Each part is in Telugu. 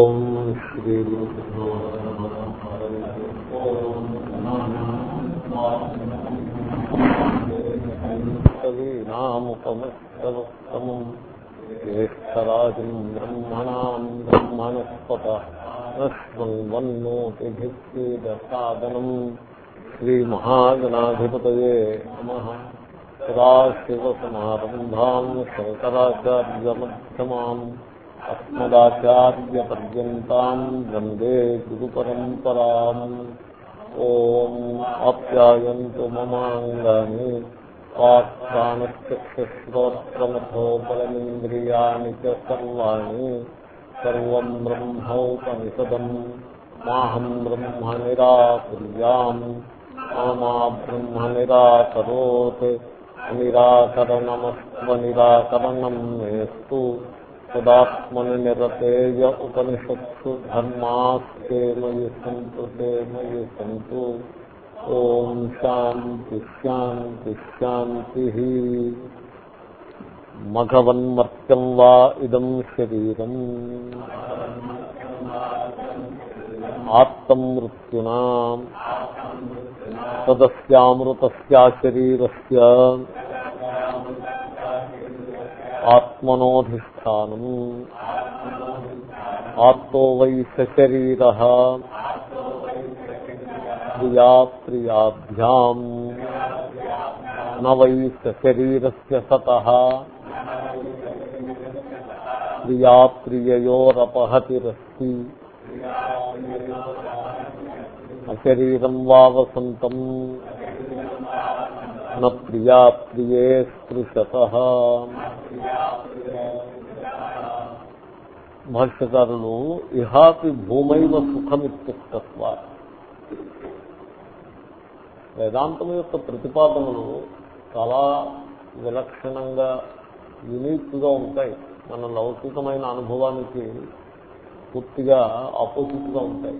ఓం శ్రీ కవీనాముపమస్తమం జ్యేష్టరాజం బ్రహ్మణాం బ్రహ్మణస్పత నోతిభిక్షీదసాదనం శ్రీమహాగణాధిపతయే నమ సదాశివసమారంభాం శంకరాచార్యమధ్యమాం అస్మదాచార్యపర్యంతం వందే గురుపరంపరాం ఓం ఆప్యాయంతు మమాంగాని వాక్ప్రాణశ్రోత్రమథో బలమింద్రియాణి చ సర్వాణి సర్వం బ్రహ్మౌపనిషదం మాహం బ్రహ్మ నిరాకుర్యాం మా బ్రహ్మ నిరాకరోత్ నిరాకరణమస్వ తదాత్మని నిరతేజ ఉపనిషత్సు ధర్మాస్తేమయి సంతు తేమయి సంతు ఓం శాంతి శాంతి శాంతి మఘవన్మర్త్యం వా ఇదం శరీరం ఆత్మృత్యునా మృత్యునా శరీరస్ ఆత్మనోధిష్టానం ఆత్మో వై సశరీర ప్రియా ప్రియాభ్యాం న వై సత ప్రియా ప్రియయోరపహతిరస్తి అశరీరం వా వసంతం న ప్రియా ప్రియే స్పృశత భాష్యకారులు ఇహాపి భూమైవ సుఖమిత్యుక్తత్వ వేదాంతం యొక్క ప్రతిపాదనలు చాలా విలక్షణంగా యునీక్గా ఉంటాయి. మన లౌకికమైన అనుభవానికి పూర్తిగా ఆపోజిట్గా ఉంటాయి.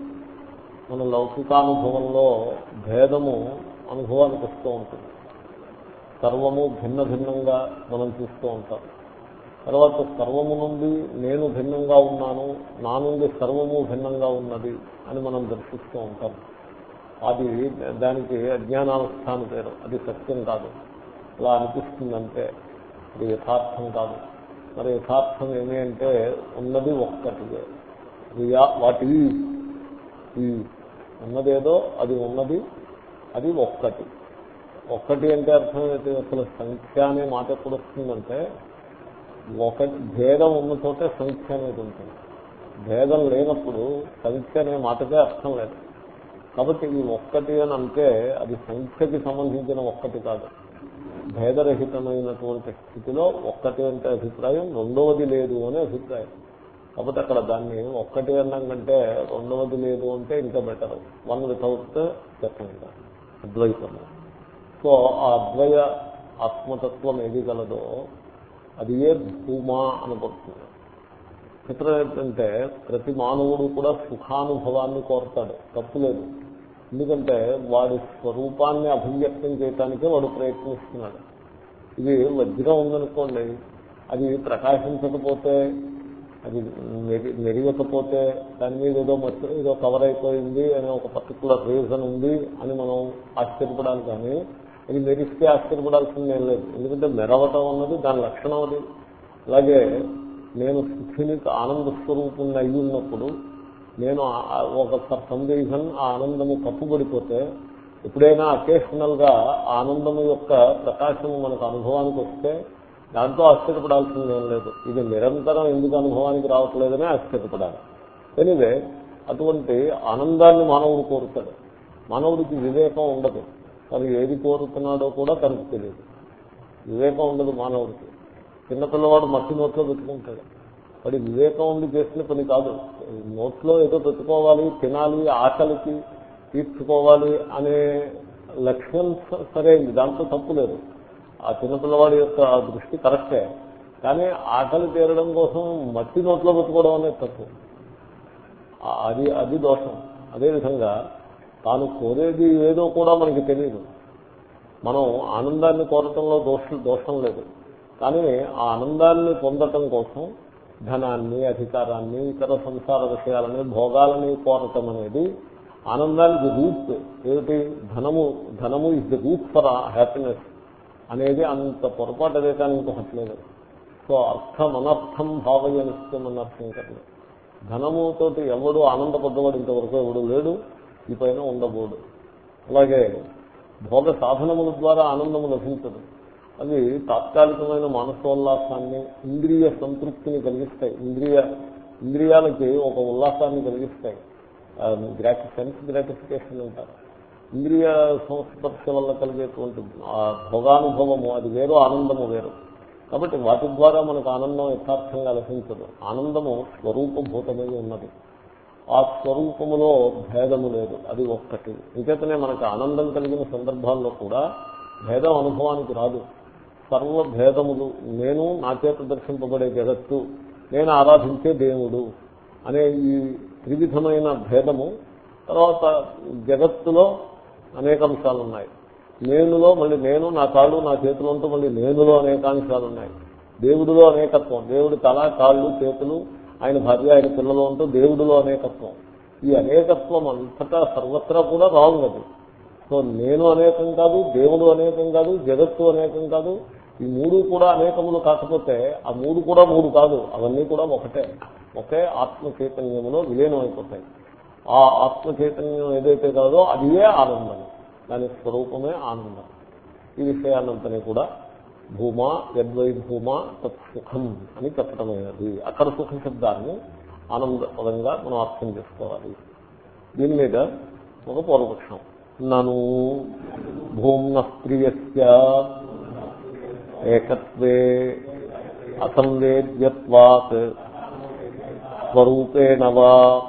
మన లౌకికానుభవంలో భేదము అనుభవానికి వస్తూ ఉంటుంది. సర్వము భిన్న భిన్నంగా మనం చూస్తూ ఉంటాం. తర్వాత సర్వము నుండి నేను భిన్నంగా ఉన్నాను నా నుండి సర్వము భిన్నంగా ఉన్నది అని మనం దర్శిస్తూ ఉంటాం. అది దానికి అజ్ఞానానుష్ఠాన పేరు. అది సత్యం కాదు. అలా అనిపిస్తుందంటే అది యథార్థం కాదు. మరి యథార్థం ఏమి అంటే ఉన్నది ఒక్కటిదే. రియా వాటి ఈ. ఉన్నదేదో అది ఉన్నది అది ఒక్కటి. ఒక్కటి అంటే అర్థం ఏంటి అసలు సంఖ్య అనే మాట ఎప్పుడు వస్తుందంటే ఒకటి భేదం ఉన్న చోటే సంఖ్య అనేది ఉంటుంది. భేదం లేనప్పుడు సంఖ్య అనే మాటకే అర్థం లేదు. కాబట్టి ఈ ఒక్కటి అని అంటే అది సంఖ్యకి సంబంధించిన ఒక్కటి కాదు. భేదరహితమైనటువంటి స్థితిలో ఒక్కటి అంటే అభిప్రాయం రెండవది లేదు అనే అభిప్రాయం. కాబట్టి అక్కడ దాన్ని ఒక్కటి అన్నం కంటే రెండవది లేదు అంటే ఇంకా బెటర్. వన్ వితౌట్ చెప్పండి. అద్వైతం సో ఆ అద్వయ ఆత్మతత్వం ఏది గలదో అది ఏ భూమా అనబడుతుంది చిత్రం ఏంటంటే ప్రతి మానవుడు కూడా సుఖానుభవాన్ని కోరతాడు. తప్పు లేదు. ఎందుకంటే వాడి స్వరూపాన్ని అభివ్యక్తం చేయటానికే వాడు ప్రయత్నిస్తున్నాడు. ఇది వజ్రం ఉందనుకోండి. అది ప్రకాశించకపోతే అది మెరిగకపోతే దాని మీద ఏదో మత్తు ఏదో కవర్ అయిపోయింది అనే ఒక పర్టికులర్ రీజన్ ఉంది అని మనం ఆశ్చర్యపడాలి కానీ అది మెరిస్తే ఆశ్చర్యపడాల్సింది ఏం లేదు. ఎందుకంటే మెరవటం అన్నది దాని లక్షణం అది. అలాగే నేను స్థితిని ఆనంద స్వరూపం అయి ఉన్నప్పుడు నేను ఒక సందేహం ఆ ఆనందము కప్పుబడిపోతే ఎప్పుడైనా అకేషనల్గా ఆనందము యొక్క ప్రకాశము మనకు అనుభవానికి వస్తే దాంతో ఆశ్చర్యపడాల్సింది ఏం లేదు. ఇది నిరంతరం ఎందుకు అనుభవానికి రావట్లేదని ఆశ్చర్యపడాలి. ఎనివే అటువంటి ఆనందాన్ని మానవుడు కోరుతాడు. మానవుడికి వివేకం ఉండదు. తను ఏది కోరుతున్నాడో కూడా తనకు తెలియదు. వివేకం ఉండదు మానవుడికి. చిన్నపిల్లవాడు మట్టి నోట్లో పెట్టుకుంటాడు. వాడి వివేకం ఉండి చేసిన పని కాదు. నోట్లో ఏదో పెట్టుకోవాలి తినాలి ఆకలికి తీర్చుకోవాలి అనే లక్ష్యం సరైంది దాంట్లో తప్పు లేదు. ఆ చిన్నపిల్లవాడి యొక్క దృష్టి కరెక్టే. కానీ ఆకలి తీరడం కోసం మట్టి నోట్లో పెట్టుకోవడం అనేది తప్పు. అది అది దోషం. అదేవిధంగా తాను కోరేది ఏదో కూడా మనకి తెలియదు మనం ఆనందాన్ని కోరటంలో దోషం దోషం లేదు. కానీ ఆ ఆనందాన్ని పొందటం కోసం ధనాన్ని అధికారాన్ని ఇతర సంసార విషయాలని భోగాలని కోరటం అనేది ఆనందానికి రూట్ ఏమిటి? ధనము ధనము is the root for happiness అనేది అంత పొరపాటు అదే కానీ ఇంకొకటి లేదు. సో అర్థం అనర్థం భావయనిష్టం అర్థం కదా ధనముతోటి ఎవడు ఆనందపడ్డవాడు ఇంతవరకు ఎవడు లేడు. ఈ పైన ఉండబోడు అలాగే భోగ సాధనముల ద్వారా ఆనందము లభించదు. అవి తాత్కాలికమైన మానసోల్లాసాన్ని ఇంద్రియ సంతృప్తిని కలిగిస్తాయి. ఇంద్రియ ఇంద్రియాలకి ఒక ఉల్లాసాన్ని కలిగిస్తాయి. గ్రాటి సెన్స్ గ్రాటిఫికేషన్ అంటారు. ఇంద్రియ సంస్పర్శ వల్ల కలిగేటువంటి ఆ భోగానుభవము అది వేరు ఆనందము వేరు. కాబట్టి వాటి ద్వారా మనకు ఆనందం యథార్థంగా లభించదు. ఆనందము స్వరూపభూతమై ఉన్నది. ఆ స్వరూపములో భేదము లేదు. అది ఒక్కటి. ఇంకేతనే మనకు ఆనందం కలిగిన సందర్భాల్లో కూడా భేదం అనుభవానికి రాదు. సర్వ భేదములు నేను నా చేత దర్శింపబడే జగత్తు నేను ఆరాధించే దేవుడు అనే ఈ త్రివిధమైన భేదము తర్వాత జగత్తులో అనేక అంశాలు ఉన్నాయి నేనులో మళ్ళీ నేను నా కాళ్ళు నా చేతులంతా మళ్ళీ నేనులో అనేక అంశాలు ఉన్నాయి దేవుడిలో అనేకత్వం. దేవుడి తల కాళ్ళు చేతులు ఆయన భార్య ఆయన పిల్లలు అంటూ దేవుడిలో అనేకత్వం. ఈ అనేకత్వం అంతటా సర్వత్రా కూడా రాంగ్ అది. సో నేను అనేకం కాదు దేవుడు అనేకం కాదు జగత్తు అనేకం కాదు ఈ మూడు కూడా అనేకములు కాకపోతే ఆ మూడు కూడా మూడు కాదు. అవన్నీ కూడా ఒకటే. ఒకే ఆత్మ చైతన్యంలో విలీనం అయిపోతాయి ఆ ఆత్మ చైతన్యం ఏదైతే కాదో అదియే ఆనందం. దాని స్వరూపమే ఆనందం. ఈ విషయాన్నంతని కూడా భూమా యద్వై భూమా తత్ సుఖం అని చెప్పటమైనది. అక్కడ సుఖ శబ్దాన్ని ఆనందపదంగా మనం అర్థం చేసుకోవాలి. దీని మీద ఒక పూర్వపక్షం. నను భూమ్న ప్రియస్య ఏకత్వే అసంవేద్యత్వాత్ స్వరూపేణ వా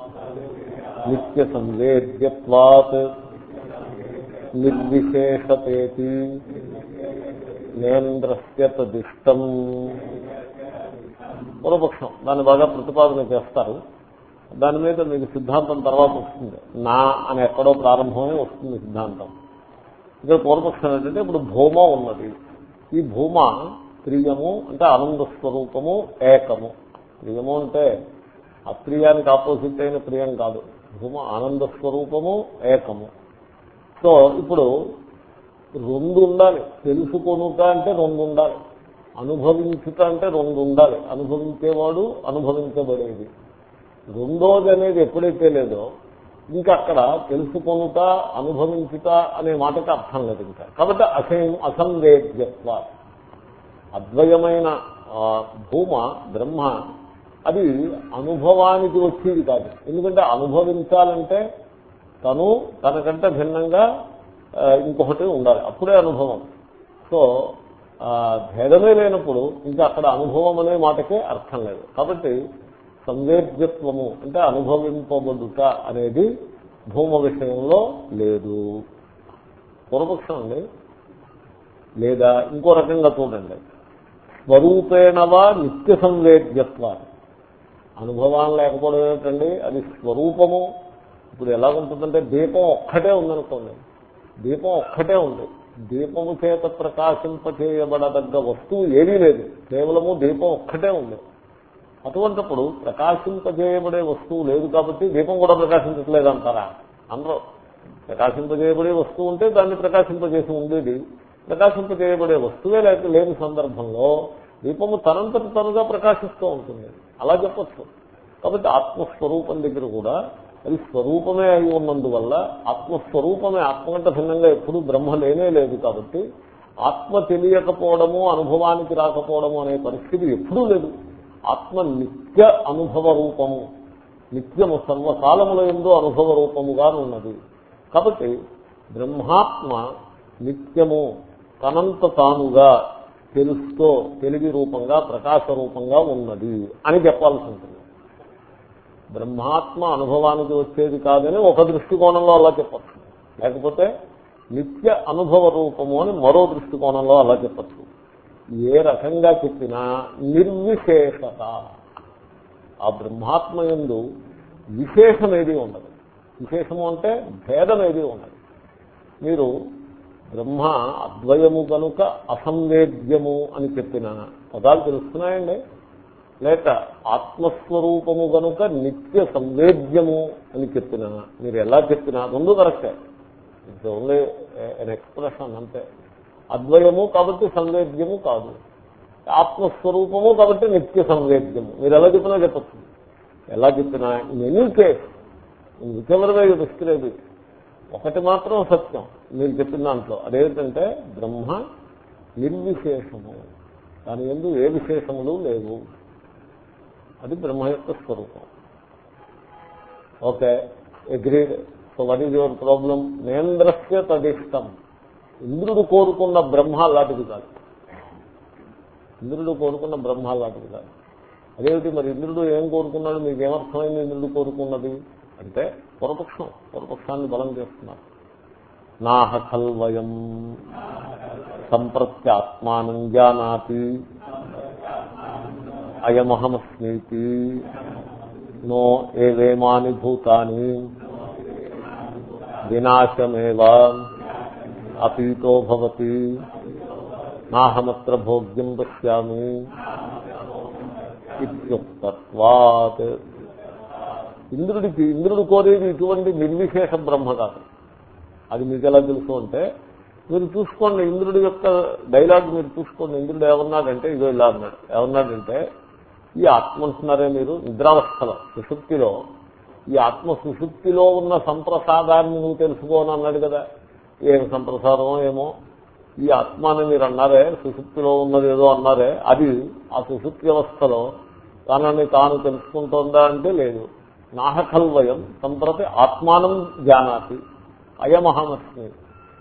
నిత్య సంవేద్యత్వాత్ నిర్విశేషతేతి నేంద్రస్య తదిష్టం పూర్వపక్షం. దాన్ని బాగా ప్రతిపాదన చేస్తారు. దాని మీద మీకు సిద్ధాంతం తర్వాత వస్తుంది. నా అని ఎక్కడో ప్రారంభమే వస్తుంది సిద్ధాంతం. ఇక్కడ పూర్వపక్షం ఏంటంటే ఇప్పుడు భూమ ఉన్నది. ఈ భూమ ప్రియము అంటే ఆనంద స్వరూపము ఏకము. ప్రియము అంటే అప్రియానికి ఆపోజిట్ అయిన ప్రియం కాదు. భూమ ఆనంద స్వరూపము ఏకము. సో ఇప్పుడు రెండు ఉండాలి తెలుసుకొనుట అంటే రెండు ఉండాలి అనుభవించుట అంటే రెండు ఉండాలి అనుభవించేవాడు అనుభవించబడేది. రెండోది అనేది ఎప్పుడైతే లేదో ఇంకా అక్కడ తెలుసుకొనుట అనుభవించుట అనే మాటకి అర్థం లేదు ఇంకా. కాబట్టి అసం అసంవేద్యత్వ. అద్వయమైన భూమ బ్రహ్మ అది అనుభవానికి వచ్చేది కాదు. ఎందుకంటే అనుభవించాలంటే తను తనకంటే భిన్నంగా ఇంకొకటి ఉండాలి. అప్పుడే అనుభవం. సో భేదమే లేనప్పుడు ఇంకా అక్కడ అనుభవం అనే మాటకే అర్థం లేదు. కాబట్టి సంవేద్యత్వము అంటే అనుభవింపబడుట అనేది భూమ విషయంలో లేదు. పూర్వపక్షం అండి. లేదా ఇంకో రకంగా చూడండి. స్వరూపేణవా నిత్య సంవేద్యత్వ అనుభవాన్ని లేకపోవడం ఏమిటండి? అది స్వరూపము. ఇప్పుడు ఎలా ఉంటుందంటే దీపం ఒక్కటే ఉందనుకోండి. దీపం ఒక్కటే ఉంది. దీపము చేత ప్రకాశింపచేయబడదగ్గ వస్తువు ఏదీ లేదు. కేవలము దీపం ఒక్కటే ఉంది. అటువంటిప్పుడు ప్రకాశింపజేయబడే వస్తువు లేదు కాబట్టి దీపం కూడా ప్రకాశించట్లేదు అంటారా? అందరూ ప్రకాశింపజేయబడే వస్తువు ఉంటే దాన్ని ప్రకాశింపజేసి ఉండేది. ప్రకాశింపజేయబడే వస్తువే లేక లేని సందర్భంలో దీపము తనంతటి తనుగా ప్రకాశిస్తూ ఉంటుంది. అలా చెప్పచ్చు. కాబట్టి ఆత్మస్వరూపం దగ్గర కూడా అది స్వరూపమే అయి ఉన్నందువల్ల ఆత్మస్వరూపమే ఆత్మ కంటే భిన్నంగా ఎప్పుడు బ్రహ్మ లేనే లేదు కాబట్టి ఆత్మ తెలియకపోవడము అనుభవానికి రాకపోవడము అనే పరిస్థితి ఎప్పుడూ లేదు. ఆత్మ నిత్య అనుభవ రూపము నిత్యము సర్వకాలముల ఎందు అనుభవ రూపముగా ఉన్నది. కాబట్టి బ్రహ్మాత్మ నిత్యము తనంత తానుగా తెలుస్తూ తెలివి రూపంగా ప్రకాశ రూపంగా ఉన్నది అని చెప్పాల్సి ఉంటుంది. బ్రహ్మాత్మ అనుభవానికి వచ్చేది కాదని ఒక దృష్టికోణంలో అలా చెప్పచ్చు. లేకపోతే నిత్య అనుభవ రూపము అని మరో దృష్టికోణంలో అలా చెప్పచ్చు. ఏ రకంగా చెప్పినా నిర్విశేషత. ఆ బ్రహ్మాత్మ ఎందు విశేషమేది ఉండదు. విశేషము అంటే భేదమేది ఉండదు. మీరు బ్రహ్మ అద్వయము కనుక అసంవేద్యము అని చెప్పిన పదాలు తెలుస్తున్నాయండి? లేక ఆత్మస్వరూపము గనుక నిత్య సంవేద్యము అని చెప్పినా మీరు ఎలా చెప్పినా రెండు కరెక్టే. ఇట్స్ ఓన్లీ ఎన్ ఎక్స్ప్రెషన్ అంతే. అద్వయము కాబట్టి సంవేద్యము కాదు. ఆత్మస్వరూపము కాబట్టి నిత్య సంవేద్యము. మీరు ఎలా చెప్పినా చెప్పచ్చు. ఎలా చెప్పినా in any case whichever describe ఒకటి మాత్రం సత్యం. మీరు చెప్పిన దాంట్లో అదేంటంటే బ్రహ్మ నిర్విశేషము. దాని ఎందు ఏ విశేషములు లేవు. అది బ్రహ్మ యొక్క స్వరూపం. Okay agreed. So what is your problem నేంద్రస్య తదిష్టం. ఇంద్రుడు కోరుకున్న బ్రహ్మ లాంటిది కాదు. ఇంద్రుడు కోరుకున్న బ్రహ్మ లాంటిది కాదు. అదేమిటి మరి ఇంద్రుడు ఏం కోరుకున్నాడు? మీకు ఏమర్థమైంది ఇంద్రుడు కోరుకున్నది? అంటే పరపక్షం. పరపక్షాన్ని బలం చేస్తున్నారు. నాహ ఖల్వయం. సంప్రత్యాత్మానం జానాతి. అయమహమస్మీతి నో ఏవేమాని భూతాని వినాశమేవ అపీతో భవతి నాహమత్ర భోగ్యం పశ్యామి ఇత్యుక్తత్వాత్. ఇంద్రుడికి ఇంద్రుడు కోరేది ఇటువంటి నిర్విశేష బ్రహ్మ కాదు. అది మీకు ఎలా తెలుసు అంటే మీరు చూసుకోండి ఇంద్రుడి యొక్క డైలాగ్ మీరు చూసుకోండి. ఇంద్రుడు ఏమన్నాడంటే ఇదో ఇలా అన్నాడు. ఏమన్నాడంటే ఈ ఆత్మ అంటున్నారే మీరు? నిద్రావస్థలో సుశుక్తిలో. ఈ ఆత్మ సుశుక్తిలో ఉన్న సంప్రసాదాన్ని నువ్వు తెలుసుకోని అన్నాడు కదా. ఏం సంప్రసాదమో ఏమో? ఈ ఆత్మ అని మీరు అన్నారే సుశుక్తిలో ఉన్నది ఏదో అన్నారే అది ఆ సుశుక్తి వ్యవస్థలో తనని తాను తెలుసుకుంటుందా అంటే లేదు. నాహకల్వయం సంప్రతి ఆత్మానం జానాతి అయమహామస్మి.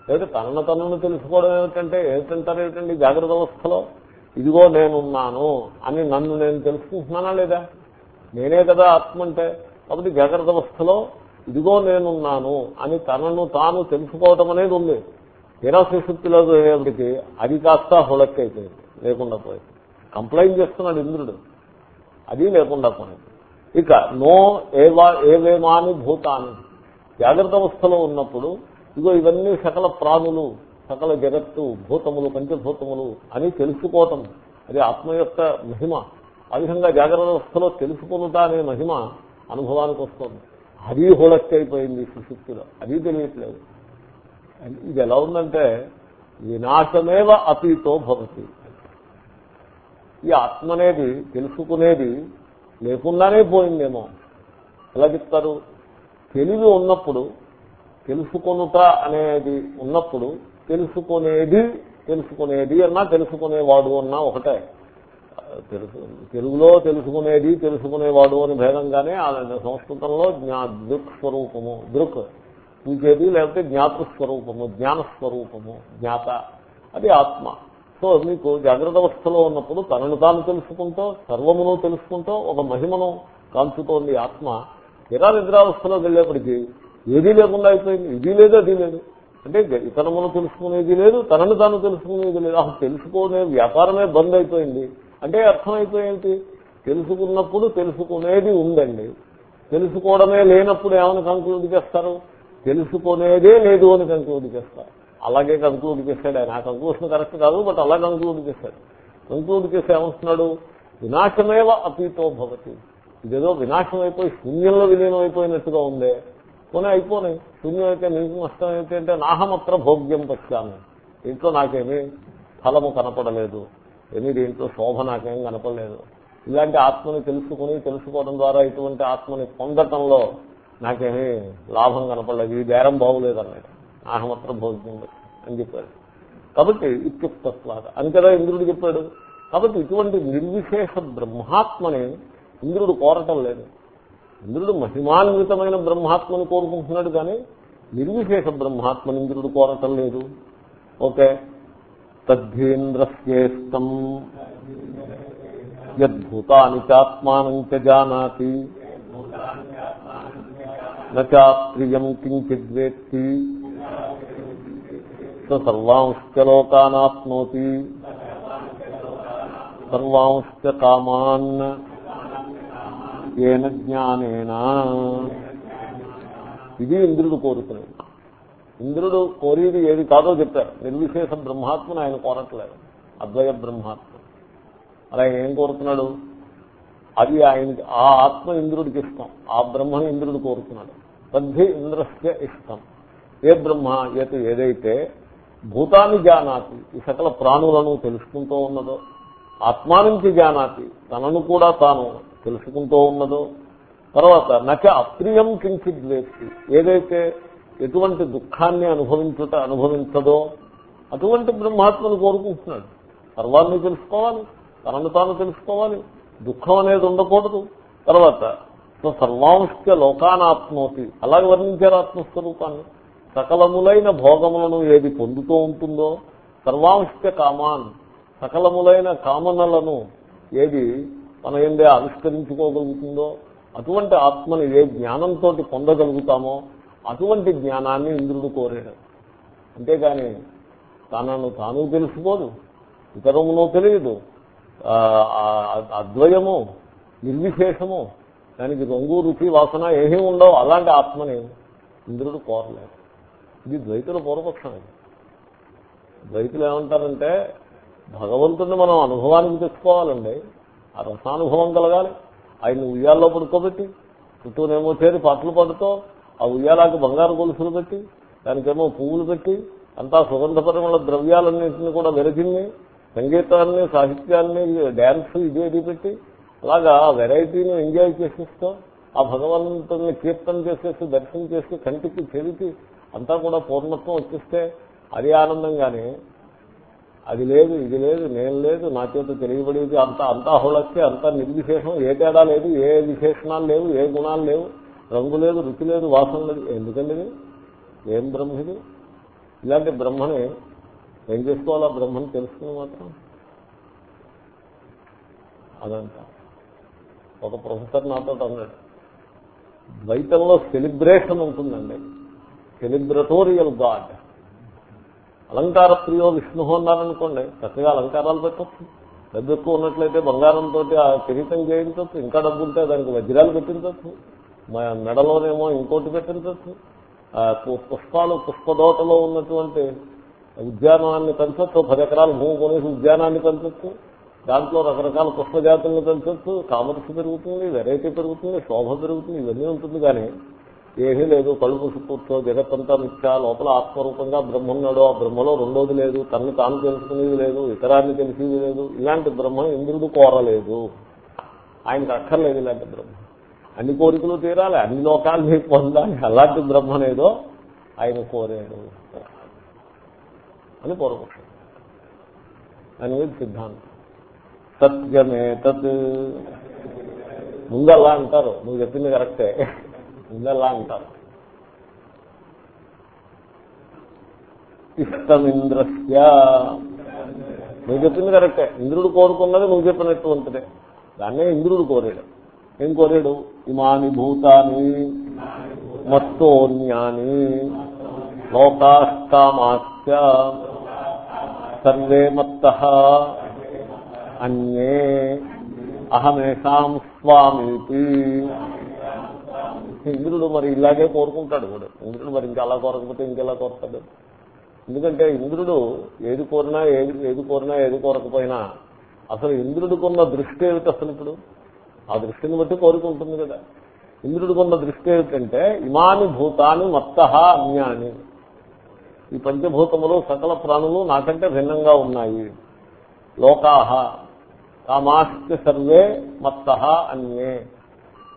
లేదా తనను తనను తెలుసుకోవడం ఏమిటంటే ఏమిటంటారు ఏమిటండి జాగ్రత్త అవస్థలో? ఇదిగో నేనున్నాను అని నన్ను నేను తెలుసుకుంటున్నానా లేదా? నేనే కదా ఆత్మ అంటే కాబట్టి జాగ్రత్త అవస్థలో ఇదిగో నేనున్నాను అని తనను తాను తెలుసుకోవటం అనేది ఉంది. తీరా సుశుక్తిలో పోయేప్పటికి అది కాస్త హుళక్కైపోయింది లేకుండా పోయింది. కంప్లైంట్ చేస్తున్నాడు ఇంద్రుడు. అది లేకుండా పోయింది. ఇక నో ఏవా ఏవేమాని భూతాని జాగ్రత్త అవస్థలో ఉన్నప్పుడు ఇగో ఇవన్నీ సకల ప్రాణులు సకల జగత్తు భూతములు పంచభూతములు అని తెలుసుకోవటం. అది ఆత్మ యొక్క మహిమ. ఆ విధంగా జాగ్రత్త అవస్థలో తెలుసుకునుట అనే మహిమ అనుభవానికి వస్తుంది. అది అయిపోయింది సుశుక్తిలో. అది తెలియట్లేదు. ఇది ఎలా ఉందంటే వినాశమేవ అతీతో భవతి. ఈ ఆత్మ అనేది తెలుసుకునేది లేకుండానే పోయిందేమో. ఎలా చెప్తారు? తెలివి ఉన్నప్పుడు తెలుసుకొనుట అనేది ఉన్నప్పుడు తెలుసుకునేది తెలుసుకునేది అన్నా తెలుసుకునేవాడు అన్నా ఒకటే. తెలుసు తెలుగులో తెలుసుకునేది తెలుసుకునేవాడు అని భేదంగానే సంస్కృతంలో జ్ఞా దృక్ స్వరూపము. దృక్ చూసేది లేకపోతే జ్ఞాతృస్వరూపము జ్ఞానస్వరూపము జ్ఞాత. అది ఆత్మ. సో మీకు జాగ్రత్త అవస్థలో ఉన్నప్పుడు తనను తాను తెలుసుకుంటూ సర్వమును తెలుసుకుంటూ ఒక మహిమను కాంచుతోంది ఆత్మ. ఇరా నిద్రావస్థలోకి వెళ్ళేప్పటికీ ఏదీ లేకుండా అయిపోయింది. ఇది లేదు అది లేదు. అంటే ఇతరమును తెలుసుకునేది లేదు తనను తాను తెలుసుకునేది లేదు. అసలు తెలుసుకునే వ్యాపారమే బంద్ అయిపోయింది. అంటే అర్థమైపోయింది తెలుసుకున్నప్పుడు తెలుసుకునేది ఉందండి. తెలుసుకోవడమే లేనప్పుడు ఏమైనా కంక్లూడ్ చేస్తారు? తెలుసుకునేదే లేదు అని కంక్లూడ్ చేస్తారు. అలాగే కంక్లూడ్ చేశాడు ఆయన. ఆ కంక్లూషన్ కరెక్ట్ కాదు బట్ అలా కంక్లూడ్ చేశాడు. కంక్లూడ్ చేసి ఏమంటున్నాడు వినాశమేవ అతీతో భవతి. ఇదేదో వినాశం అయిపోయి శూన్యంలో విలీనం అయిపోయినట్టుగా ఉందే. పోనీ అయిపోయినాయి శూన్యం అయితే నీకు నష్టం అయితే అంటే నాహమత్ర భోగ్యం పచ్చాను దీంట్లో నాకేమీ ఫలము కనపడలేదు. ఏమీ దీంట్లో శోభ నాకేం కనపడలేదు. ఇలాంటి ఆత్మని తెలుసుకుని తెలుసుకోవడం ద్వారా ఇటువంటి ఆత్మని పొందటంలో నాకేమీ లాభం కనపడలేదు. ఈ బేరం బాగులేదన్నాడు నాహమత్ర భోగ్యం అని చెప్పారు కాబట్టి ఇత్యుక్తత్వాత అని కదా ఇంద్రుడు చెప్పాడు. కాబట్టి ఇటువంటి నిర్విశేష బ్రహ్మాత్మని ఇంద్రుడు కోరటం లేదు. ఇంద్రుడు మహిమాన్వితమైన బ్రహ్మాత్మను కోరుకుంటున్నాడు కానీ నిర్విశేష బ్రహ్మాత్మను ఇంద్రుడు కోరటం లేదు. ఓకే. తద్ధీంద్రస్యేష్టం యద్భూతాని చాత్మానం చ జానాతి. నాప్రియం కించిద్వేత్తి. సర్వాంశ్చలోకానాప్నోతి సర్వాంశ్చ కామాన్. ఏన జ్ఞానేనా. ఇది ఇంద్రుడు కోరుతున్నాడు ఇంద్రుడు కోరేది ఏది కాదో చెప్పారు. నిర్విశేష బ్రహ్మాత్మను ఆయన కోరట్లేదు. అద్వయ బ్రహ్మాత్మ అలా ఏం కోరుతున్నాడు? అది ఆయనకి ఆ ఆత్మ ఇంద్రుడికి ఇష్టం. ఆ బ్రహ్మని ఇంద్రుడు కోరుతున్నాడు తద్ది ఇంద్రస్య ఇష్టం. ఏ బ్రహ్మ ఏత ఏదైతే భూతాన్ని జానాతి ఈ సకల ప్రాణులను తెలుసుకుంటూ ఉన్నదో ఆత్మా నుంచి జానాతి తనను కూడా తాను తెలుసుకుంటూ ఉన్నదో. తర్వాత నచ అప్రియం కించిత్ వేసి ఏదైతే ఎటువంటి దుఃఖాన్ని అనుభవించుట అనుభవించదో అటువంటి బ్రహ్మాత్మను కోరుకుంటున్నాడు. సర్వాన్ని తెలుసుకోవాలి తనను తాను తెలుసుకోవాలి దుఃఖం అనేది ఉండకూడదు. తర్వాత సర్వాంశ లోకానాత్మోతి అలాగే వర్ణించారు ఆత్మస్వరూపాన్ని. సకలములైన భోగములను ఏది పొందుతూ ఉంటుందో సర్వాంశ కామాన్ సకలములైన కామనలను ఏది మన ఏందే ఆవిష్కరించుకోగలుగుతుందో అటువంటి ఆత్మని ఏ జ్ఞానంతో పొందగలుగుతామో అటువంటి జ్ఞానాన్ని ఇంద్రుడు కోరాడు. అంతేగాని తనను తాను తెలుసుకోదు ఇతరమునో తెలియదు. అద్వయము నిర్విశేషము దానికి రంగు రుచి వాసన ఏమీ ఉండవు. అలాంటి ఆత్మని ఇంద్రుడు కోరలేదు. ఇది ద్వైతుల పూర్వపక్షం ఇది. ద్వైతులు ఏమంటారంటే భగవంతుడిని మనం అనుభవానికి తెచ్చుకోవాలండి. ఆ రసానుభవం కలగాలి. ఆయన ఉయ్యాల్లో పడుకోబెట్టి చుట్టూనేమో చేరి పాటలు పడుతూ ఆ ఉయ్యాలకు బంగారు గొలుసులు పెట్టి దానికేమో పువ్వులు పెట్టి అంతా సుగంధపరమైన ద్రవ్యాలన్నింటినీ కూడా వెరజిన్ని సంగీతాన్ని సాహిత్యాన్ని డ్యాన్స్ ఇదేది పెట్టి అలాగా వెరైటీని ఎంజాయ్ చేసేస్తూ ఆ భగవంతుని కీర్తన చేసేసి దర్శనం చేసి కంటికి చెవికి అంతా కూడా పూర్ణత్వం వచ్చేస్తే అది ఆనందం కానీ అది లేదు ఇది లేదు నేను లేదు నా చేత తెలియబడేది అంత అంతా హోళస్తే అంతా నిర్విశేషం ఏ తేడా లేదు ఏ విశేషణాలు లేవు ఏ గుణాలు లేవు రంగు లేదు రుచి లేదు వాసన లేదు ఎందుకండి ఏం బ్రహ్మది ఇలాంటి బ్రహ్మని ఏం చేసుకోవాలా? బ్రహ్మని తెలుసుకుని మాత్రం. అదంట. ఒక ప్రొఫెసర్ నాతో అన్నాడు ద్వైతంలో సెలిబ్రేషన్ ఉంటుందండి. Celebratorial god. అలంకార ప్రియో విష్ణు అన్నారనుకోండి చక్కగా అలంకారాలు పెట్టచ్చు. డబ్బు ఎక్కువ ఉన్నట్లయితే బంగారంతో ఆ కిరీటం చేయించవచ్చు ఇంకా డబ్బు ఉంటే దానికి వజ్రాలు పెట్టించవచ్చు మెడలోనేమో ఇంకోటి పెట్టించవచ్చు పుష్పాలు పుష్పదోటలో ఉన్నటువంటి ఉద్యానాన్ని పెంచవచ్చు పది ఎకరాలు భూమి కొనేసి ఉద్యానాన్ని పెంచవచ్చు దాంట్లో రకరకాల పుష్పజాతులను పెంచవచ్చు కామర్స్ పెరుగుతుంది వెరైటీ పెరుగుతుంది శోభ పెరుగుతుంది ఇవన్నీ ఉంటుంది కానీ ఏమీ లేదు. కళ్ళు మూసి కూర్చో. జగత్తంతా మిథ్యా. లోపల ఆత్మరూపంగా బ్రహ్మన్నాడు. ఆ బ్రహ్మలో రెండోది లేదు. తనని తాను తెలుసుకునేది లేదు. ఇతరాన్ని తెలిసేది లేదు. ఇలాంటి బ్రహ్మ ఇంద్రుడు కోరలేదు. ఆయనకు అక్కర్లేదు ఇలాంటి బ్రహ్మ. అన్ని కోరికలు తీరాలి. అన్ని లోకాలని పొందాలి. అలాంటి బ్రహ్మనేదో ఆయన కోరాడు. అని పూర్వపక్షం అనేది సిద్ధాంతం? సత్యమేతత్ ముందల్లా అంటారు. నువ్వు చెప్పింది కరెక్టే. ముందల్లా అంటారు ఇష్టమింద్రస్య. నువ్వు చెప్పింది కరెక్టే. ఇంద్రుడు కోరుకున్నది నువ్వు చెప్పినటువంటిదే దాన్నే ఇంద్రుడు కోరాడు. ఏం కోరాడు? ఇమాని భూతాని మత్తోన్యాని లోకాస్తామాస్య సర్వే మత్త అన్యే అహమేషాం స్వామీతి. ఇంద్రుడు మరి ఇలాగే కోరుకుంటాడు. కూడా ఇంద్రుడు మరి ఇంకా అలా కోరకపోతే ఇంకెలా కోరుతాడు? ఎందుకంటే ఇంద్రుడు ఏది కోరినా ఏది ఏది కోరినా ఏది కోరకపోయినా అసలు ఇంద్రుడికున్న దృష్టి ఏమిటి అసలు ఇప్పుడు? ఆ దృష్టిని బట్టి కోరుకుంటుంది కదా. ఇంద్రుడికున్న దృష్టి ఏమిటంటే ఇమాని భూతాన్ని మత్త అన్యాని. ఈ పంచభూతములు సకల ప్రాణులు నాకంటే భిన్నంగా ఉన్నాయి. లోకాహ. కామాస్తి సర్వే మత్త అన్యే.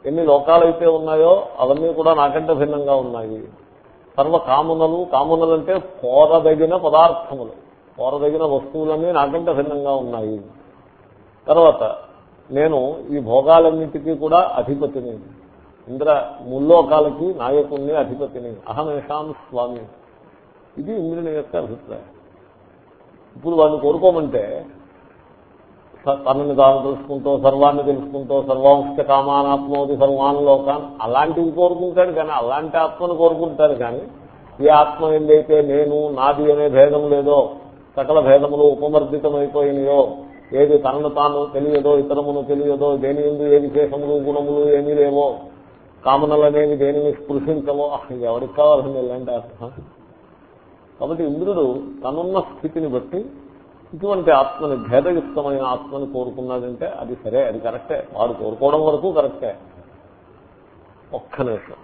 ఎన్ని లోకాలైతే ఉన్నాయో అవన్నీ కూడా నాకంటే భిన్నంగా ఉన్నాయి. సర్వ కామునలు కామునలు అంటే కోరదగిన పదార్థములు. కోరదగిన వస్తువులన్నీ నాకంటే భిన్నంగా ఉన్నాయి. తర్వాత నేను ఈ భోగాలన్నింటికీ కూడా అధిపతిని. ఇంద్ర ముల్లోకాలకి నాయకుణ్ణి అధిపతిని. అహమేషాం స్వామి. ఇది ఇంద్రుని యొక్క అభిప్రాయం. ఇప్పుడు వాళ్ళు కోరుకోమంటే తనని తాను తెలుసుకుంటూ సర్వాన్ని తెలుసుకుంటూ సర్వాంశ కామానాత్మోది సర్వాన్ లోకాన్ అలాంటివి కోరుకుంటాడు కానీ అలాంటి ఆత్మను కోరుకుంటారు కానీ ఈ ఆత్మ ఏందైతే నేను నాది అనే భేదం లేదో సకల భేదములు ఉపమర్దితమైపోయినాయో ఏది తనను తాను తెలియదో ఇతరమును తెలియదో దేని ఎందు ఏ విశేషములు గుణములు ఏమీ లేవో కామనలనేవి దేనిని స్పృశించమో ఎవరికి కావాలండి ఇలాంటి ఆత్మ? కాబట్టి ఇంద్రుడు తనున్న స్థితిని బట్టి ఇటువంటి ఆత్మని భేదయుక్తమైన ఆత్మని కోరుకున్నాడంటే అది సరే అది కరెక్టే. వాడు కోరుకోవడం వరకు కరెక్టే. ఒక్క నిమిషం.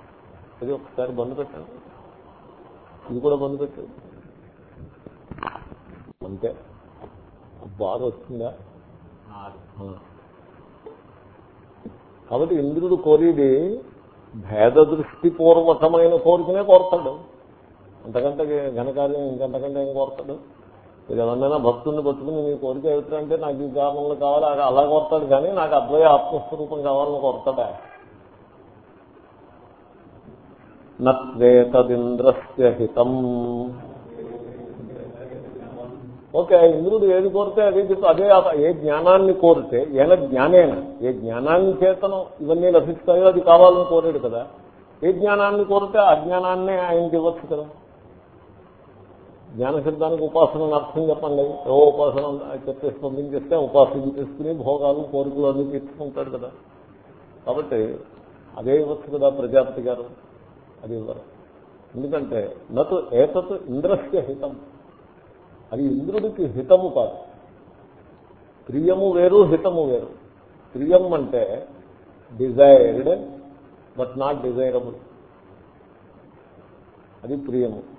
ఇది ఒకసారి బంద్ పెట్టాను ఇది కూడా బంద్ పెట్టాడు అంతే. బాధ వస్తుందా. కాబట్టి ఇంద్రుడు కోరేది భేద దృష్టిపూర్వకమైన కోరికనే కోరతాడు. అంతకంటే ఘనకార్యం ఇంకంతకంటే ఏం కోరతాడు? మీరు ఎవరినైనా భక్తుడిని పట్టుకుని నీ కోరిక ఏమిటంటే నాకు ఈ కారణంలో కావాలి అలా- అలా కోరతాడు కానీ నాకు అద్వయ ఆత్మస్వరూపం కావాలని కోరతాడా నత్వేతదింద్రస్య హితం. ఓకే ఇంద్రుడు ఏది కోరితే అదే చెప్తూ అదే ఏ జ్ఞానాన్ని కోరితే ఏన జ్ఞానేన ఏ జ్ఞానాన్ని చేతనం ఇవన్నీ లభిస్తాయో అది కావాలని కోరాడు కదా. ఏ జ్ఞానాన్ని కోరితే ఆ ఆయనకి ఇవ్వచ్చు కదా. జ్ఞానసిద్ధానికి ఉపాసన అర్థం చెప్పండి ఓ ఉపాసన చెప్పేసి పంపించేస్తే ఉపాసన చేసుకుని భోగాలు కోరికలు అన్ని తీర్చుకుంటాడు కదా. కాబట్టి అదే ఇవ్వచ్చు కదా ప్రజాపతి గారు అది ఇవ్వరు. ఎందుకంటే నటు ఏతత్ ఇంద్రస్య హితం. అది ఇంద్రుడికి హితము కాదు. ప్రియము వేరు హితము వేరు. ప్రియం అంటే డిజైర్డ్ బట్ నాట్ డిజైరబుల్. అది ప్రియము.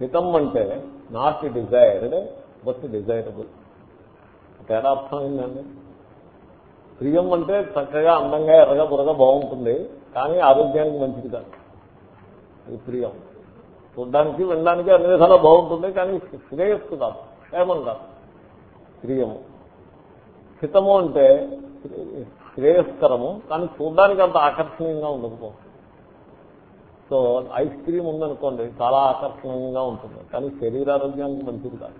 హితం అంటే నాట్ డిజైర్డ్ బట్ డిజైరబుల్. తేడా ఏంటండి ప్రియం అంటే చక్కగా అందంగా ఎర్రగా బుర్రగా బాగుంటుంది కానీ ఆరోగ్యానికి మంచిది కాదు. అది ప్రియం. చూడడానికి వినడానికి అన్ని విధాలా బాగుంటుంది కానీ శ్రేయస్సు కాదు క్షేమం కాదు. ప్రియము. హితము అంటే శ్రేయస్కరము కానీ చూడడానికి అంత ఆకర్షణీయంగా ఉండకపోతుంది సో ఐస్ క్రీమ్ ఉందనుకోండి చాలా ఆకర్షణీయంగా ఉంటుంది. కానీ శరీరారోగ్యానికి మంచిది కాదు.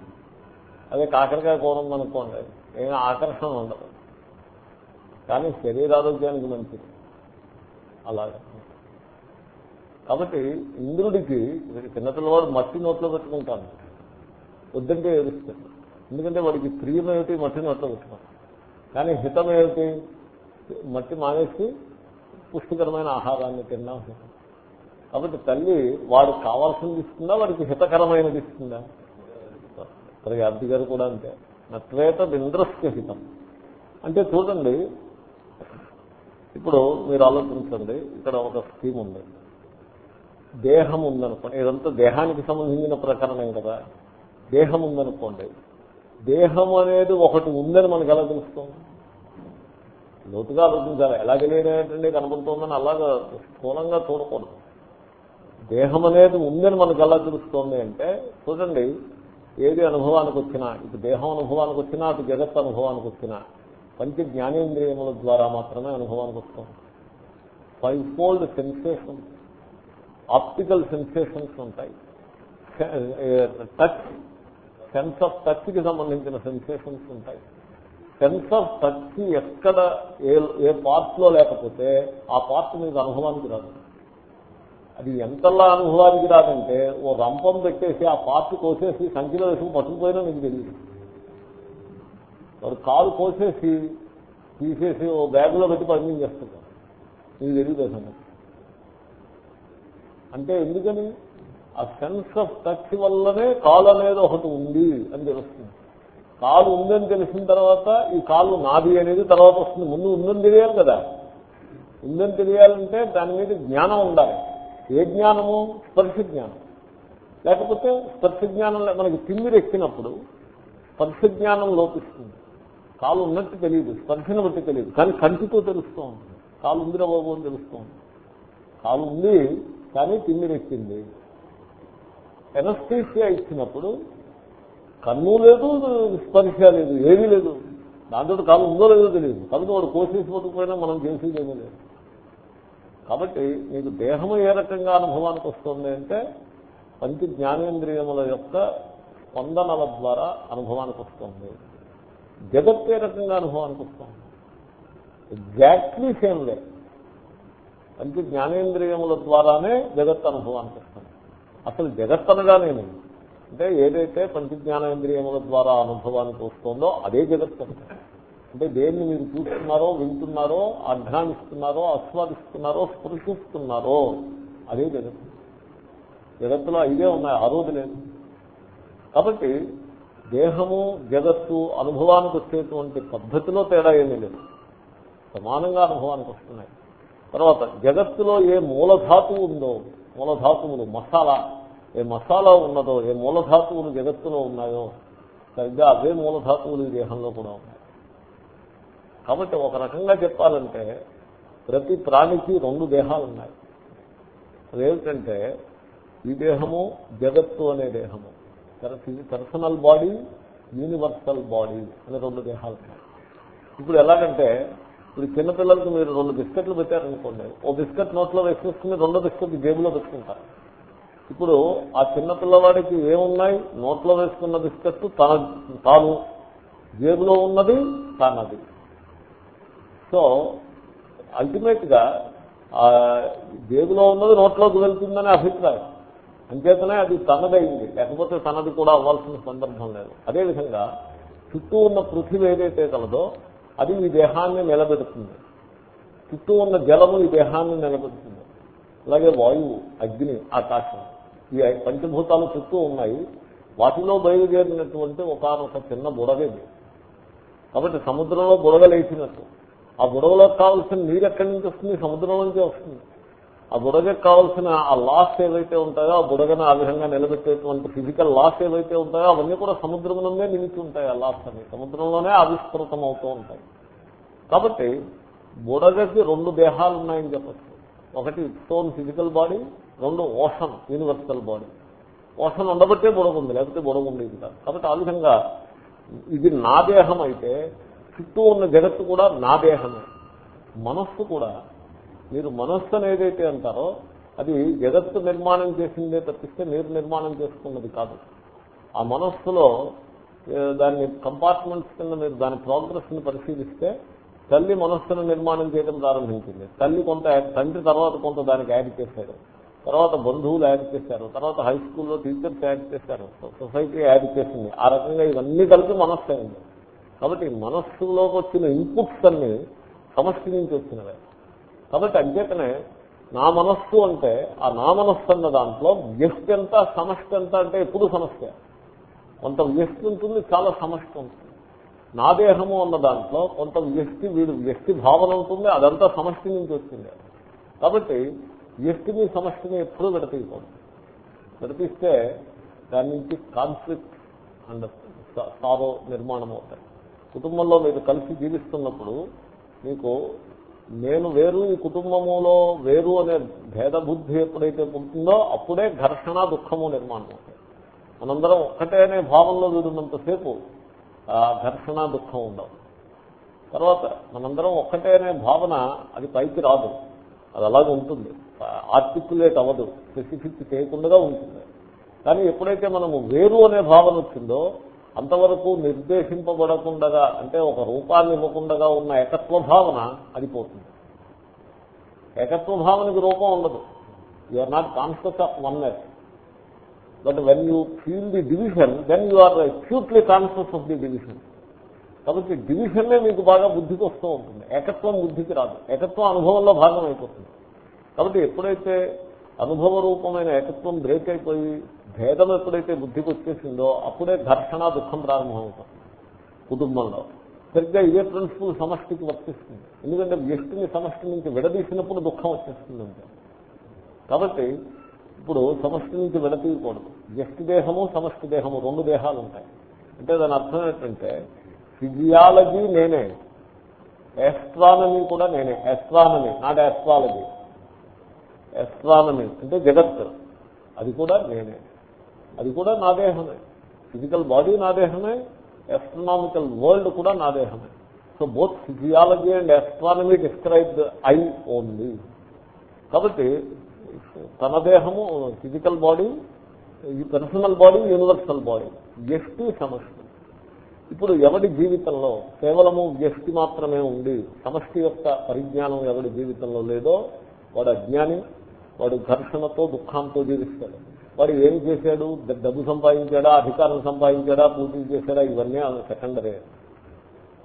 అదే కాకరకాయ కూర ఉందనుకోండి ఏం ఆకర్షణ ఉండదు. కానీ శరీరారోగ్యానికి మంచిది. అలాగే. కాబట్టి ఇంద్రుడికి చిన్నపిల్లవాడు మట్టి నోట్లో పెట్టుకుంటాను వద్దంటే ఏడుస్తాడు. ఎందుకంటే వాడికి ప్రియం ఏమిటి మట్టి నోట్లో పెట్టుకుంటాడు కానీ హితం ఏమిటి? మట్టి మానేసి పుష్టికరమైన ఆహారాన్ని తిన్నాం. కాబట్టి తల్లి వాడు కావాల్సింది ఇస్తుందా వాడికి హితకరమైనది ఇస్తుందా? ఇక్కడ అర్థి గారు కూడా అంతే. నత్వేత ఇంద్రస్య హితం. అంటే చూడండి ఇప్పుడు మీరు ఆలోచించండి ఇక్కడ ఒక స్కీమ్ ఉంది. దేహం ఉందనుకోండి ఇదంతా దేహానికి సంబంధించిన ప్రకరణం కదా. దేహం ఉందనుకోండి దేహం అనేది ఒకటి ఉందని మనకు ఎలా తెలుస్తుంది లోతుగా ఆలోచించాలి. ఎలా తెలియనేటండి కనబడుతుందని అలాగా స్థూలంగా చూడకూడదు. దేహం అనేది ఉందని మనకు ఎలా తెలుస్తోంది అంటే చూడండి ఏది అనుభవానికి వచ్చినా ఇటు దేహం అనుభవానికి వచ్చినా అటు జగత్ అనుభవానికి వచ్చినా పంచ జ్ఞానేంద్రియముల ద్వారా మాత్రమే అనుభవానికి వస్తుంది five fold sensation optical sensations ఉంటాయి. టచ్ సెన్స్ ఆఫ్ టచ్కి సంబంధించిన సెన్సేషన్స్ ఉంటాయి. సెన్స్ ఆఫ్ టచ్ ఎక్కడ ఏ ఏ పార్ట్లో లేకపోతే ఆ పార్ట్ మీకు అనుభవానికి రాదు. అది ఎంతలా అనుభవానికి రాదంటే ఓ రంపం పెట్టేసి ఆ పార్ట్ కోసేసి సంచిలో వేసుకుని పట్టుకుపోయినా మీకు తెలియదు. వాడు కాలు కోసేసి తీసేసి ఓ బ్యాగులో పెట్టి పంపించేస్తుంది నీకు తెలియదు సంగతి. అంటే ఎందుకని? ఆ సెన్స్ ఆఫ్ టచ్ వల్లనే కాలు అనేది ఒకటి ఉంది అని తెలుస్తుంది. కాలు ఉందని తెలిసిన తర్వాత ఈ కాలు నాది అనేది తర్వాత వస్తుంది. ముందు ఉందని తెలియాలి కదా. ఉందని తెలియాలంటే దాని మీద జ్ఞానం ఉండాలి. ఏ జ్ఞానము స్పర్శ జ్ఞానం. లేకపోతే స్పర్శ జ్ఞానం మనకి తిమ్మిరి ఎక్కినప్పుడు స్పర్శ జ్ఞానం లోపిస్తుంది. కాలు ఉన్నట్టు తెలియదు స్పర్శను బట్టి తెలియదు. కానీ కంటితో తెలుస్తూ ఉంటుంది కాలు ఉందిరా బాబు అని తెలుస్తూ ఉంటుంది కాలు ఉంది కానీ తిమ్మిరెక్కింది ఎనస్థీసియా ఇచ్చినప్పుడు కన్ను లేదు స్పర్శ లేదు ఏమీ లేదు. దాంతో కాలు ఉందో లేదో తెలియదు. కనుక వాడు కోసేసి పట్టుకుపోయినా మనం చేసేది ఏమీ లేదు. కాబట్టి మీకు దేహము ఏ రకంగా అనుభవానికి వస్తుంది అంటే పంచ జ్ఞానేంద్రియముల యొక్క స్పందనల ద్వారా అనుభవానికి వస్తుంది. జగత్ ఏ రకంగా అనుభవానికి వస్తుంది? ఎగ్జాక్ట్లీ సేమ్ లే పంచ జ్ఞానేంద్రియముల ద్వారానే జగత్ అనుభవానికి వస్తుంది. అసలు జగత్ అనగానేమి అంటే ఏదైతే పంచ జ్ఞానేంద్రియముల ద్వారా అనుభవానికి వస్తుందో అదే జగత్ అంటే అంటే దేన్ని మీరు చూస్తున్నారో వింటున్నారో అఘ్రానిస్తున్నారో ఆస్వాదిస్తున్నారో స్పృశిస్తున్నారో అదే జగత్తు. జగత్తులో ఇదే ఉన్నాయి ఆ రోజు లేదు. కాబట్టి దేహము జగత్తు అనుభవానికి వచ్చేటువంటి పద్ధతిలో తేడా ఏమీ లేదు. సమానంగా అనుభవానికి వస్తున్నాయి. తర్వాత జగత్తులో ఏ మూలధాతువు ఉందో మూలధాతువులు మసాలా ఏ మసాలా ఉన్నదో ఏ మూలధాతువులు జగత్తులో ఉన్నాయో సరిగ్గా అవే మూలధాతువులు ఈ దేహంలో కూడా ఉన్నాయి. కాబట్టి ఒక రకంగా చెప్పాలంటే ప్రతి ప్రాణికి రెండు దేహాలు ఉన్నాయి. అదేమిటంటే ఈ దేహము జగత్తు అనే దేహము. పర్సనల్ బాడీ యూనివర్సల్ బాడీ అనే రెండు దేహాలు ఉన్నాయి. ఇప్పుడు ఎలాగంటే ఇప్పుడు చిన్నపిల్లలకు మీరు రెండు బిస్కెట్లు పెట్టారనుకోండి ఓ బిస్కెట్ నోట్లో వేసేసుకుని రెండో బిస్కెట్ జేబులో పెట్టుకుంటారు. ఇప్పుడు ఆ చిన్నపిల్లవాడికి ఏమున్నాయి? నోట్లో వేసుకున్న బిస్కెట్ తన తాను జేబులో ఉన్నది తానది. సో అల్టిమేట్గా ఆ జేబులో ఉన్నది నోట్లోకి వెళ్తుందనే అభిప్రాయం. అంచేతనే అది తనదైంది. లేకపోతే తనది కూడా అవ్వాల్సిన సందర్భం లేదు. అదేవిధంగా చుట్టూ ఉన్న పృథివీ ఏదైతే కలదో అది ఈ దేహాన్ని నిలబెడుతుంది. చుట్టూ ఉన్న జలము ఈ దేహాన్ని నిలబెడుతుంది. అలాగే వాయువు అగ్ని ఆకాశం ఈ పంచభూతాలు చుట్టూ ఉన్నాయి. వాటిలో బయలుదేరినటువంటి ఒకనొక చిన్న బుడగది. కాబట్టి సముద్రంలో బుడగలేసినట్టు ఆ బుడగలోకి కావాల్సిన నీరు ఎక్కడి నుంచి వస్తుంది? సముద్రం నుంచి వస్తుంది. ఆ బుడగకు కావాల్సిన ఆ లాస్ ఏవైతే ఉంటాయో ఆ బుడగను ఆ విధంగా నిలబెట్టేటువంటి ఫిజికల్ లాస్ ఏవైతే ఉంటాయో అవన్నీ కూడా సముద్రంలోనే నిలిచి ఉంటాయి ఆ లాస్ అని సముద్రంలోనే ఆవిష్కృతం అవుతూ ఉంటాయి. కాబట్టి బుడగకి రెండు దేహాలు ఉన్నాయని చెప్పచ్చు. ఒకటి స్టోన్ ఫిజికల్ బాడీ రెండు ఓషన్ యూనివర్సల్ బాడీ ఓషన్ ఉండబట్టే బుడగ ఉంది లేకపోతే బుడగ ఉండేది కాదు. కాబట్టి ఆ విధంగా ఇది నా దేహం అయితే చుట్టూ ఉన్న జగత్తు కూడా నా దేహమే. మనస్సు కూడా. మీరు మనస్సు ఏదైతే అంటారో అది జగత్తు నిర్మాణం చేసిందే తప్పిస్తే మీరు నిర్మాణం చేసుకున్నది కాదు. ఆ మనస్సులో దాన్ని కంపార్ట్మెంట్స్ కింద మీరు దాని ప్రోగ్రెస్ని పరిశీలిస్తే తల్లి మనస్సును నిర్మాణం చేయడం ప్రారంభించింది. తల్లి కొంత తండ్రి తర్వాత కొంత దానికి యాడ్ చేశారు. తర్వాత బంధువులు యాడ్ చేశారు. తర్వాత హై స్కూల్లో టీచర్స్ యాడ్ చేశారు. సొసైటీ యాడ్ చేసింది. ఆ రకంగా ఇవన్నీ కలిపి మనస్సు అయింది కాబట్టి మనస్సులోకి వచ్చిన ఇన్పుట్స్ అన్ని సమష్టి నుంచి వచ్చినవే. కాబట్టి అంచేతనే నా మనస్సు అంటే ఆ నా మనస్సు అన్న దాంట్లో వ్యక్తి ఎంత సమష్టి ఎంత అంటే ఎప్పుడు సమస్య కొంత వ్యక్తి ఉంటుంది చాలా సమష్టి ఉంటుంది. నా దేహము అన్న దాంట్లో కొంత వ్యక్తి వీడు వ్యక్తి భావన ఉంటుంది అదంతా సమష్టి నుంచి వచ్చింది. కాబట్టి వ్యక్తిని సమష్టిని ఎప్పుడూ విడతీయకూడదు. విడతీస్తే దాని నుంచి కాన్ఫ్లిక్ట్ అండ్ సారో నిర్మాణం అవుతాయి. కుటుంబంలో మీరు కలిసి జీవిస్తున్నప్పుడు మీకు నేను వేరు ఈ కుటుంబములో వేరు అనే భేద బుద్ధి ఎప్పుడైతే పుట్టిందో అప్పుడే ఘర్షణ దుఃఖము నిర్మాణం అవుతాయి. మనందరం ఒక్కటే అనే భావంలో వీడున్నంతసేపు ఆ ఘర్షణ దుఃఖం ఉండవు. తర్వాత మనందరం ఒక్కటే అనే భావన అది పైకి రాదు. అది అలాగే ఉంటుంది. ఆర్టికులేట్ అవ్వదు. స్పెసిఫిక్ చేయకుండా ఉంటుంది. కానీ ఎప్పుడైతే మనము వేరు అనే భావన వచ్చిందో అంతవరకు నిర్దేశింపబడకుండగా అంటే ఒక రూపాన్ని ఇవ్వకుండా ఉన్న ఏకత్వ భావన అది పోతుంది ఏకత్వ భావనకి రూపం ఉండదు. You are not conscious of oneness but when you feel the division then you are acutely conscious of the division కాబట్టి డివిజన్నే మీకు బాగా బుద్ధికి వస్తూ ఉంటుంది. ఏకత్వం బుద్ధికి రాదు. ఏకత్వం అనుభవంలో భాగం అయిపోతుంది. కాబట్టి ఎప్పుడైతే అనుభవ రూపమైన ఏకత్వం బ్రేక్ అయిపోయి భేదం ఎప్పుడైతే బుద్ధికి వచ్చేసిందో అప్పుడే ఘర్షణ దుఃఖం ప్రారంభమవుతుంది కుటుంబంలో. సరిగ్గా ఇదే ప్రిన్సిపల్ సమష్టికి వర్తిస్తుంది. ఎందుకంటే వ్యక్తిని సమష్టి నుంచి విడదీసినప్పుడు దుఃఖం వచ్చేస్తుంది అంతే. కాబట్టి ఇప్పుడు సమష్టి నుంచి విడతీయకూడదు వ్యక్తి దేహము సమష్టి దేహము రెండు దేహాలు ఉంటాయి. అంటే దాని అర్థం ఏంటంటే ఫిజియాలజీ నేనే ఎస్ట్రానమీ కూడా నేనే. ఎస్ట్రానమీ నాట్ ఎస్ట్రాలజీ ఎస్ట్రానమీ అంటే జగత్ అది కూడా నేనే. అది కూడా నా దేహమే. ఫిజికల్ బాడీ నా దేహమే ఎస్ట్రనామికల్ వరల్డ్ కూడా నా దేహమే. So both physiology and astronomy describe I only కాబట్టి తన దేహము physical body personal body universal body వ్యక్తి సమష్టి. ఇప్పుడు ఎవడి జీవితంలో కేవలము వ్యక్తి మాత్రమే ఉండి సమష్టి యొక్క పరిజ్ఞానం ఎవడి జీవితంలో లేదో వాడు అజ్ఞాని వాడు ఘర్షణతో దుఃఖంతో జీవిస్తాడు. వాడు ఏం చేశాడు? డబ్బు సంపాదించాడా? అధికారం సంపాదించాడా? పూజలు చేశాడా? ఇవన్నీ సెకండరీ.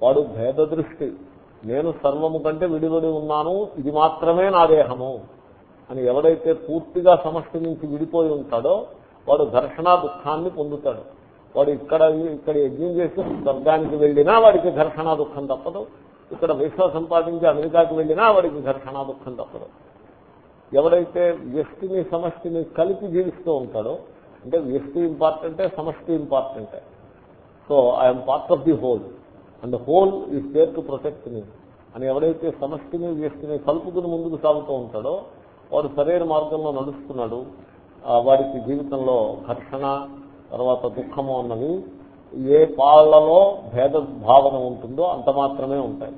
వాడు భేద దృష్టి నేను సర్వము కంటే విడివడి ఉన్నాను. ఇది మాత్రమే నా దేహము. అని ఎవడైతే పూర్తిగా సమష్టి నుంచి విడిపోయి ఉంటాడో వాడు ఘర్షణ దుఃఖాన్ని పొందుతాడు. వాడు ఇక్కడ ఇక్కడ యజ్ఞం చేసి స్వర్గానికి వెళ్ళినా వాడికి ఘర్షణ దుఃఖం తప్పదు. ఇక్కడ విశ్వ సంపాదించి అమెరికాకి వెళ్ళినా వాడికి ఘర్షణ దుఃఖం తప్పదు. ఎవడైతే వ్యక్తిని సమష్టిని కలిపి జీవిస్తూ ఉంటాడో అంటే వ్యక్తి ఇంపార్టెంటే సమష్టి ఇంపార్టెంటే. So I'm part of the whole and whole is pair to protect me అని ఎవడైతే సమష్టిని వ్యక్తిని కలుపుకుని ముందుకు సాగుతూ ఉంటాడో వాడు సరైన మార్గంలో నడుస్తున్నాడు. వాడికి జీవితంలో ఘర్షణ తర్వాత దుఃఖము అన్నవి ఏ పాళ్ళలో భేద భావన ఉంటుందో అంత మాత్రమే ఉంటాయి.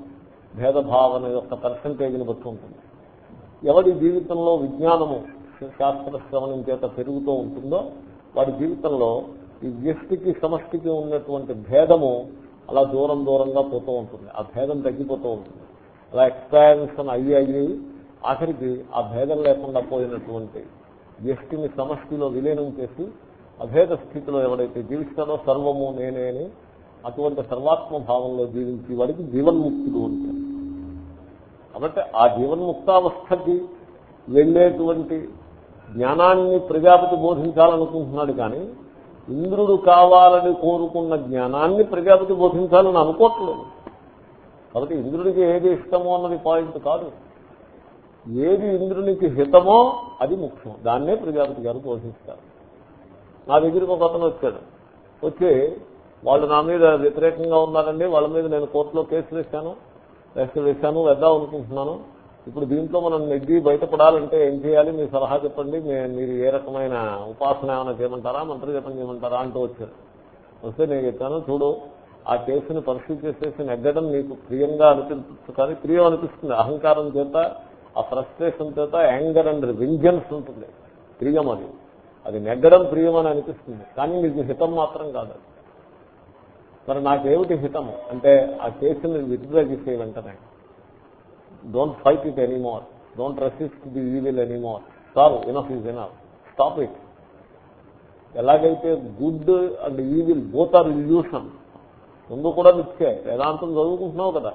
భేద భావన యొక్క పర్సంటేజ్ని బట్టి ఉంటుంది. ఎవడి జీవితంలో విజ్ఞానము శాస్త్ర శ్రవణం చేత పెరుగుతూ ఉంటుందో వాడి జీవితంలో ఈ వ్యక్తికి సమష్టికి ఉన్నటువంటి భేదము అలా దూరం దూరంగా పోతూ ఉంటుంది. ఆ భేదం తగ్గిపోతూ ఉంటుంది. అలా ఎక్స్పాన్షన్ అయ్యి అయ్యి ఆఖరికి ఆ భేదం లేకుండా పోయినటువంటి వ్యక్తిని సమష్టిలో విలీనం చేసి అభేద స్థితిలో ఎవడైతే జీవిస్తాడో సర్వము నేనే అని అటువంటి సర్వాత్మ భావంలో జీవించి వాడికి జీవన్ముక్తుడు ఉంటాడు. కాబట్టి ఆ జీవన్ముక్తావస్థకి వెళ్ళేటువంటి జ్ఞానాన్ని ప్రజాపతి బోధించాలనుకుంటున్నాడు కానీ ఇంద్రుడు కావాలని కోరుకున్న జ్ఞానాన్ని ప్రజాపతి బోధించాలని అనుకోవట్లేదు. కాబట్టి ఇంద్రుడికి ఏది ఇష్టమో అన్నది పాయింట్ కాదు. ఏది ఇంద్రునికి హితమో అది ముఖ్యం. దాన్నే ప్రజాపతి గారు బోధిస్తారు. నా దగ్గరికి ఒక అతను వచ్చాడు. వచ్చి వాళ్ళు నా మీద వ్యతిరేకంగా ఉన్నారండి. వాళ్ళ మీద నేను కోర్టులో కేసు వేశాను. వేస్తే వేశాను వేద్దాం అనుకుంటున్నాను. ఇప్పుడు దీంట్లో మనం నెగ్గి బయటపడాలంటే ఏం చేయాలి? మీ సలహా చెప్పండి. మీరు ఏ రకమైన ఉపాసన ఏమైనా చేయమంటారా? మంత్ర జపం చేయమంటారా? అంటూ వచ్చారు. వస్తే నేను చెప్పాను చూడు ఆ కేసుని పరిస్థితి చేసేసి నెగ్గడం నీకు ప్రియంగా అనిపించచ్చు కానీ ప్రియం అనిపిస్తుంది. అహంకారం చేత ఆ ఫ్రస్ట్రేషన్ చేత యాంగర్ అండ్ వింజన్స్ ఉంటుంది. ప్రియం అది. అది నెగ్గడం ప్రియం అని అనిపిస్తుంది. కానీ మీకు హితం మాత్రం కాదు. మరి నాకేమిటి హితం అంటే ఆ కేసుని విత్డ్రా చేసే వెంటనే. Don't fight it anymore don't resist the evil anymore sir enough is enough stop it ఎలాగైతే good and evil both are illusion ముందు కూడా నిత్యే వేదాంతం చదువుకుంటున్నావు కదా.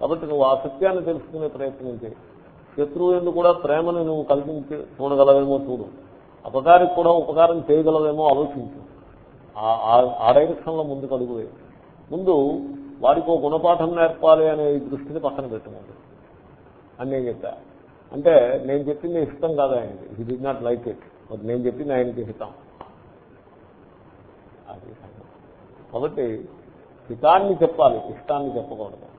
కాబట్టి నువ్వు ఆ సత్యాన్ని తెలుసుకునే ప్రయత్నం చేయి. శత్రువు ఎందుకు కూడా ప్రేమను నువ్వు కల్పించి చూడగలవేమో చూడు. అపకారికి కూడా ఉపకారం చేయగలవేమో ఆలోచించు. ఆ- ఆ- ఆ డైరెక్షన్లో ముందుకు అడుగువేయి ముందు వారికి గుణపాఠం నేర్పాలి అనే ఈ దృష్టిని పక్కన పెట్టుకోండి అని నేను చెప్పా? అంటే నేను చెప్పింది ఇష్టం కాదు ఆయనకి? He did not like it but నేను చెప్పింది ఆయనకి హితం. అది కాబట్టి హితాన్ని చెప్పాలి ఇష్టాన్ని చెప్పకూడదు.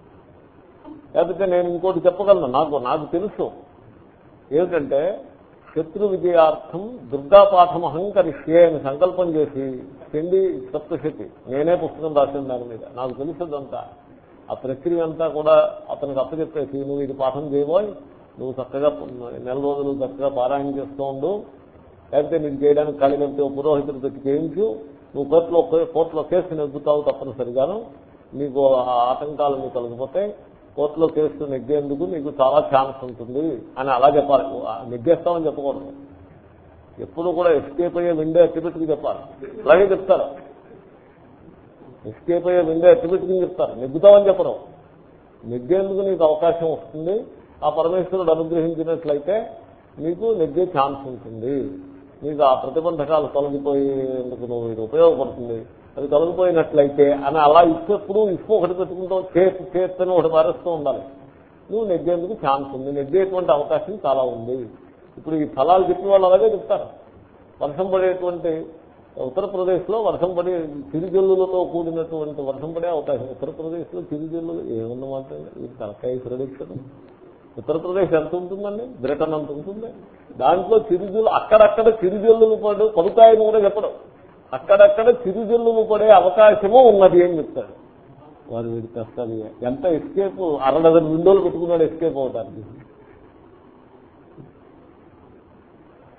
లేకపోతే నేను ఇంకోటి చెప్పగలను. నాకు నాకు తెలుసు. ఏమిటంటే శత్రు విజయార్థం దుర్గా పాఠం అహంకరిష్యే అని సంకల్పం చేసి చెండి సప్తశతి. నేనే పుస్తకం రాసిన దాని మీద. నాకు తెలిసిందంతా. ఆ ప్రక్రియ అంతా కూడా అతనికి అప్పచెప్పేసి నువ్వు ఇది పాఠం చేయబోయ్. నువ్వు చక్కగా నెల రోజులు చక్కగా పారాయణ చేస్తూ ఉండు. లేకపోతే నీకు చేయడానికి ఖాళీ లేకపోతే పురోహితుడు పెట్టి చేయించు. నువ్వు కోర్టులో కోర్టులో కేసు నెగ్గుతావు తప్పనిసరిగాను. నీకు ఆ ఆటంకాలు నీకు కలిగిపోతే కోర్టులో కేసు నెగ్గేందుకు నీకు చాలా ఛాన్స్ ఉంటుంది అని అలా చెప్పాలి. నెగ్గేస్తామని చెప్పకూడదు. ఎప్పుడు కూడా ఎస్కేప్ అయ్యే విండో ఎట్టిపెట్టుకుని చెప్పాలి. అలాగే చెప్తారు. ఎస్కేప్ అయ్యే విండో ఎట్టిపెట్టుకుని చెప్తారు. నెగ్గుతామని చెప్పడం. నెగ్గేందుకు నీకు అవకాశం వస్తుంది. ఆ పరమేశ్వరుడు అనుగ్రహించినట్లయితే నీకు నెగ్గే ఛాన్స్ ఉంటుంది. నీకు ఆ ప్రతిబంధకాలు తొలగిపోయేందుకు నువ్వు ఇది ఉపయోగపడుతుంది. అది తొలగిపోయినట్లయితే అని అలా ఇచ్చేప్పుడు ఇప్పు ఒకటి పెట్టుకుంటావు చేతి చేత్తని ఒకటి మారేస్తూ ఉండాలి. నువ్వు నెగ్గేందుకు ఛాన్స్ ఉంది. నెగ్గేటువంటి అవకాశం చాలా ఉంది. ఇప్పుడు ఈ ఫలాలు చెప్పిన వాళ్ళు అలాగే చెప్తారు. వర్షం పడేటువంటి ఉత్తరప్రదేశ్లో వర్షం పడే చిరుజల్లులతో కూడినటువంటి వర్షం పడే అవకాశం ఉత్తరప్రదేశ్లో చిరుజల్లులు ఏమున్నమాట ఇది తలకాయ ప్రదేశం ఉత్తరప్రదేశ్ ఎంత ఉంటుందండి? బ్రిటన్ అంత ఉంటుంది. దాంట్లో చిరుజల్లు అక్కడక్కడ చిరుజల్లులు పడు పడుతాయని కూడా చెప్పడం అక్కడక్కడ చిరుజల్లులు పడే అవకాశము ఉన్నది అని చెప్తాడు. వారు వీడికి వస్తుంది ఎంత ఎస్కేప్ అర డజన్ విండోలు పెట్టుకున్నాడు ఎస్కేప్ అవుతారు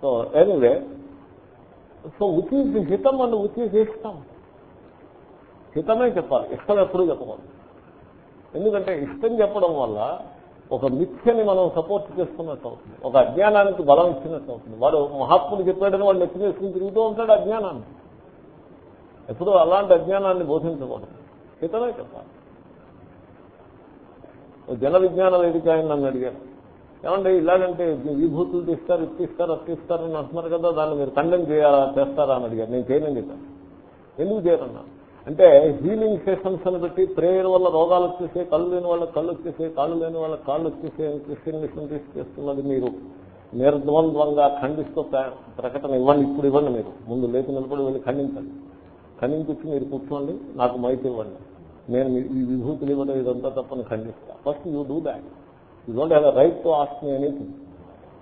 so anyway so which is Hitam and which is ఇష్టం హితమే చెప్పాలి. ఇష్టం ఎప్పుడు చెప్పకూడదు. ఎందుకంటే ఇష్టం చెప్పడం వల్ల ఒక మిథ్యని మనం సపోర్ట్ చేస్తున్నట్టు అవుతుంది. ఒక అజ్ఞానానికి బలం ఇచ్చినట్టు అవుతుంది. వాడు మహాత్ముడు చెప్పాడని వాడు నెత్తి తిరుగుతూ ఉంటాడు అజ్ఞానాన్ని. ఎప్పుడో అలాంటి అజ్ఞానాన్ని బోధించకూడదు. ఇతనే చెప్పాలి జన విజ్ఞాన వేదిక ఆయన నన్ను అడిగారు. ఏమంటే ఇలాగంటే విభూతులు తీస్తారు ఇది తీస్తారు అది తీస్తారు అని అంటున్నారు కదా దాన్ని మీరు ఖండం చేయాలా చేస్తారా అని అడిగారు. నేను చేయనని చెప్పాను ఎందుకు చేయరన్నా? అంటే హీలింగ్ సెషన్స్ అని పెట్టి ప్రేయర్ వల్ల రోగాలు వచ్చేసే కళ్ళు లేని వాళ్ళకి కళ్ళు వచ్చేసే కాళ్ళు లేని వాళ్ళకి కాళ్ళు వచ్చేసే క్రిస్టియన్ మిషన్ తీసుకొస్తున్నది మీరు. నిర్ద్వంద్వంగా ఖండిస్తూ ప్రకటన ఇవ్వండి ఇప్పుడు ఇవ్వండి మీరు. ముందు లేచి నిలబడి వెళ్ళి ఖండించండి. ఖండించి మీరు కూర్చోండి నాకు మైక్ ఇవ్వండి. నేను ఈ విభూతులు ఇవ్వడం ఇదంతా తప్పని ఖండిస్తా. First you do that. You don't have right to ask me అనేది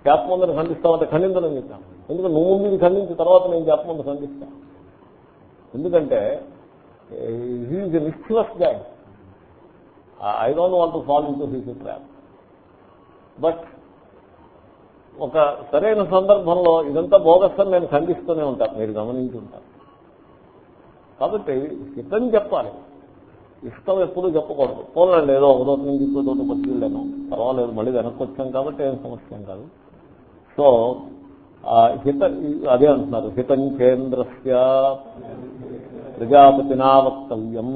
చెప్పమందని ఖండిస్తామంటే ఖండించడం చెప్తాను ఎందుకంటే నువ్వు ముందు ఖండించిన తర్వాత నేను చెప్పమంది ఖండిస్తా. ఎందుకంటే he's a mischievous I don't want to follow into his trap but ఒక సరైన సందర్భంలో ఇదంతా బోగస్ అని నేను ఖండిస్తూనే ఉంటాను మీరు గమనించి ఉంటారు. కాబట్టి హితం చెప్పాలి. ఇష్టం ఎప్పుడూ చెప్పకూడదు. పోలండి ఏదో ఒకదో నుంచి ఇంకో పట్టుకెళ్ళాను పర్వాలేదు మళ్ళీ వెనక్కి వచ్చాం కాబట్టి ఏం సమస్య కాదు. సో హిత అదే అంటున్నారు. హితం కేంద్రస్య ప్రజాపతినా వక్తవ్యం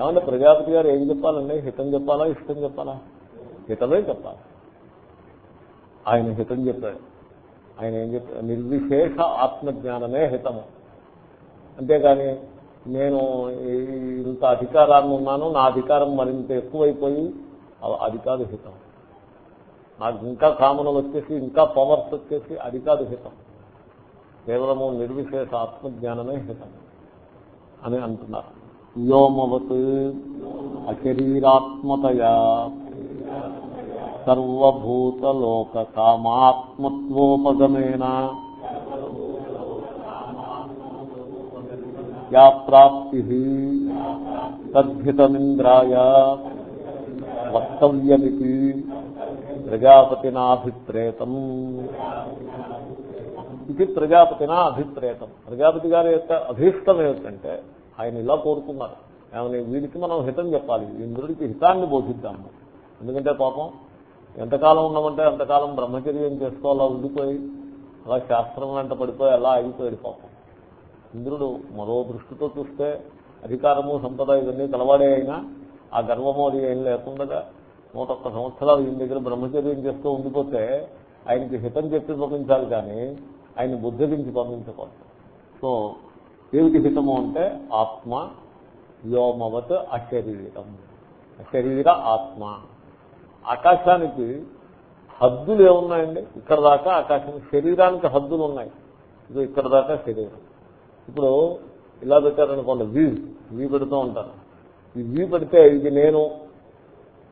ఏమంటే ప్రజాపతి గారు ఏం చెప్పాలండి? హితం చెప్పాలా ఇష్టం చెప్పాలా? హితమే చెప్పాలి. ఆయన హితం చెప్పాడు. ఆయన ఏం చెప్పారు నిర్విశేష ఆత్మజ్ఞానమే హితము. అంతేగాని నేను ఇంత అధికారాన్ని ఉన్నాను నా అధికారం మరింత ఎక్కువైపోయి అ- అది కాదు హితం. నాకు ఇంకా కామనలు వచ్చేసి ఇంకా పవర్స్ వచ్చేసి అది కాదు హితం. కేవలము నిర్విశేష ఆత్మజ్ఞానమే హితం అని అంటున్నారు. వ్యోమవత్ అశరీరాత్మతయా సర్వభూతలోక కామాత్మత్వోపగమేనా యా ప్రాప్తి తద్భితమింద్రాయ వక్తవ్యమితి ప్రజాపతినాభిప్రేతం ఇది ప్రజాపతినా అభిప్రేతం ప్రజాపతి గారి యొక్క అభీష్టం ఏమిటంటే ఆయన ఇలా కోరుకున్నారు. ఏమని వీడికి మనం హితం చెప్పాలి. ఇంద్రుడికి హితాన్ని బోధిద్దాము ఎందుకంటే పాపం ఎంతకాలం ఉన్నామంటే అంతకాలం బ్రహ్మచర్యం చేసుకోవాలా ఉండిపోయి అలా శాస్త్రం వెంట పడిపోయి అలా అయిపోయాడు పాపం. ఇంద్రుడు మరో దృష్టితో చూస్తే అధికారము సంపద ఇవన్నీ కలవాడే అయినా ఆ గర్వము అది ఏం లేకుండా నూట ఒక్క సంవత్సరాలు ఈయన దగ్గర బ్రహ్మచర్యం చేస్తూ ఉండిపోతే ఆయనకి హితం చెప్పి పంపించాలి కానీ ఆయన బుద్ధగించి పంపించకూడదు. సో ఏమిటి హితము అంటే ఆత్మ వ్యోమవత్ అశరీరం. శరీర ఆత్మ. ఆకాశానికి హద్దులు ఏమున్నాయండి? ఇక్కడ దాకా ఆకాశం శరీరానికి హద్దులు ఉన్నాయి. ఇది ఇక్కడ దాకా శరీరం. ఇప్పుడు ఇలా పెట్టారనుకోండి వీ వీ పెడుతూ ఉంటారు. ఈ వీ పెడితే ఇది నేను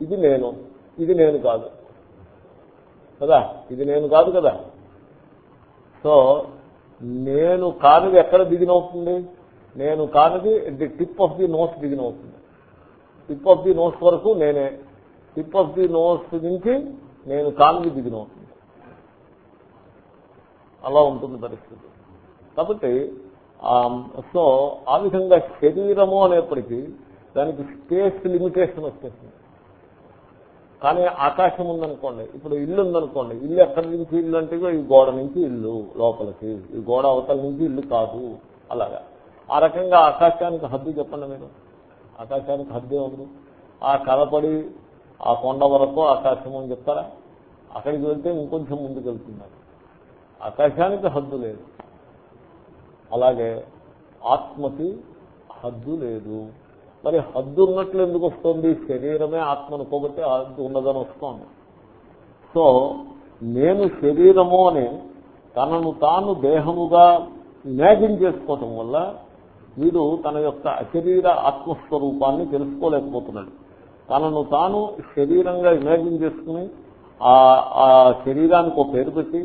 ఇది నేను ఇది నేను కాదు. కదా? ఇది నేను కాదు కదా? సో నేను కానిది ఎక్కడ దిగినవుతుంది నేను కానిది the tip of the nose దిగినవుతుంది tip of the nose వరకు నేనే. టిప్ ఆఫ్ ది నోస్ నుంచి నేను కానిది దిగినవుతుంది అలా ఉంటుంది పరిస్థితి. కాబట్టి Um, సో ఆ విధంగా శరీరము అనేప్పటికీ దానికి స్పేస్ లిమిటేషన్ వచ్చేస్తుంది. కానీ ఆకాశం ఉందనుకోండి ఇప్పుడు ఇల్లు ఉందనుకోండి ఇల్లు ఎక్కడి నుంచి ఇల్లు అంటే ఈ గోడ నుంచి ఇల్లు లోపలికి ఈ గోడ అవతల నుంచి ఇల్లు కాదు అలాగా. ఆ రకంగా ఆకాశానికి హద్దు చెప్పండి మీరు. ఆకాశానికి హద్దే ఉంది ఆ కలపడి ఆ కొండ వరకు ఆకాశం అని చెప్తారా? అక్కడికి వెళ్తే ఇంకొంచెం ముందుకు వెళ్తున్నారు ఆకాశానికి హద్దు లేదు. అలాగే ఆత్మకి హద్దు లేదు. మరి హద్దు ఉన్నట్లు ఎందుకు వస్తుంది? శరీరమే ఆత్మ అనుకోబట్టి హద్దు ఉన్నదని వస్తుంది. సో నేను శరీరము అని తనను తాను దేహముగా ఇమాజిన్ చేసుకోవటం వల్ల వీడు తన యొక్క అశరీర ఆత్మస్వరూపాన్ని తెలుసుకోలేకపోతున్నాడు. తనను తాను శరీరంగా ఇమాజిన్ చేసుకుని ఆ ఆ శరీరానికి ఒక పేరు పెట్టి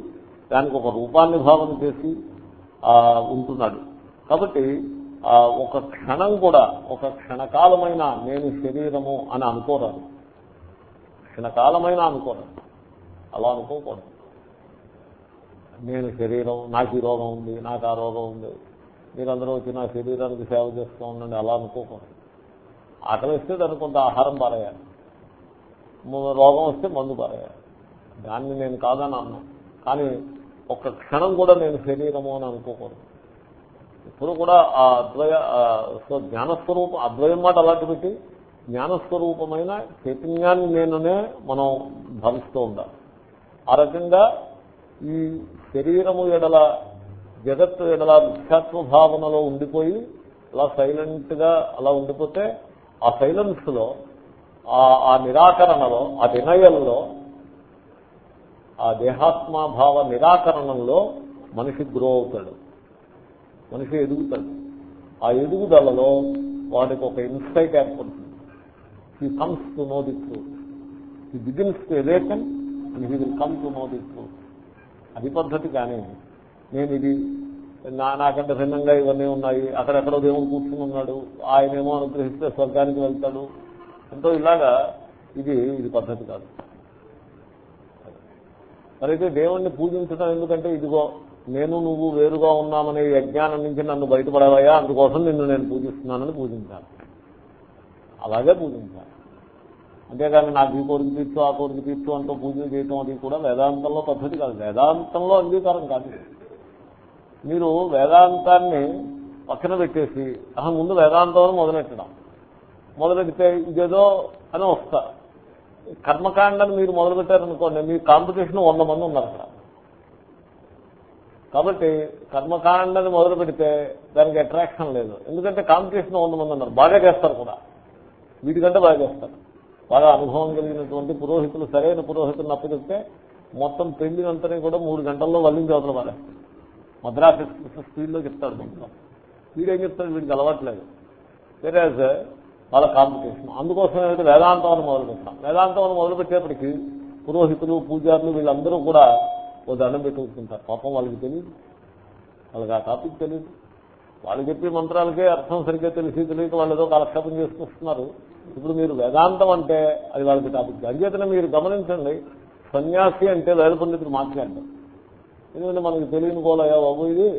దానికి ఒక రూపాన్ని భావన చేసి ఉంటున్నాడు. కాబట్టి ఆ ఒక క్షణం కూడా ఒక క్షణకాలమైన నేను శరీరము అని అనుకోరాదు. క్షణకాలమైన అనుకోరాదు. అలా అనుకోకూడదు. నేను శరీరం నాకు ఈ రోగం ఉంది నాకు ఆ రోగం ఉంది. మీరందరూ వచ్చి నా శరీరానికి సేవ చేస్తూ ఉండండి అలా అనుకోకూడదు. ఆకలి వస్తే దానికి కొంత ఆహారం పారేయాలి. రోగం వస్తే మందు పారేయాలి. దాన్ని నేను కాదని అన్నాను కానీ ఒక్క క్షణం కూడా నేను శరీరము అని అనుకోకూడదు. ఇప్పుడు కూడా ఆ అద్వయ సో జ్ఞానస్వరూపం అద్వయం మాట అలాంటి పెట్టి జ్ఞానస్వరూపమైన చైతన్యాన్ని నేనునే మనం భావిస్తూ ఉండాలి. ఆ రకంగా ఈ శరీరము ఎడల జగత్తు ఎడల మిథ్యాత్వ భావనలో ఉండిపోయి అలా సైలెంట్గా అలా ఉండిపోతే ఆ సైలెన్స్లో ఆ నిరాకరణలో ఆ డినయల్లో ఆ దేహాత్మాభావ నిరాకరణంలో మనిషి గ్రో అవుతాడు. మనిషి ఎదుగుతాడు. ఆ ఎదుగుదలలో వాడికి ఒక ఇన్సైట్ ఏర్పడుతుంది. He comes to know the truth he begins to awaken and he will come to know the truth అది పద్ధతి కానీ నేను ఇది నా నాకంటే భిన్నంగా ఇవన్నీ ఉన్నాయి. అక్కడెక్కడో దేవుడు కూర్చుని ఉన్నాడు. ఆయనేమో అనుగ్రహిస్తే స్వర్గానికి వెళ్తాడు. ఎంతో ఇలాగా ఇది ఇది పద్ధతి కాదు. మరైతే దేవుణ్ణి పూజించడం ఎందుకంటే ఇదిగో నేను నువ్వు వేరుగా ఉన్నామనే యజ్ఞానం నుంచి నన్ను బయటపడవయా అందుకోసం నిన్ను నేను పూజిస్తున్నానని పూజించాలి. అలాగే పూజించాలి. అంతేకాని నాకు ఈ కోరిక తీర్చు ఆ కోరిక తీర్చు అంటూ పూజలు చేయటం అది కూడా వేదాంతంలో పద్ధతి కాదు. వేదాంతంలో అంగీకారం కాదు. మీరు వేదాంతాన్ని పక్కన పెట్టేసి అసలు ముందు వేదాంతం మొదలెట్టడం. మొదలెడితే ఇదేదో అని వస్తారు. కర్మకాండను మీరు మొదలుపెట్టారనుకోండి మీ కాంపిటీషన్ వంద మంది ఉన్నారు అక్కడ. కాబట్టి కర్మకాండని మొదలు పెడితే దానికి అట్రాక్షన్ లేదు. ఎందుకంటే కాంపిటీషన్ వంద మంది ఉన్నారు. బాగా చేస్తారు కూడా. వీటికంటే బాగా చేస్తారు. బాగా అనుభవం కలిగినటువంటి పురోహితులు సరైన పురోహితులను అప్పచెప్తే మొత్తం పెళ్ళినంతని కూడా మూడు గంటల్లో వల్లించి అవతల పారేస్తారు మద్రాస్ ఎక్స్ప్రెస్ స్పీడ్లో చెప్తాడు మొత్తం స్పీడ్ ఏం చెప్తాడు? వీడికి అలవాట్లేదు వేరే వాళ్ళ కాంపిటీషన్. అందుకోసం ఏంటంటే వేదాంతం అని మొదలు పెట్టాం వేదాంతం అని మొదలు పెట్టేప్పటికీ పురోహితులు పూజారులు వీళ్ళందరూ కూడా ఓ దండం పెట్టుకుంటారు పాపం వాళ్ళకి తెలియదు వాళ్ళకి ఆ టాపిక్ తెలియదు వాళ్ళు చెప్పే మంత్రాలకే అర్థం సరిగ్గా తెలిసి తెలియక వాళ్ళు ఏదో కాలక్షేపం చేసుకొస్తున్నారు. ఇప్పుడు మీరు వేదాంతం అంటే అది వాళ్ళకి టాపిక్. అంచేతనే మీరు గమనించండి సన్యాసి అంటే వేద పండితులు మాట్లాడడం ఎందుకంటే మనకి తెలియని గోలయ్యా బాబు ఇది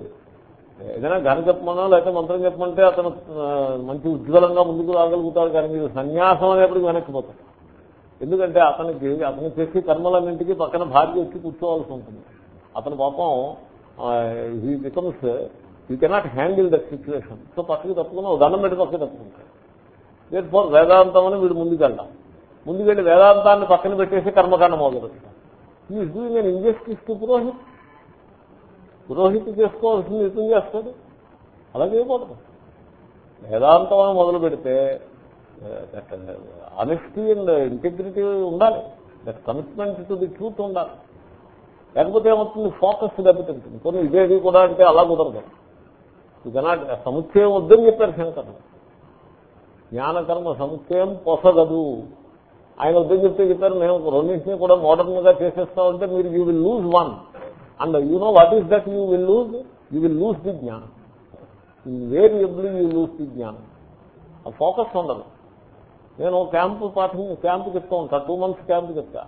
ఏదైనా ఘన చెప్పమన్నా లేకపోతే మంత్రం చెప్పమంటే అతను మంచి ఉజ్వలంగా ముందుకు రాగలుగుతాడు కానీ మీరు సన్యాసం అనేప్పటికి వెనక్కిపోతాడు ఎందుకంటే అతనికి అతను చేసే కర్మలన్నింటికి పక్కన భార్య వచ్చి కూర్చోవాల్సి ఉంటుంది. అతని పాపం he becomes you cannot handle that situation so పక్కకి తప్పుకున్నా దండం పెట్టి పక్కకి తప్పుకుంటాడు. లేదు ఫోర్ వేదాంతం అని వీడు ముందుకెళ్ళాం ముందుకెళ్ళి వేదాంతాన్ని పక్కన పెట్టేసి కర్మకాండ మొదలు పెట్టాం ఈ doing an injustice to purohit Purohit చేసుకోవాల్సింది ఇతం చేస్తాడు. అలా చేయకూడదు వేదాంతం అని మొదలు పెడితే ఆనెస్టీ అండ్ ఇంటిగ్రిటీ ఉండాలి. That commitment to the truth ఉండాలి. లేకపోతే ఏమవుతుంది? ఫోకస్ దెబ్బతింటుంది కొన్ని ఇదేది కూడా అంటే అలా కుదరదు. కెనాట్ సముచ్చయం వద్దని చెప్పారు శంకర్లు జ్ఞానకర్మ సముచ్చయం పొసగదు. ఆయన వద్దని చెప్తే చెప్పారు మేము రెండింటినీ కూడా మోడర్న్గా చేసేస్తామంటే మీరు you will lose one and you know what is that you will lose you will lose the jnanam variable you lose the jnanam ఆ ఫోకస్ ఉండదు. నేను క్యాంపు పాఠం క్యాంపు చెప్తా ఉంటా టూ మంత్స్ క్యాంపు చెప్తా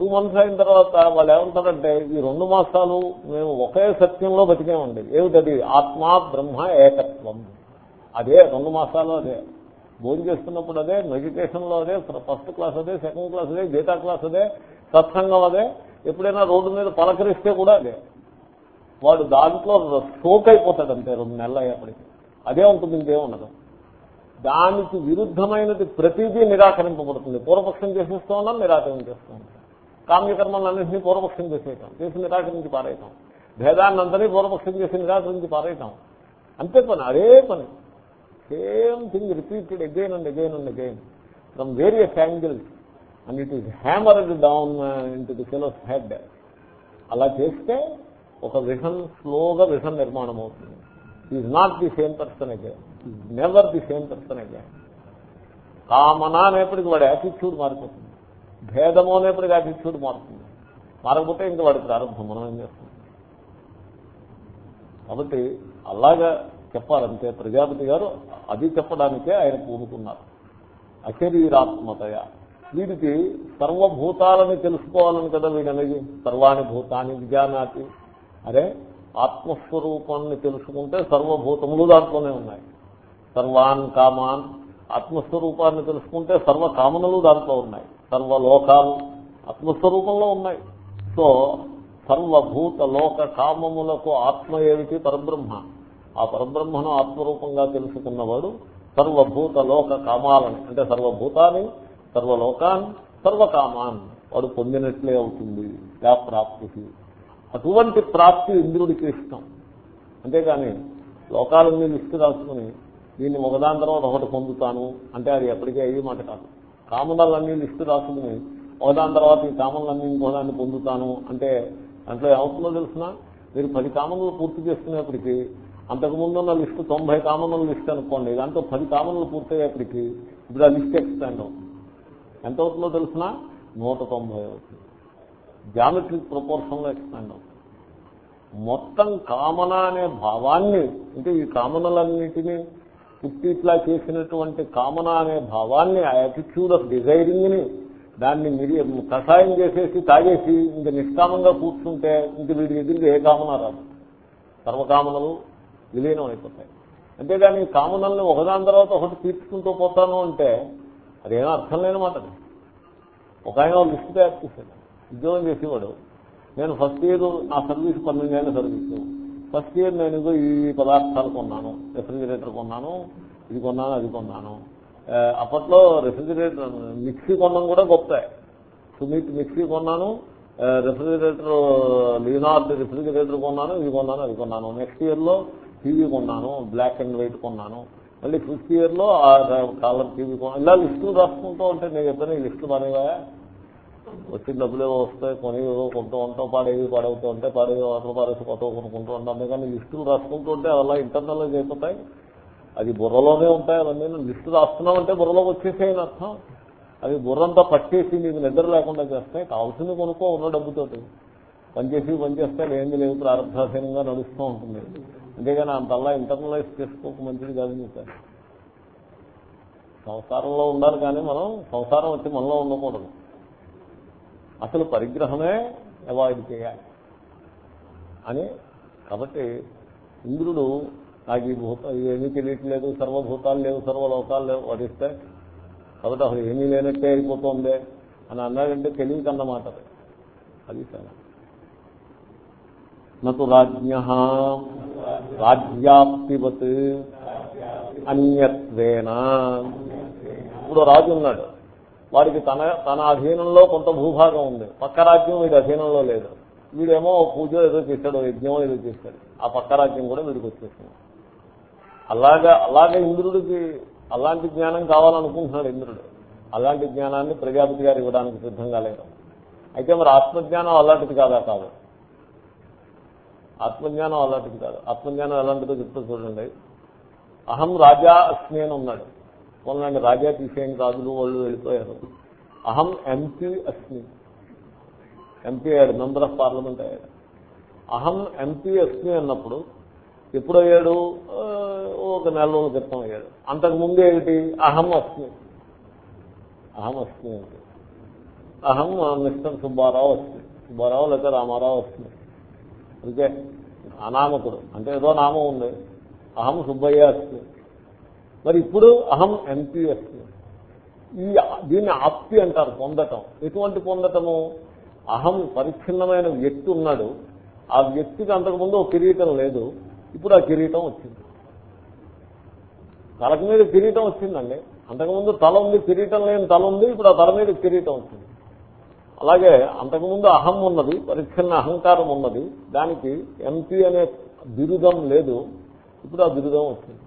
టూ మంత్స్ అయిన తర్వాత వాళ్ళు ఏమంటారంటే ఈ రెండు మాసాలు మేము ఒకే సత్యంలో బతికేమండి. ఏమిటది? ఆత్మ బ్రహ్మ ఏకత్వం. అదే రెండు మాసాలు అదే. భోజనం చేస్తున్నప్పుడు అదే మెడిటేషన్లో అదే ఫస్ట్ క్లాస్ అదే సెకండ్ క్లాస్ అదే గీతా క్లాస్ అదే సత్సంగం అదే. ఎప్పుడైనా రోడ్డు మీద పలకరిస్తే కూడా అదే. వాడు దాంట్లో సోక్ అయిపోతాడు అంతే రెండు నెలలు అయ్యేప్పటికి. అదే ఉంటుంది ఇంకేం ఉండదు. దానికి విరుద్ధమైనది ప్రతిదీ నిరాకరింపబడుతుంది. పూర్వపక్షం చేసేస్తూ ఉన్నాం నిరాకరణ చేస్తూ ఉంటాం కామ్యకర్మలన్నింటినీ పూర్వపక్షం చేసేయటం చేసి నిరాకరించి పారేయటం. భేదాన్నంతని పూర్వపక్షం చేసి నిరాకరించి పారేయటం. అంతే పని అదే పని. Same thing repeated again and again and again from various angles. And it is hammered down into the fellow's head అలా చేస్తే ఒక విషన్ స్లోగా విషన్ నిర్మాణం అవుతుంది. Is not the same person again never the same person again కామన అనేప్పటికి వాడి యాటిట్యూడ్ మారిపోతుంది. భేదము అనేప్పటికి యాటిట్యూడ్ మారుతుంది. మారకపోతే ఇంకా వాడి ప్రారంభం మనం ఏం చేస్తాం? కాబట్టి అలాగా చెప్పాలంటే ప్రజాపతి గారు అది చెప్పడానికే ఆయన పూనుకున్నారు. అశరీరాత్మతయ వీడికి సర్వభూతాలని తెలుసుకోవాలని కదా వీడనేది? సర్వాణి భూతాన్ని విజానాతి. అరే ఆత్మస్వరూపాన్ని తెలుసుకుంటే సర్వభూతములు దాంట్లోనే ఉన్నాయి. సర్వాన్ కామాన్ ఆత్మస్వరూపాన్ని తెలుసుకుంటే సర్వ కామనలు దాంట్లో ఉన్నాయి. సర్వలోకాలు ఆత్మస్వరూపంలో ఉన్నాయి. సో సర్వభూత లోక కామములకు ఆత్మ ఏమిటి? పరబ్రహ్మ. ఆ పరబ్రహ్మను ఆత్మరూపంగా తెలుసుకున్నవాడు సర్వభూత లోక కామాలని అంటే సర్వభూతాన్ని సర్వలోకాన్ సర్వకామాన్. వాడు పొందినట్లే అవుతుంది. యా ప్రాప్తి అటువంటి ప్రాప్తి ఇంద్రుడికి ఇష్టం. అంతేకాని లోకాలన్నీ లిస్టు రాసుకుని దీన్ని ఒకదాని తర్వాత ఒకటి పొందుతాను అంటే అది ఎప్పటికీ అయ్యే మాట కాదు. కామనలన్నీ లిస్టు రాసుకుని ఒకదాని తర్వాత ఈ కామనలన్నీ ఇంకోదాన్ని పొందుతాను అంటే దాంట్లో ఏమవుతుందో తెలిసిన? మీరు పది కామన్లు పూర్తి చేసుకునేప్పటికీ అంతకుముందు ఉన్న లిస్టు తొంభై కామన్ల లిస్ట్ అనుకోండి. దాంట్లో పది కామన్లు పూర్తయ్యేప్పటికీ ఇప్పుడు ఆ లిస్ట్ ఎక్స్పాండ్ అవుతుంది. ఎంత అవుతుందో తెలిసిన? నూట తొంభై అవుతుంది. జామెట్రిక్ ప్రపోర్షన్లో ఎక్స్పాండ్ అవుతుంది. మొత్తం కామన అనే భావాన్ని అంటే ఈ కామనలన్నిటినీ పుట్టిట్లా చేసినటువంటి కామన అనే భావాన్ని ఆ యాటిట్యూడ్ ఆఫ్ డిజైరింగ్ని దాన్ని మిరి కషాయం చేసేసి తాగేసి ఇంక నిష్కామంగా కూర్చుంటే ఇంక వీడి ఎదురుగా ఏ కామన రాదు. సర్వకామనలు విలీనం అయిపోతాయి. అంతేగాని కామనల్ని ఒకదాని తర్వాత ఒకటి తీర్చుకుంటూ పోతాను అంటే అదేమో అర్థం లేని మాట ఒక ఆయన లిస్ట్ తయారు చేశాడు. ఉద్యోగం చేసేవాడు. నేను ఫస్ట్ ఇయర్ నా సర్వీస్ పన్నెండేళ్ళ సర్వీస్. ఫస్ట్ ఇయర్ నేను ఈ పదార్థాలు కొన్నాను రెఫ్రిజిరేటర్ కొన్నాను ఇది కొన్నాను అది కొన్నాను. అప్పట్లో రెఫ్రిజిరేటర్ మిక్సీ కొన్నాను కూడా గొప్ప. సుమిత్ మిక్సీ కొన్నాను రెఫ్రిజిరేటర్ లీనార్డ్ రెఫ్రిజిరేటర్ కొన్నాను ఇది కొన్నాను అది కొన్నాను. నెక్స్ట్ ఇయర్లో టీవీ కొన్నాను బ్లాక్ అండ్ వైట్ కొన్నాను. మళ్ళీ ఫిఫ్త్ ఇయర్లో ఆ కాలర్ టీవీ ఇలా లిస్టులు రాసుకుంటూ ఉంటే నేను చెప్పాను ఈ లిస్టులు మనవా? వచ్చి డబ్బులు ఏవో వస్తాయి కొని కొంటూ ఉంటాం పాడేవి పాడవుతూ ఉంటే పాడేవి వాటర్ పాడేసి కొత్త కొనుక్కుంటూ ఉంటాం. అందుకని లిస్టులు రాసుకుంటూ ఉంటే అలా ఇంటర్నల్ అయిపోతాయి. అది బుర్రలోనే ఉంటాయి అవన్నీ. లిస్టు రాస్తున్నామంటే బుర్రలోకి వచ్చేసేయని అర్థం. అది బుర్రంతా పట్టేసి నీకు నిద్ర లేకుండా చేస్తాయి కావాల్సింది కొనుక్కో ఉన్న డబ్బుతోటి. పనిచేసి పనిచేస్తే ఏంది లేదు ప్రారంభాసీనంగా నడుస్తూ ఉంటుంది. అంతేగాని అంతల్లా ఇంటర్నలైజ్ చేసుకోక మంచిది కాదని చెప్పారు. సంసారంలో ఉండాలి కానీ మనం సంసారం వచ్చి మనలో ఉండకూడదు. అసలు పరిగ్రహమే అవాయిడ్ చేయాలి. అని కాబట్టి ఇంద్రుడు నాకు ఈ భూత ఏమీ తెలియట్లేదు సర్వభూతాలు లేవు సర్వలోకాలు లేవు వడిస్తే కాబట్టి అసలు ఏమీ లేనట్టే అయిపోతుంది అని అన్నాడంటే తెలియకన్నమాట అన్నమాట అది సరే నటు రాజ్ఞ. రాజ్యాప్తివత్ అన్యత్వేన. ఇప్పుడు రాజు ఉన్నాడు. వాడికి తన తన అధీనంలో కొంత భూభాగం ఉంది. పక్క రాజ్యం వీడి అధీనంలో లేదు. వీడేమో పూజ ఏదో చేశాడు యజ్ఞం ఏదో చేశాడు. ఆ పక్క రాజ్యం కూడా వీడికి వచ్చేసింది. అలాగా అలాగే ఇంద్రుడికి అలాంటి జ్ఞానం కావాలనుకుంటున్నాడు ఇంద్రుడు. అలాంటి జ్ఞానాన్ని ప్రజాపతి గారు ఇవ్వడానికి సిద్ధంగా లేదు అయితే మరి ఆత్మజ్ఞానం అలాంటిది కాదా కాదు. ఆత్మజ్ఞానం అలాంటిది కాదు. ఆత్మజ్ఞానం ఎలాంటిదో చెప్తూ చూడండి. అహం రాజా అస్మి అని ఉన్నాడు. మొన్న రాజా తీసేయండి రాజులు వాళ్ళు వెళ్ళిపోయారు. అహం ఎంపీ అస్మి. ఎంపీ అయ్యాడు మెంబర్ ఆఫ్ పార్లమెంట్ అయ్యాడు. అహం ఎంపీ అస్మి అన్నప్పుడు ఎప్పుడు అయ్యాడు? ఒక నెల రోజుల క్రితం అయ్యాడు. అంతకు ముందు ఏమిటి? అహం అస్మి. అహం అస్మి అంటే. అహం మిస్టర్ సుబ్బారావు అస్మి. సుబ్బారావు లేదా రామారావు అస్మి. అంతే అనామకుడు. అంటే ఏదో నామం ఉంది. అహం సుబ్బయ్య అస్మి. మరి ఇప్పుడు అహం ఎంపీ అస్మి. ఈ దీన్ని ఆప్తి అంటారు పొందటం. ఎటువంటి పొందటము? అహం పరిచ్ఛిన్నమైన వ్యక్తి ఉన్నాడు. ఆ వ్యక్తికి అంతకుముందు ఒక కిరీటం లేదు. ఇప్పుడు ఆ కిరీటం వచ్చింది. తలకు మీద కిరీటం వచ్చిందండి. అంతకుముందు తల ఉంది కిరీటం లేని తల ఉంది ఇప్పుడు ఆ తల మీద కిరీటం వచ్చింది. అలాగే అంతకుముందు అహం ఉన్నది పరిచ్ఛిన్న అహంకారం ఉన్నది దానికి ఎంపీ అనే బిరుదం లేదు. ఇప్పుడు ఆ బిరుదం వచ్చింది.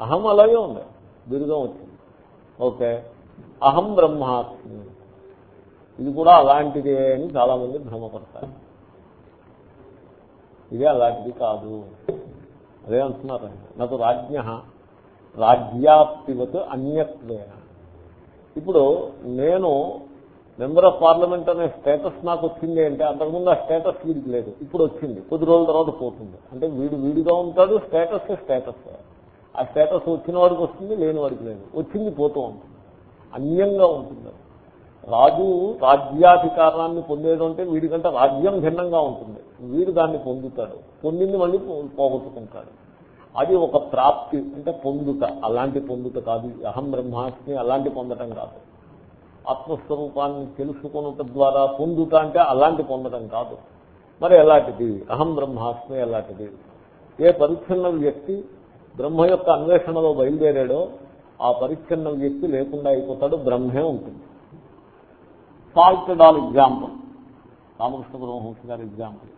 అహం అలాగే ఉంది బిరుదం వచ్చింది. ఓకే. అహం బ్రహ్మాస్మి. ఇది కూడా అలాంటిదే అని చాలామంది భ్రమపడతారు. ఇదే అలాంటిది కాదు. అదే అంటున్నారు నాకు రాజ్ఞ. రాజ్యాప్తివత్ అన్యత్వేన. ఇప్పుడు నేను మెంబర్ ఆఫ్ పార్లమెంట్ అనే స్టేటస్ నాకు వచ్చింది అంటే అంతకుముందు ఆ స్టేటస్ వీడికి లేదు. ఇప్పుడు వచ్చింది. కొద్ది రోజుల తర్వాత పోతుంది. అంటే వీడు వీడిగా ఉంటాడు స్టేటస్ స్టేటస్. ఆ స్టేటస్ వచ్చిన వాడికి వస్తుంది లేని వాడికి లేదు. వచ్చింది పోతూ ఉంటుంది. అన్యంగా ఉంటుంది. రాజు రాజ్యాధికారాన్ని పొందేది అంటే వీడికంటే రాజ్యం భిన్నంగా ఉంటుంది. వీడు దాన్ని పొందుతాడు. పొందింది మళ్ళీ పోగొట్టుకుంటాడు. అది ఒక ప్రాప్తి అంటే పొందుట. అలాంటి పొందుట కాదు. అహం బ్రహ్మాస్మి అలాంటి పొందటం కాదు. ఆత్మస్వరూపాన్ని తెలుసుకున్నట ద్వారా పొందుట అంటే అలాంటి పొందడం కాదు. మరి ఎలాంటిది? అహం బ్రహ్మాస్మి ఎలాంటిది? ఏ పరిచ్ఛిన్న వ్యక్తి బ్రహ్మ యొక్క అన్వేషణలో బయలుదేరాడో ఆ పరిచ్ఛిన్న వ్యక్తి లేకుండా అయిపోతాడు బ్రహ్మే ఉంటుంది. Salt doll example Ramakrishna Paramahamsa గారి ఎగ్జాంపుల్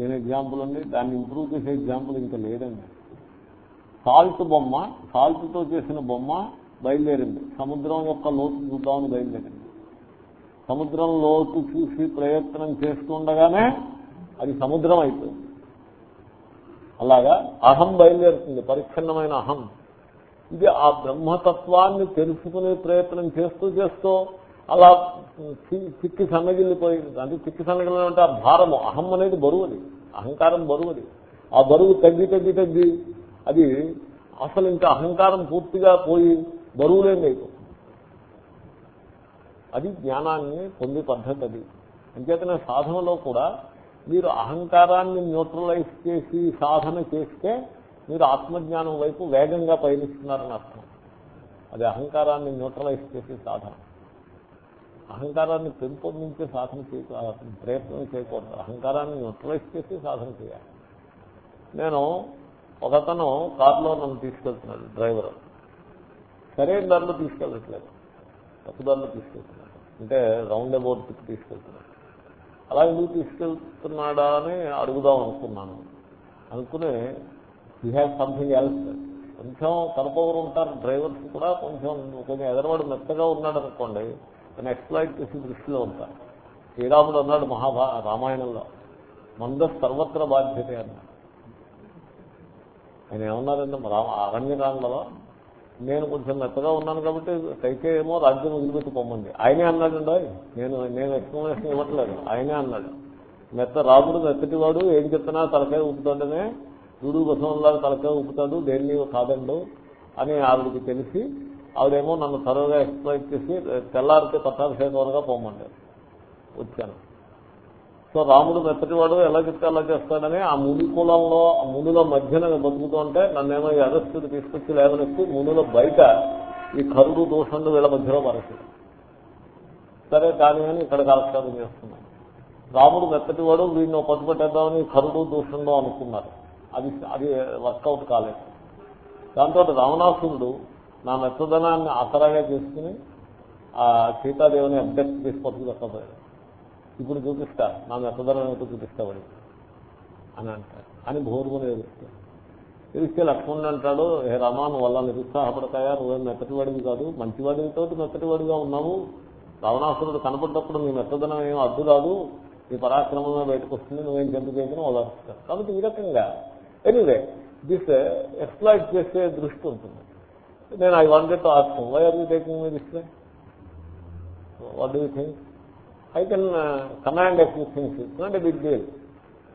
ఏం ఎగ్జాంపుల్ అండి? దాన్ని ఇంప్రూవ్ చేసే ఎగ్జాంపుల్ ఇంకా లేదండి. సాల్ట్ బొమ్మ సాల్ట్తో చేసిన బొమ్మ బయలుదేరింది. సముద్రం యొక్క లోతు చూద్దామని బయలుదేరింది. సముద్రం లోతు చూసి ప్రయత్నం చేస్తుండగానే అది సముద్రం అయిపోయింది. అలాగా అహం బయలుదేరుతుంది పరిచ్ఛిన్నమైన అహం. ఇది ఆ బ్రహ్మతత్వాన్ని తెలుసుకునే ప్రయత్నం చేస్తూ చేస్తూ అలా చి- చిక్కి సన్నగిల్లిపోయింది. అంటే చిక్కి సన్నగిల్లి అంటే ఆ భారము అహం అనేది బరువుది అహంకారం బరువు అది. ఆ బరువు తగ్గి తగ్గి తగ్గి అది అసలు ఇంకా అహంకారం పూర్తిగా పోయి బరువులేం లేదు. అది జ్ఞానాన్ని పొందే పద్ధతి అది. అంచేతనే సాధనలో కూడా మీరు అహంకారాన్ని న్యూట్రలైజ్ చేసి సాధన చేస్తే మీరు ఆత్మజ్ఞానం వైపు వేగంగా పయనిస్తున్నారని అర్థం. అది అహంకారాన్ని న్యూట్రలైజ్ చేసే సాధన. అహంకారాన్ని పెంపొందించే సాధన చేయ ప్రయత్నం చేయకూడదు. అహంకారాన్ని న్యూట్రలైజ్ చేసి సాధన చేయాలి. నేను ఒకతను కారులో నన్ను తీసుకెళ్తున్నాడు డ్రైవర్. సరైన దారిలో తీసుకెళ్ళట్లేదు. తప్పుదారిలో తీసుకెళ్తున్నాడు. అంటే రౌండ్ అబౌట్ తీసుకెళ్తున్నాడు. అలా ఎందుకు తీసుకెళ్తున్నాడా అని అడుగుదాం అనుకున్నాను. అనుకుని యూ హ్యావ్ సంథింగ్ ఎల్స్ కొంచెం కనపవరు ఉంటారు డ్రైవర్స్ కూడా కొంచెం కొంచెం ఎదరవాడు మెత్తగా ఉన్నాడు అనుకోండి తను ఎక్స్ప్లాయిట్ చేసి దృష్టిలో ఉంటారు శ్రీరాముడు అన్నాడు మహాభా రామాయణంలో మంద సర్వత్ర బాధ్యత అన్నాడు. ఆయన ఏమన్నారంటే రామ అరణ్యకాండలో నేను కొంచెం మెత్తగా ఉన్నాను కాబట్టి కైకే ఏమో రాజ్యం వదిలిపెట్టి పొమ్మంది. ఆయనే అన్నాడండి నేను నేను ఎక్స్ప్లెనేషన్ ఇవ్వట్లేదు. ఆయనే అన్నాడు. మెత్త రాముడు మెత్తటివాడు ఏం చెప్తున్నా తలకాయ ఊపుతాడనే చూడు బసవంలాగా తలకాయ ఊపుతాడు దేన్ని కాదండు అని ఆవిడకి తెలిసి ఆవిడేమో నన్ను త్వరగా ఎక్స్ప్లెయిన్ చేసి తెల్లారితే పట్టాభిషేకంగా పొమ్మంటారు వచ్చాను. సో రాముడు మెత్తటివాడు ఎలా చెప్తే అలా చేస్తాడని ఆ ముని కులంలో ఆ మునుల మధ్యన బతుకుతూ ఉంటే నన్నేమో ఈ అగస్త్యుడు తీసుకొచ్చి లేదనెక్కి మునుల బయట ఈ కరుడు దోషండు వీళ్ళ మధ్యలో మరచాడు సరే కానీ అని ఇక్కడ కాలక్షేపం చేస్తున్నాను. రాముడు మెత్తటివాడు వీడిని పట్టు పెట్టేద్దామని కరుడు దూషణలో అనుకున్నారు. అది అది వర్కౌట్ కాలేదు. దాంతో రావణాసురుడు నా మెత్తదనాన్ని ఆసరాగా చేసుకుని ఆ సీతాదేవిని అభ్యర్థి తీసుకొచ్చి చెప్పబోయాడు ఇప్పుడు చూపిస్తా. నా మెత్తదనం ఏమిటో చూపిస్తామని అని అంటాడు. అని భోరుకుని ఎదురుస్తాడు. తెలిస్తే లక్ష్మణుడు అంటాడు హే రామా నువ్వు వల్ల నిరుత్సాహపడతాయా నువ్వేం మెత్తటివాడివి కాదు. మంచివాడితో మెత్తటివాడిగా ఉన్నావు. రావణాసురుడు కనపడ్డప్పుడు నీ మెత్తదనం ఏం అడ్డు రాదు. నీ పరాక్రమమే బయటకు వస్తుంది నువ్వేం జంతు చేయకుండా వదిలేస్తావు కాబట్టి ఈ రకంగా. ఎనీవే దిస్ ఎక్స్ప్లాయిట్ చేసే దృష్టి ఉంటుంది. నేను I wanted to ask why are you taking me this what do you think I can command a few things it's not a big deal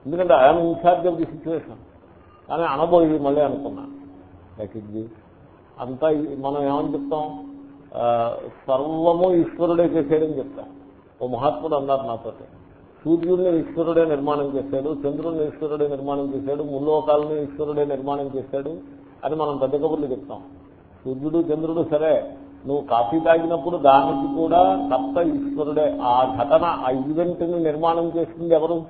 ఎందుకంటే I'm in charge of the situation కానీ అనబోయి మళ్ళీ అనుకున్నా. లైక్ ఇది అంతా మనం ఏమని చెప్తాం? సర్వము ఈశ్వరుడే చేసేయడని చెప్తాం. ఓ మహాత్ముడు అన్నారు నాతో సూర్యుడిని ఈశ్వరుడే నిర్మాణం చేశాడు చంద్రుడిని ఈశ్వరుడే నిర్మాణం చేశాడు ముల్లోకాలని ఈశ్వరుడే నిర్మాణం చేశాడు అని మనం పెద్ద కబుర్లు చెప్తాం. సూర్యుడు చంద్రుడు సరే. నువ్వు కాఫీ తాగినప్పుడు దానికి కూడా కర్త ఈశ్వరుడే. ఆ ఘటన ఆ ఈవెంట్ని నిర్మాణం చేసింది ఎవరు?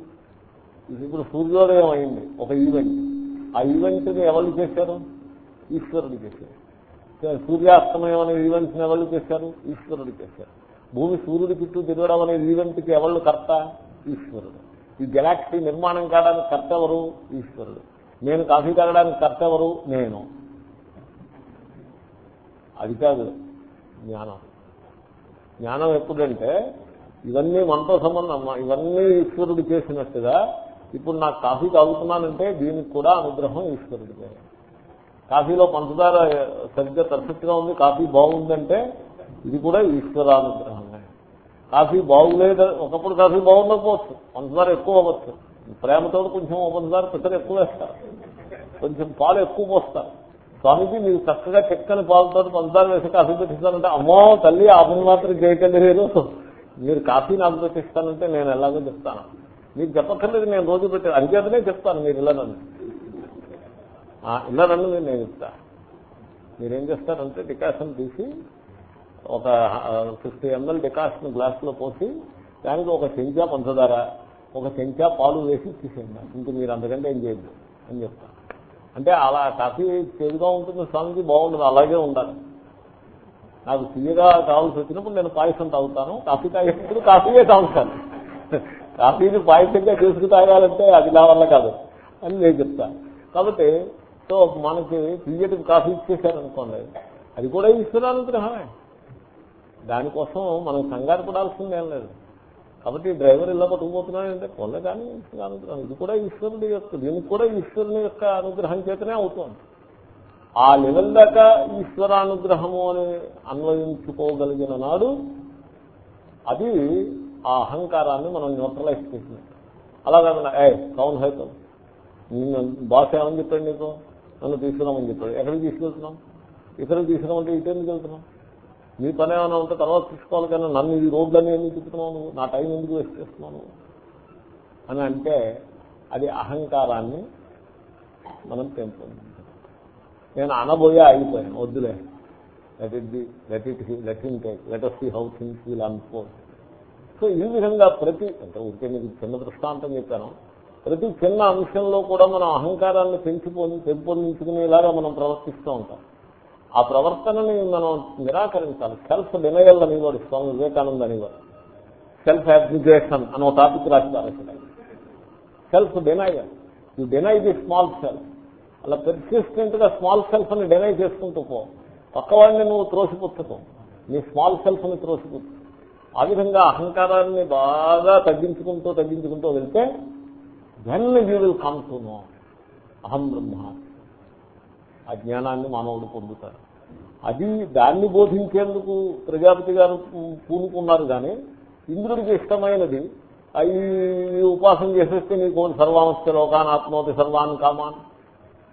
ఇప్పుడు సూర్యోదయం అయింది ఒక ఈవెంట్ ఆ ఈవెంట్ని ఎవరు చేశారు? ఈశ్వరుడు చేశారు సూర్యాస్తమయం అనే ఈవెంట్స్ని ఎవరు చేశారు? ఈశ్వరుడు చేశారు భూమి సూర్యుడి చుట్టూ తిరగడం అనే ఈవెంట్కి ఎవరు కర్త? ఈశ్వరుడు. ఈ గెలాక్సీ నిర్మాణం కావడానికి కర్త ఎవరు? ఈశ్వరుడు. నేను కాఫీ తాగడానికి కర్త ఎవరు? నేను. అది కాదు. జ్ఞానం. జ్ఞానం ఎప్పుడంటే ఇవన్నీ మనతో సంబంధం ఇవన్నీ ఈశ్వరుడు చేసినట్టుగా ఇప్పుడు నాకు కాఫీ తాగుతున్నానంటే దీనికి కూడా అనుగ్రహం ఈశ్వరుడిదే కాఫీలో పంచదార సరిగ్గా పర్ఫెక్ట్గా ఉంది కాఫీ బాగుందంటే ఇది కూడా ఈశ్వరానుగ్రహమే. కాఫీ బాగులేదు ఒకప్పుడు కాఫీ బాగుండకపోవచ్చు పంచదార ఎక్కువ అవ్వచ్చు. ప్రేమతో కొంచెం పంచదార పెద్దలు ఎక్కువ వేస్తారు. కొంచెం పాలు ఎక్కువ పోస్తారు. స్వామికి మీరు చక్కగా చెక్కని పాలతో పంచదార వేసి కాఫీ పెట్టిస్తానంటే అమ్మో తల్లి ఆ పని మాత్రం చేయకండి మీరు. మీరు కాఫీ నాకు పెట్టిస్తానంటే నేను ఎలాగో చెప్తాను. మీకు చెప్పక్కర్లేదు నేను రోజు పెట్టి అంచేతనే చెప్తాను మీరు ఇలా నన్ను ఇలా నన్ను నేను చెప్తా. మీరేం చేస్తారంటే డికాషన్ తీసి ఒక ఫిఫ్టీ ఎంఎల్ డికాషన్ గ్లాస్లో పోసి దానికి ఒక చెంచా పంచదార ఒక చెంచా పాలు వేసి తీసేయండి. ఇంక మీరు అంతకంటే ఏం చేయద్దు అని చెప్తాను అంటే అలా కాఫీ చేదుగా ఉంటుంది స్వామికి బాగుండదు అలాగే ఉండాలి. నాకు తీయగా కావాల్సి వచ్చినప్పుడు నేను పాయసం తాగుతాను కాఫీ తాగేటప్పుడు కాఫీయే తాగుతాను. కాఫీని పాయసంగా చేసుకు తాగాలంటే అది నా వల్ల కాదు అని నేను చెప్తాను కాబట్టి సో మనకి తీయటి కాఫీ ఇచ్చేసారనుకోండి అది కూడా ఈశ్వరానుగ్రహమే. దానికోసం మనం కంగారు పడాల్సిందేం లేదు. కాబట్టి డ్రైవర్ ఇలా పట్టుకుపోతున్నాడంటే పొల్ల కానీ అనుగ్రహం. ఇది కూడా ఈశ్వరుడి యొక్క దీనికి కూడా ఈశ్వరుని యొక్క అనుగ్రహం చేతనే అవుతుంది. ఆ లెవెల్ దాకా ఈశ్వరానుగ్రహము అని అన్వయించుకోగలిగిన నాడు అది ఆ అహంకారాన్ని మనం న్యూట్రలైజ్ చేసినట్టు అలాగే ఏ కౌన్ హైతం. బాస్ ఏమని చెప్పాడు నీకు? నన్ను తీసుకురామని చెప్పాడు. ఎక్కడికి తీసుకెళ్తున్నాం ఇక్కడికి తీసుకురామంటే ఇటు ఎందుకు వెళ్తున్నాం నీ పని ఏమైనా ఉంటే తర్వాత తీసుకోవాలి కానీ నన్ను ఈ రోడ్లన్నీ ఎందుకు తిప్పుతున్నావు నా టైం ఎందుకు వేస్ట్ చేస్తున్నాను అని అంటే అది అహంకారాన్ని మనం పెంపొంది నేను అనబోయే ఆగిపోయాను. వద్దులే. Let it be let it let in take let us see how things will unfold so ఈ విధంగా ప్రతి అంటే ఊరికే మీకు చిన్న దృష్టాంతం చెప్పాను. ప్రతి చిన్న అంశంలో కూడా మనం అహంకారాన్ని పెంచిపోయి పెంపొందించుకునేలాగా మనం ప్రవర్తిస్తూ ఉంటాం. ఆ ప్రవర్తనని మనం నిరాకరించాలి. సెల్ఫ్ డినయల్ అనేవాడు స్వామి వివేకానంద అనేవాడు. సెల్ఫ్ అబ్లిగేషన్ అని ఒక టాపిక్ రాస్తారు self denial you deny the small self అలా పెర్సిస్టెంట్గా స్మాల్ సెల్ఫ్ని డినై చేసుకుంటూ పో. పక్కవాడిని నువ్వు త్రోసిపుచ్చకు. నీ స్మాల్ సెల్ఫ్ని త్రోసిపుచ్చు. ఆ విధంగా అహంకారాన్ని బాగా తగ్గించుకుంటూ తగ్గించుకుంటూ వెళ్తే then you will come to know అహం బ్రహ్మ. ఆ జ్ఞానాన్ని మానవుడు పొందుతారు అది దాన్ని బోధించేందుకు ప్రజాపతి గారు పూనుకున్నారు కానీ ఇంద్రుడికి ఇష్టమైనది అవి ఉపాసన చేసేస్తే నీకు సర్వాంశ లోకాన్ ఆత్మవతి సర్వాన్ కామాన్.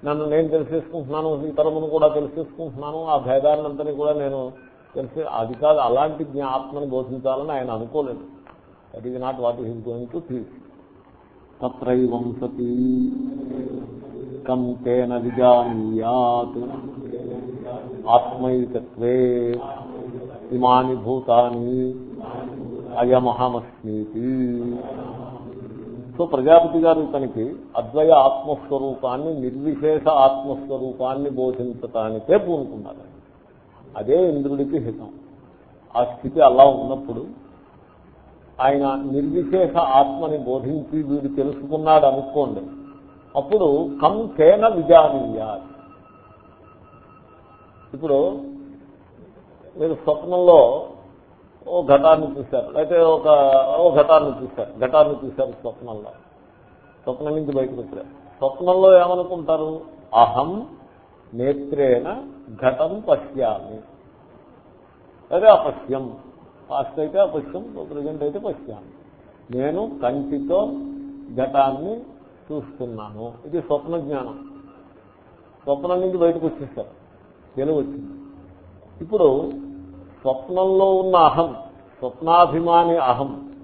నన్ను నేను తెలిసేసుకుంటున్నాను ఇతరమును కూడా తెలిసేసుకుంటున్నాను ఆ భేదాన్నంతని కూడా నేను తెలిసి అది కాదు అలాంటి ఆత్మని బోధించాలని ఆయన అనుకోలేదు. That is not what is going to teach తత్రైవం సతీ. ఏకం తేన విజానీయాత్. ఆత్మైకత్వే ఇమాని భూతాని అయమహమస్మీతి. సో ప్రజాపతి గారు తనకి అద్వయ ఆత్మస్వరూపాన్ని నిర్విశేష ఆత్మస్వరూపాన్ని బోధించటానికే పూనుకున్నారు. అదే ఇంద్రుడికి హితం. ఆ స్థితి అలా ఉన్నప్పుడు ఆయన నిర్విశేష ఆత్మని బోధించి వీడు తెలుసుకున్నాడు అనుకోండి అప్పుడు కం కేన విజానీయాలి ఇప్పుడు మీరు స్వప్నంలో ఓ ఘటాన్ని చూశారు. అయితే ఒక ఓ ఘటాన్ని చూశారు. ఘటాన్ని చూశారు స్వప్నంలో. స్వప్నం నుంచి బయటకు వచ్చారు. స్వప్నంలో ఏమనుకుంటారు? అహం నేత్రేణ ఘటం పశ్యామి. అదే అపశ్యం పాస్ట్ అయితే అపశ్యం ప్రజెంట్ అయితే పశ్యామి. నేను కంటితో ఘటాన్ని చూస్తున్నాను. ఇది స్వప్న జ్ఞానం స్వప్నం నుంచి బయటకు వచ్చేసారు. తెలివి వచ్చింది. ఇప్పుడు స్వప్నంలో ఉన్న అహం స్వప్నాభిమాని అహం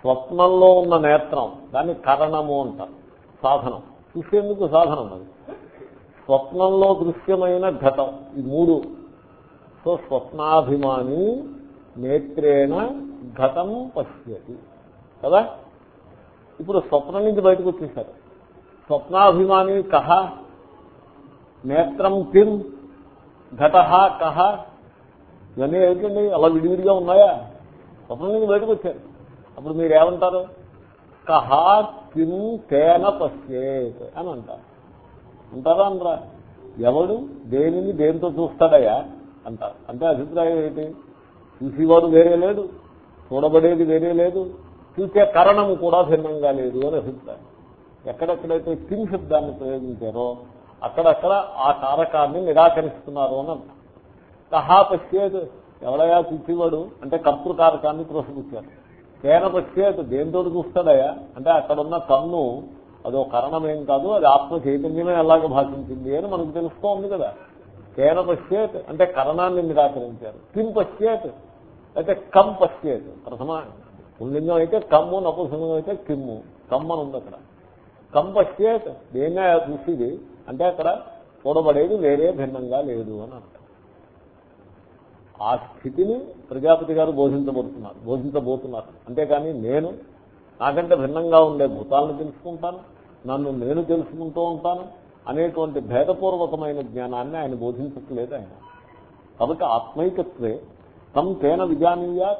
స్వప్నంలో ఉన్న నేత్రం దాన్ని కరణము అంటారు. సాధనం. చూసేందుకు సాధనం అది. స్వప్నంలో దృశ్యమైన ఘటం. ఈ మూడు. సో స్వప్నాభిమాని నేత్రేణ ఘటం పశ్యతి. కదా? ఇప్పుడు స్వప్నం నుంచి బయటకు వచ్చేసారు. స్వప్నాభిమాని కహ నేత్రం కిం ఘట కహ ఇవన్నీ ఏమిటండి? అలా విడివిడిగా ఉన్నాయా? స్వప్నం నుంచి బయటకు వచ్చారు. అప్పుడు మీరు ఏమంటారు? కహ కిం తేన పశ్చేత్ అని అంటారు. అంటారా అనరా ఎవడు దేనిని దేనితో చూస్తాడయ్యా అంటారు. అంటే అభిప్రాయం ఏంటి? చూసేవాడు వేరే లేదు చూడబడేది వేరే లేదు. చూసే కారణం కూడా భిన్నంగా లేదు అని అభిప్రాయం. ఎక్కడెక్కడైతే కిం శబ్దాన్ని ప్రయోగించారో అక్కడక్కడ ఆ కారకాన్ని నిరాకరిస్తున్నారు అని అంటారు కహా పశ్చేత్ ఎవడయా చూసేవాడు అంటే కర్తృకారకాన్ని త్రోసిపుచ్చారు కేన పశ్చేత్ దేంతో చూస్తాడయా? అంటే అక్కడున్న కన్ను అదో కరణమేం కాదు అది ఆత్మ చైతన్యమే ఎలాగ భాషించింది అని మనకు తెలుస్తోంది కదా. తేన పశ్చేత్ అంటే కరణాన్ని నిరాకరించారు. కిం పశ్చేత్ అయితే కం పశ్చేత్ ప్రథమ పుల్లింగం అయితే కమ్ము నపుంసంగం అయితే కిమ్ము. కమ్ము అని ఉంది అక్కడ. కం దేన్నే చూసేది? అంటే అక్కడ చూడబడేది వేరే భిన్నంగా లేదు అని అంటారు ఆ స్థితిని ప్రజాపతి గారు బోధించబోతున్నారు బోధించబోతున్నారు. అంతేకాని నేను నాకంటే భిన్నంగా ఉండే భూతాలను తెలుసుకుంటాను నన్ను నేను తెలుసుకుంటూ ఉంటాను అనేటువంటి భేదపూర్వకమైన జ్ఞానాన్ని ఆయన బోధించట్లేదు ఆయన. కాబట్టి ఆత్మైకత్వే తమ తేన విజానీయా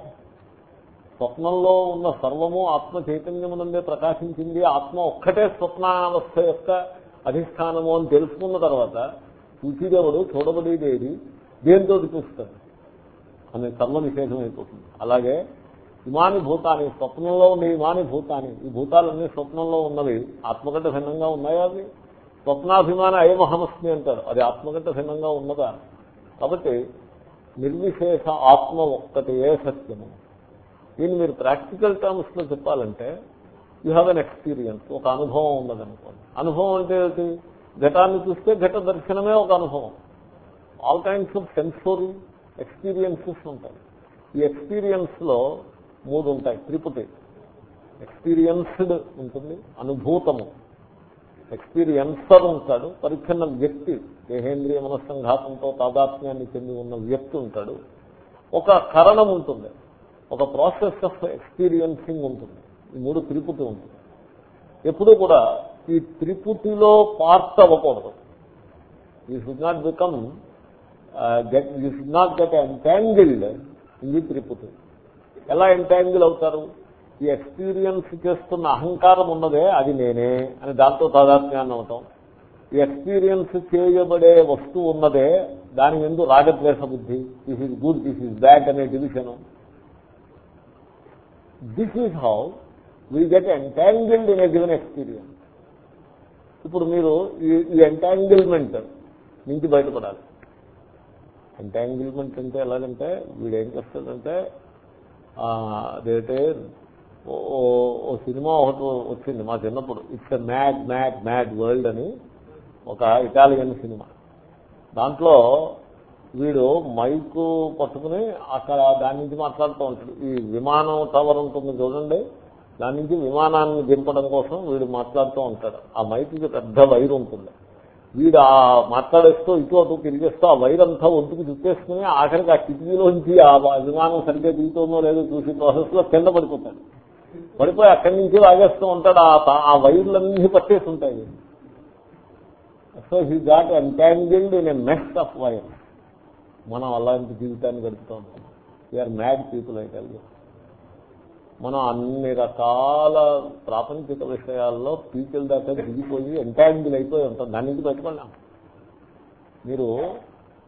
స్వప్నంలో ఉన్న సర్వము ఆత్మ చైతన్యమునందే ప్రకాశించింది. ఆత్మ ఒక్కటే స్వప్నావస్థ యొక్క అధిష్టానము అని తెలుసుకున్న తర్వాత చూచిదేవుడు చూడబడేదేది దేంతో చూస్తాడు అనే సర్వ నిషేధం అయిపోతుంది. అలాగే ఇమాని భూతాన్ని స్వప్నంలో ఉండే ఇమాని భూతాన్ని ఈ భూతాలన్నీ స్వప్నంలో ఉన్నవి ఆత్మకంటే భిన్నంగా ఉన్నాయా అవి? స్వప్నాభిమాన అయమహమస్మి అంటారు. అది ఆత్మకంటే భిన్నంగా ఉన్నదా? కాబట్టి నిర్విశేష ఆత్మ ఒక్కటే సత్యము. దీన్ని మీరు ప్రాక్టికల్ టర్మ్స్లో చెప్పాలంటే యూ హ్యావ్ అన్ ఎక్స్పీరియన్స్ ఒక అనుభవం ఉన్నదనుకోండి. అనుభవం అంటే ఏంటి ఘటాన్ని చూస్తే ఘట దర్శనమే ఒక అనుభవం. All kinds of sensory experiences ఉంటాయి. ఈ ఎక్స్పీరియన్స్లో మూడు ఉంటాయి. త్రిపుటి. ఎక్స్పీరియన్స్డ్ ఉంటుంది అనుభూతము. ఎక్స్పీరియన్సర్ ఉంటాడు పరిచ్ఛిన్న వ్యక్తి. దేహేంద్రియ మనస్సంఘాతంతో తాదాత్మ్యాన్ని చెంది ఉన్న వ్యక్తి ఉంటాడు. ఒక కరణం ఉంటుంది. ఒక ప్రాసెస్ ఆఫ్ ఎక్స్పీరియన్సింగ్ ఉంటుంది. ఈ మూడు త్రిపుతి ఉంటుంది. ఎప్పుడు కూడా ఈ త్రిపుతిలో పార్ట్ అవ్వకూడదు. You should not become get you should not get entangled ఇది త్రిపుతి ఎలా ఎంటాంగిల్ అవుతారు? ఈ ఎక్స్పీరియన్స్ చేస్తున్న అహంకారం ఉన్నదే అది నేనే అని దాంతో తాదాత్మ్యాన్ని అవటం ఈ ఎక్స్పీరియన్స్ చేయబడే వస్తువు ఉన్నదే దాని ఎందు రాగద్వేష బుద్ధి. This is good this is bad అనే division this is how we get entangled in a given experience ఇప్పుడు మీరు ఈ ఎంటాంగిల్మెంట్ నుంచి బయటపడాలి. ఎంటాంగిల్మెంట్ అంటే ఎలాగంటే వీడేం చేస్తాడంటే అదేంటే ఓ సినిమా ఒకటి వచ్చింది మా చిన్నప్పుడు. It's a mad mad mad world అని ఒక ఇటాలియన్ సినిమా దాంట్లో వీడు మైక్ పట్టుకుని అక్కడ దాని నుంచి మాట్లాడుతూ ఉంటాడు. ఈ విమానం టవర్ ఉంటుంది చూడండి. దాని నుంచి విమానాన్ని దింపడం కోసం వీడు మాట్లాడుతూ ఉంటాడు. ఆ మైక్కి పెద్ద వైర్ ఉంటుంది. వీడు ఆ మాట్లాడేస్తూ ఇటు అటు తిరిగేస్తూ ఆ వైర్ అంతా ఒడ్డుకు చుట్టేసుకుని ఆఖరికి ఆ కిటికీలోంచి ఆ విమానం సరిగ్గా దిగుతుందో లేదో చూసి ప్రాసెస్లో కింద పడిపోతాడు. పడిపోయి అక్కడి నుంచి లాగేస్తూ ఉంటాడు. ఆ వైర్లన్నీ పట్టేసి ఉంటాయి. So he got entangled in a mess of wire మనం అలాంటి జీవితాన్ని గడుపుతూ. ఉంటాం వీఆర్ మ్యాడ్ పీపుల్ అయితే మనం అన్ని రకాల ప్రాపంచిక విషయాల్లో పీకిల దాకా దిగిపోయి ఎంటాంగిల్ అయిపోయి ఉంటాం. దాని నుంచి పెట్టుకోలేం? మీరు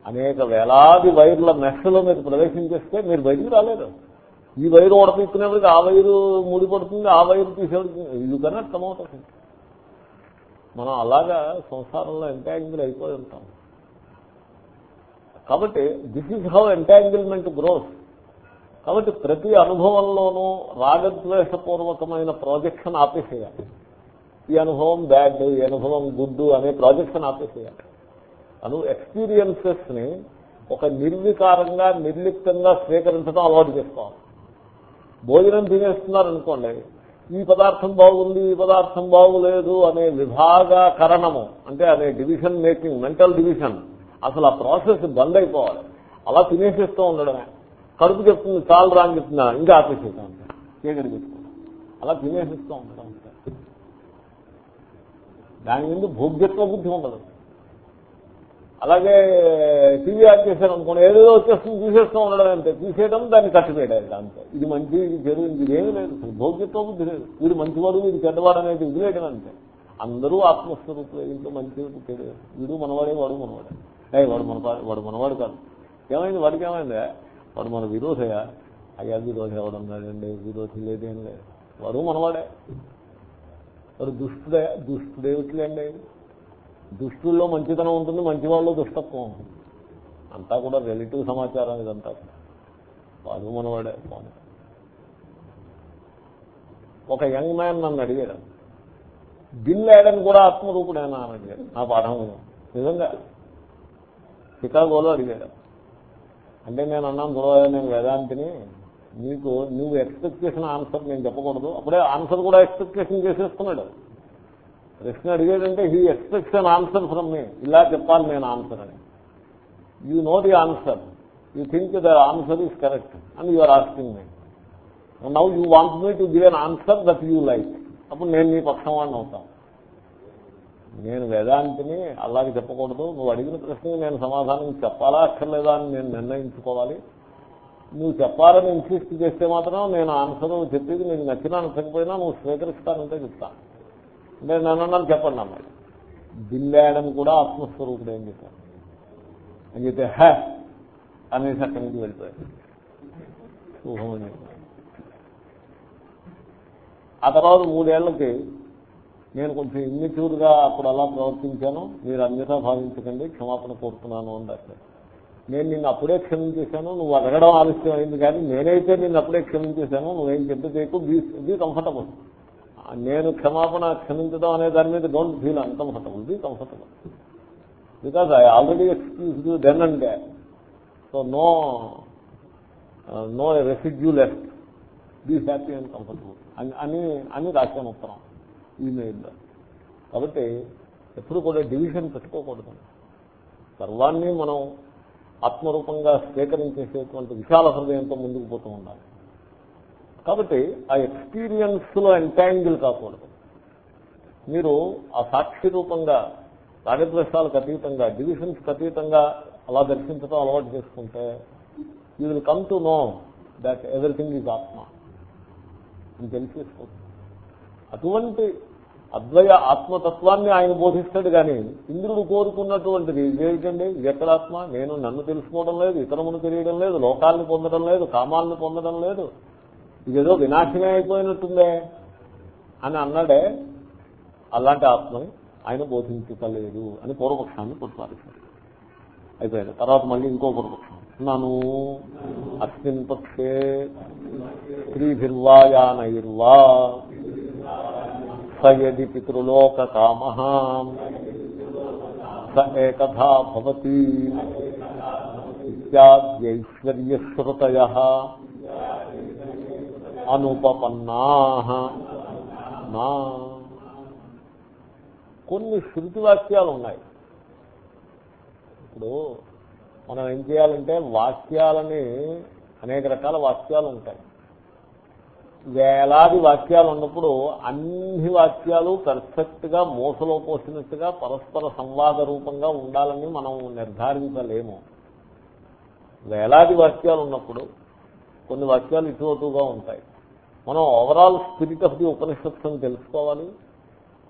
అనేక వేలాది వైర్ల మెస్సులో మీరు ప్రవేశించేస్తే మీరు బయటికి రాలేదు ఈ వైరు ఓడతీసుకునేప్పటికి ఆ వైరు ముడిపడుతుంది ఆ వైరు తీసేవాడికి ఇది కన్నా అర్థమవుతుంది మనం అలాగా సంసారంలో ఎంటాంగిల్ అయిపోయి ఉంటాం. కాబట్టి this is how entanglement growth కాబట్టి ప్రతి అనుభవంలోనూ రాగద్వేషపూర్వకమైన ప్రాజెక్షన్ ఆపేసేయాలి. ఈ అనుభవం బ్యాడ్ ఈ అనుభవం గుడ్ అనే ప్రాజెక్షన్ ఆపేసేయాలి. అను ఎక్స్పీరియన్సెస్ని ఒక నిర్వికారంగా నిర్లిప్తంగా స్వీకరించడం అలవాటు చేసుకోవాలి. భోజనం తినేస్తున్నారనుకోండి ఈ పదార్థం బాగుంది ఈ పదార్థం బాగులేదు అనే విభాగకరణము అంటే అనే డివిజన్ మేకింగ్ మెంటల్ డివిజన్ అసలు ఆ ప్రాసెస్ బంద్ అయిపోవాలి. అలా తినేసేస్తూ ఉండడమే. కడుపు చెప్తుంది చాలు రాని చెప్తున్నా ఇంకా ఆపేసేస్తా ఉంటాను చీకటి పెట్టుకుంటాం అలా తినేసేస్తూ ఉండడం దాని ముందు భోగ్యత్వ బుద్ధి ఉండదు. అలాగే టీవీ ఆన్ చేశాను అనుకోండి ఏదేదో వచ్చేస్తుంది తీసేస్తూ ఉండడం అంతే. తీసేయడం దాన్ని కట్టివేయడం అంతే. ఇది మంచి ఇది చెడు ఇది ఏమీ లేదు. భోగ్యత్వ బుద్ధి లేదు. వీడు మంచివాడు వీడు చెడ్డవాడు అనేది వదిలేయడం అంతే. అందరూ ఆత్మస్వరూపులు ఇంట్లో మంచి వీడు మనవాడే వాడు మనవాడే. వాడు మన వాడు మనవాడు కాదు. ఏమైంది? వాడికి ఏమైంది? వాడు మన విరోధయా? అయ్యా విరోధి ఎవడం లేదండి విరోధి లేదేం లేదు. వాడు మనవాడే. వాడు దుష్టుడే దుష్టుడేమిటిలేండి దుష్టుల్లో మంచితనం ఉంటుంది మంచి వాళ్ళు దుష్టత్వం ఉంటుంది. అంతా కూడా రిలేటివ్ సమాచారం ఇదంతా వాడు మనవాడే ఒక యంగ్ మ్యాన్ నన్ను అడిగాడు. బిల్ వేయడానికి కూడా ఆత్మరూపుడేనా అని అడిగాడు. నా పాఠం నిజంగా చికాగోలో అడిగాడు అంటే నేను అన్నాను చూడవా నేను వేదాంతిని నీకు నువ్వు ఎక్స్పెక్ట్ చేసిన ఆన్సర్ నేను చెప్పకూడదు. అప్పుడే ఆన్సర్ కూడా ఎక్స్పెక్టేషన్ చేసేస్తున్నాడు. ప్రశ్న అడిగాడంటే he expects an answer from me ఇలా చెప్పాలి నేను ఆన్సర్ అని. You know the answer you think the answer is correct and you are asking me now you want me to give an answer that you like అప్పుడు నేను మీ పక్షం వాడిని అవుతాను. నేను వేదాంతిని అలాగే చెప్పకూడదు. నువ్వు అడిగిన ప్రశ్నకి నేను సమాధానం చెప్పాలా అక్కర్లేదా అని నేను నిర్ణయించుకోవాలి. నువ్వు చెప్పాలని ఇన్సిస్ట్ చేస్తే మాత్రం నేను ఆన్సర్ చెప్పేది నీకు నచ్చినా నచ్చకపోయినా నువ్వు స్వీకరిస్తానంటే చెప్తాను నేను నన్ను అన్నాను చెప్పండి అమ్మాయి. బిల్లాడం కూడా ఆత్మస్వరూపుడు ఏం చెప్పాను అని చెప్తే హే అనేసి అక్కడి నుంచి వెళ్ళిపోయాను ఊహం అని ఆ తర్వాత మూడేళ్ళకి నేను కొంచెం ఇమ్మెచ్యూర్గా అప్పుడు అలా ప్రవర్తించాను. మీరు అన్యతా భావించకండి క్షమాపణ కోరుతున్నాను అని రాశారు నేను నిన్ను అప్పుడే క్షమించేశాను నువ్వు అడగడం ఆలస్యం అయింది కానీ నేనైతే నిన్ను అప్పుడే క్షమించేశాను నువ్వేం చెప్పి చేయకు బీ బీ కంఫర్టబుల్ నేను క్షమాపణ క్షమించడం అనే దాని మీద don't feel uncomfortable be comfortable because I already excuse then and so no no residue left be happy and comfortable అని అని అని రాశాను ఉత్తరం. ఈమెయిల్లో కాబట్టి ఎప్పుడు కూడా డివిజన్ పెట్టుకోకూడదు. సర్వాన్ని మనం ఆత్మరూపంగా స్వీకరించేసేటువంటి విశాల హృదయంతో ముందుకు పోతూ ఉండాలి. కాబట్టి ఆ ఎక్స్పీరియన్స్లో ఎంటాంగిల్ కాకూడదు. మీరు ఆ సాక్షి రూపంగా రాగద్వేషాలకు అతీతంగా డివిజన్స్ అతీతంగా అలా దర్శించడం అలవాటు చేసుకుంటే you will come to know that everything is atma అని తెలిసేసుకోవచ్చు అటువంటి అద్వయ ఆత్మతత్వాన్ని ఆయన బోధిస్తాడు కానీ ఇంద్రుడు కోరుకున్నటువంటిది ఇదేమిటండి ఇది ఆత్మ నేను నన్ను తెలుసుకోవడం లేదు ఇతరమును తెలియడం లేదు లోకాలను పొందడం లేదు కామాలను పొందడం లేదు. ఇదేదో వినాశమే అయిపోయినట్టుందే అని అన్నాడే అలాంటి ఆత్మని ఆయన బోధించుకోలేదు అని పూర్వపక్షాన్ని కొట్టుపారేశారు అయిపోయింది. తర్వాత మళ్ళీ ఇంకో పూర్వపక్షం. నను అస్మిన్ పక్షే సయది పితృలోక కామ స ఏకథా భవతి. ఇత్యాద్యైశ్వర్యశ్రుతయ. అనుపపన్నా. నా. కొన్ని శృతి వాక్యాలు ఉన్నాయి ఇప్పుడు మనం ఏం చేయాలంటే వాక్యాలని అనేక రకాల వాక్యాలు ఉంటాయి వేలాది వాక్యాలు ఉన్నప్పుడు అన్ని వాక్యాలు పర్ఫెక్ట్గా మూసలో పోసినట్టుగా పరస్పర సంవాద రూపంగా ఉండాలని మనం నిర్ధారించలేము. వేలాది వాక్యాలు ఉన్నప్పుడు కొన్ని వాక్యాలు ఇటువటుగా ఉంటాయి. మనం ఓవరాల్ స్పిరిట్ ఆఫ్ ది ఉపనిషత్తుని తెలుసుకోవాలి.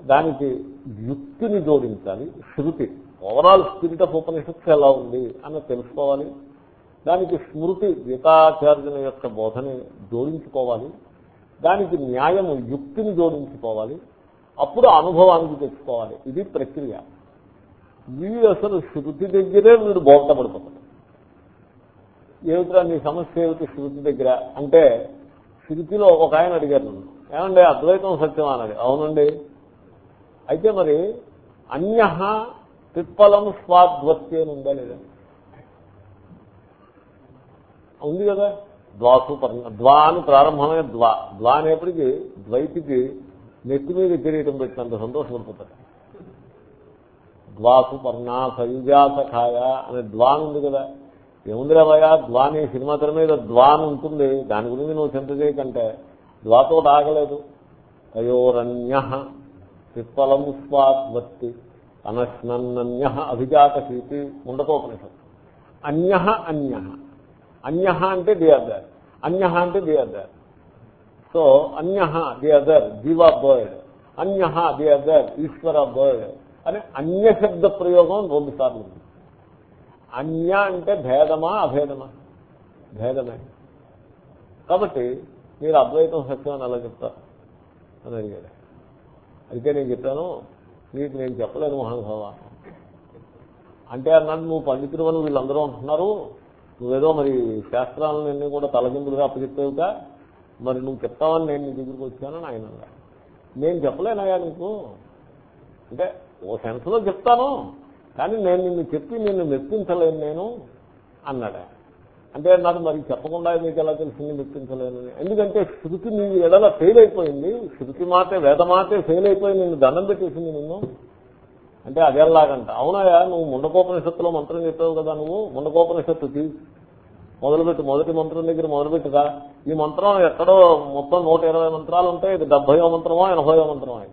దానికి యుక్తిని జోడించాలి. శృతి ఓవరాల్ స్పిరిట్ ఆఫ్ ఉపనిషత్తు ఎలా ఉంది అని తెలుసుకోవాలి. దానికి స్మృతి గీతాచార్యుని యొక్క బోధని జోడించుకోవాలి. దానికి న్యాయము యుక్తిని జోడించుకోవాలి. అప్పుడు అనుభవానికి తెచ్చుకోవాలి. ఇది ప్రక్రియ. వీడు అసలు శృతి దగ్గరే వీడు బోధపడిపోతాడు ఏమిట్రా నీ సమస్య ఏమిటి శృతి దగ్గర? అంటే శృతిలో ఒక ఆయన అడిగారు నన్ను. ఏమండి అద్వైతం సత్యమా అన్నది అవునండి. అయితే మరి అన్య పిప్పలం స్వాద్వత్తి అని ఉందా లేదా? ఉంది కదా? ద్వాసు ద్వా అని ప్రారంభమైన ద్వా. ద్వా అనేప్పటికీ ద్వైతికి నెత్తి మీద కిరీటం పెట్టినంత సంతోషపడిపోతాడు. ద్వాసు పర్ణ సయుజాత అనే ద్వాన్ ఉంది కదా. ఏముందిరా భయ ద్వాని సినిమా తెర మీద ద్వాన్ ఉంటుంది. దాని గురించి నువ్వు చింత చేయకంటే ద్వాతో ఆగలేదు. అయోరన్య పిప్పలం స్వాత్వత్తి అనశ్నన్య అభిజాత శీతి ఉండకోపనిషత్ అన్య అన్య. అన్య అంటే ది అదర్. అన్య అంటే ది అదర్. సో అన్య ది అదర్ జీవ బర్డ్. అన్య ది అదర్ ఈశ్వర బర్డ్. అని అన్య శబ్ద ప్రయోగం రెండు సార్లు ఉంది. అన్య అంటే భేదమా అభేదమా? భేదమే. కాబట్టి మీరు అద్వైతం సత్యం అని అలా చెప్తారు? అని అడిగాడు. అయితే నేను చెప్పాను నీకు నేను చెప్పలేను మహానుభావ. అంటే అన్నాడు నువ్వు పండితుడు అని వీళ్ళందరూ అంటున్నారు. నువ్వేదో మరి శాస్త్రాలన్నీ కూడా తలకిందులుగా అప్పచెప్తావుగా మరి నువ్వు చెప్తావని నేను నీ దగ్గరికి వచ్చానని ఆయన అన్నాడు. నేను చెప్పలేనయ్యా నీకు. అంటే ఓ సెన్స్లో చెప్తాను కానీ నేను నిన్ను చెప్పి నిన్ను మెప్పించలేను నేను అన్నాడా అంటే నాకు మరి చెప్పకుండా మీకు ఎలా తెలిసింది మెప్పించలేనని ఎందుకంటే శృతి నీ ఎడల ఫెయిల్ అయిపోయింది. శృతి మాటే వేదమాటే ఫెయిల్ అయిపోయి నిన్ను దండం పెట్టేసింది నిన్ను. అంటే అదేలాగంట. అవునాయా నువ్వు ముండకోపనిషత్తులో మంత్రం చెప్పావు కదా నువ్వు? ముండకోపనిషత్తు మొదలుపెట్టి. మొదటి మంత్రం దగ్గర మొదలుపెట్టుగా ఈ మంత్రం ఎక్కడో మొత్తం నూట ఇరవై మంత్రాలు ఉంటాయి. ఇది డెబ్బయో మంత్రమో ఎనభయో మంత్రమో ఇది.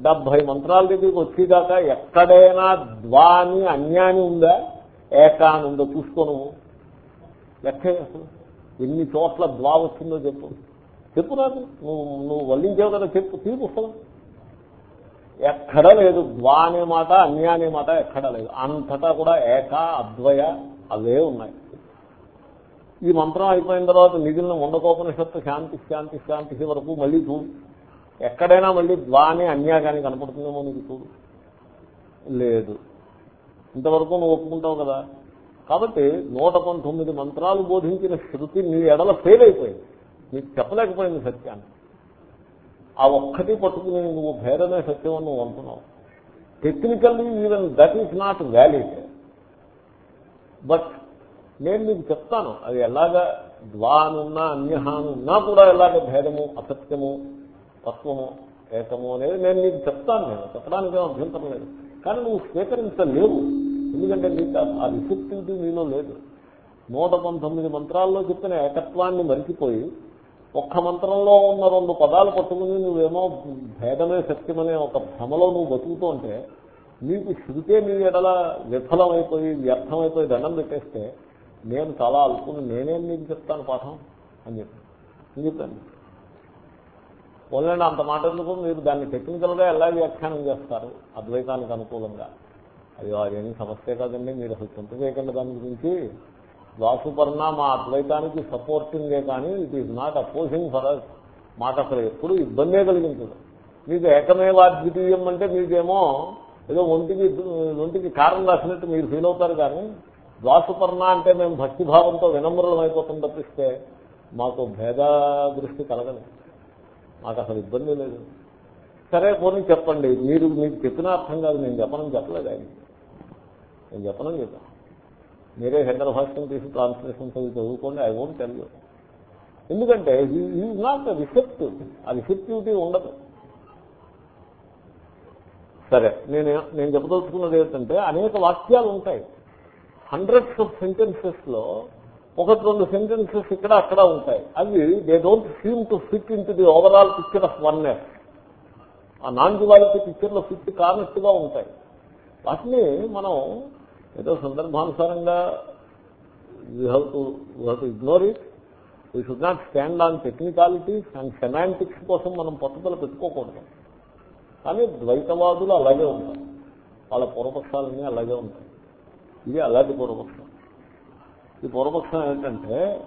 డెబ్బై మంత్రాల దగ్గరికి వచ్చేదాకా ఎక్కడైనా ద్వాని అన్యాని ఉందా? ఏకాని ఉందో చూసుకో నువ్వు లెక్క ఎన్ని చోట్ల ద్వా వచ్చిందో చెప్పు. చెప్పు నాకు నువ్వు నువ్వు వల్లించావు కదా చెప్పు. తీ పుస్తకం. ఎక్కడ లేదు. ద్వా అనే మాట అన్య అనే మాట ఎక్కడ లేదు. అంతటా కూడా ఏక అద్వయ అవే ఉన్నాయి. ఈ మంత్రం అయిపోయిన తర్వాత మిగిలిన ముండకోపనిషత్తు శాంతి శాంతి శాంతి వరకు మళ్ళీ చూడు. ఎక్కడైనా మళ్ళీ ద్వా అనే అన్యా కానీ కనపడుతుందేమో నీకు చూడు. లేదు. ఇంతవరకు నువ్వు ఒప్పుకుంటావు కదా. కాబట్టి నూట పంతొమ్మిది మంత్రాలు బోధించిన శృతి నీ ఎడల ఫెయిల్ అయిపోయింది. నీకు చెప్పలేకపోయింది సత్యాన్ని. ఆ ఒక్కటి పట్టుకుని నువ్వు భేదమే సత్యం అని నువ్వు అంటున్నావు. Technically even that is not valid but నేను నీకు చెప్తాను అది ఎలాగా ద్వానున్నా అన్యహానున్నా కూడా ఎలాగ భేదము అసత్యము తత్వము ఏకము అనేది నేను నీకు చెప్తాను నేను. చెప్పడానికి అభ్యంతరం లేదు. కానీ నువ్వు స్వీకరించలేవు. ఎందుకంటే నీకు ఆ రిసెప్టివిటీ నీలో లేదు. నూట పంతొమ్మిది మంత్రాల్లో చెప్పిన ఏకత్వాన్ని మరిచిపోయి ఒక్క మంత్రంలో ఉన్న రెండు పదాలు పట్టుకుని నువ్వేమో భేదమే సత్యమనే ఒక భ్రమలో నువ్వు బతుకుతూ ఉంటే నీకు శృతే నీ ఎడల విఫలమైపోయి వ్యర్థమైపోయి దండం పెట్టేస్తే నేను చాలా అల్పుని నేనేం నీకు చెప్తాను పాఠం? అని చెప్పి. చెప్పాను పోలేండి అంత మాట ఎందుకు? మీరు దాన్ని టెక్నికల్గా ఎలా వ్యాఖ్యానం చేస్తారు? అద్వైతానికి అనుకూలంగా. అయ్యో అదేమి సమస్య కాదండి మీరు అసలు చింత చేయకండి దాని గురించి. ద్వాసుపర్ణ మా అద్వైతానికి సపోర్టింగే కానీ it is not opposing for us మాకు అసలు ఎప్పుడు ఇబ్బందే కలిగించదు. మీకు ఏకమేవాద్వితీయం అంటే మీకేమో ఏదో ఒంటికి ఒంటికి కారణం రాసినట్టు మీరు ఫీల్ అవుతారు కానీ ద్వాసుపర్ణ అంటే మేము భక్తిభావంతో వినమ్రులం అయిపోతాం తప్పిస్తే మాకు భేద దృష్టి కలగదు. మాకు అసలు ఇబ్బంది లేదు. సరే పోనీ చెప్పండి. మీరు మీకు చెప్పిన అర్థం కాదు. నేను చెప్పనని చెప్పలేదు ఆయన. నేను చెప్పనని చెప్పాను. మీరే హెండర్ భాష్యం తీసి ట్రాన్స్లేషన్స్ అవి చదువుకోండి ఐ ఓంట్ టెల్ యూ ఎందుకంటే ఈజ్ నాట్ రిసెప్టివ్ ఆ రిసెప్టివిటీ ఉండదు. సరే నేను నేను చెప్పదలుచుకున్నది ఏంటంటే అనేక వాక్యాలు ఉంటాయి. హండ్రెడ్స్ ఆఫ్ సెంటెన్సెస్లో ఒకటి రెండు సెంటెన్సెస్ ఇక్కడ అక్కడ ఉంటాయి. అవి they don't seem to fit into the overall picture of oneness ఆ నాన్ డ్యువాలిటీ పిక్చర్లో ఫిట్ కానట్టుగా ఉంటాయి. వాటిని మనం ఏదో సందర్భానుసారంగా we have to we have to ignore it we should not stand on technicalities and semantics కోసం మనం పట్టుదల పెట్టుకోకూడదు. కానీ ద్వైతవాదులు అలాగే ఉంటారు. వాళ్ళ పూర్వపక్షాలన్నీ అలాగే ఉంటాయి. ఇది అలాంటి పూర్వపక్షం. ఈ పూర్వపక్షం ఏంటంటే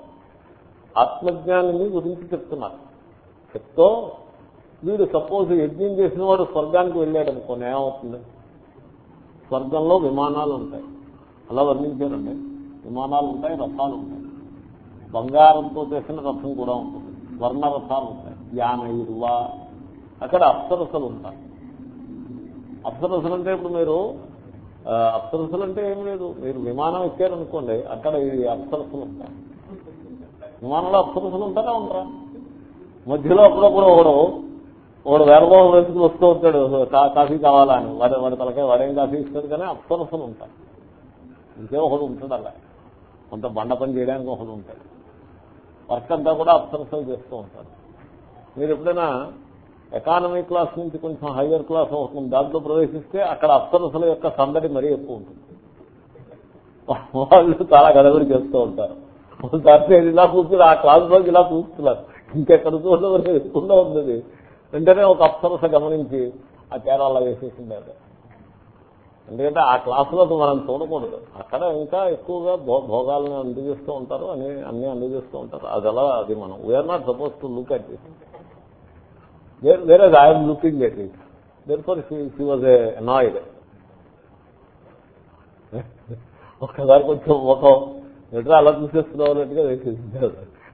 ఆత్మజ్ఞానాన్ని గురించి చెప్తున్నారు. చెప్తూ వీడు సపోజ్ యజ్ఞం చేసిన వాడు స్వర్గానికి వెళ్ళాడు అనుకోని ఏమవుతుంది? స్వర్గంలో విమానాలు ఉంటాయి. అలా వర్ణించారండి. విమానాలు ఉంటాయి రథాలు ఉంటాయి బంగారంతో చేసిన రథం కూడా ఉంటుంది. వర్ణ రథాలు ఉంటాయి యానైరువా అక్కడ అప్సరసలు ఉంటాయి అప్సరసలు అంటే ఇప్పుడు మీరు అప్సరసలు అంటే ఏం లేదు. మీరు విమానం ఎక్కారనుకోండి అక్కడ ఇది అప్సరసలు ఉంటాయి విమానంలో అప్సరసలు ఉంటారా. ఉంటారా మధ్యలో అప్పుడప్పుడు ఒకడు ఒకడు వేరభావం వేసుకుని వస్తూ ఉంటాడు కాఫీ కావాలా అని. వాడి వాడి తలకాయ వాడేం కాఫీ ఇస్తాడు కానీ అప్సరసలు ఉంటాయి ఇంకే ఒకడు ఉంటుంది అలా కొంత బండ పని చేయడానికి ఒకడు ఉంటాడు వర్క్ అంతా కూడా అప్సరసలు చేస్తూ ఉంటారు. మీరు ఎప్పుడైనా ఎకానమీ క్లాస్ నుంచి కొంచెం హైయర్ క్లాస్ అవుతుంది దాంట్లో ప్రవేశిస్తే అక్కడ అప్సరసల యొక్క సందడి మరీ ఎక్కువ ఉంటుంది. వాళ్ళు చాలా గడబడి చేస్తూ ఉంటారు. ఒకసారి ఇలా కూర్చుని ఆ క్లాసులోకి ఇలా కూర్చున్నారు. ఇంకెక్కడ చూడవరకు ఎక్కువగా ఉంది వెంటనే ఒక అప్సరస గమనించి ఆ కేరళ వేసేసింది ఎందుకంటే ఆ క్లాసులకు మనం చూడకూడదు. అక్కడ ఇంకా ఎక్కువగా భోగాలను అందజేస్తూ ఉంటారు అని అన్ని అందజేస్తూ ఉంటారు. అది అలా అది మనం we are not suppose to look at it వేరే I'm looking at it therefore she was annoyed ఒక్కసారి కొంచెం ఒక ఎట్లా అలా చూసేస్తున్నావు అన్నట్టుగా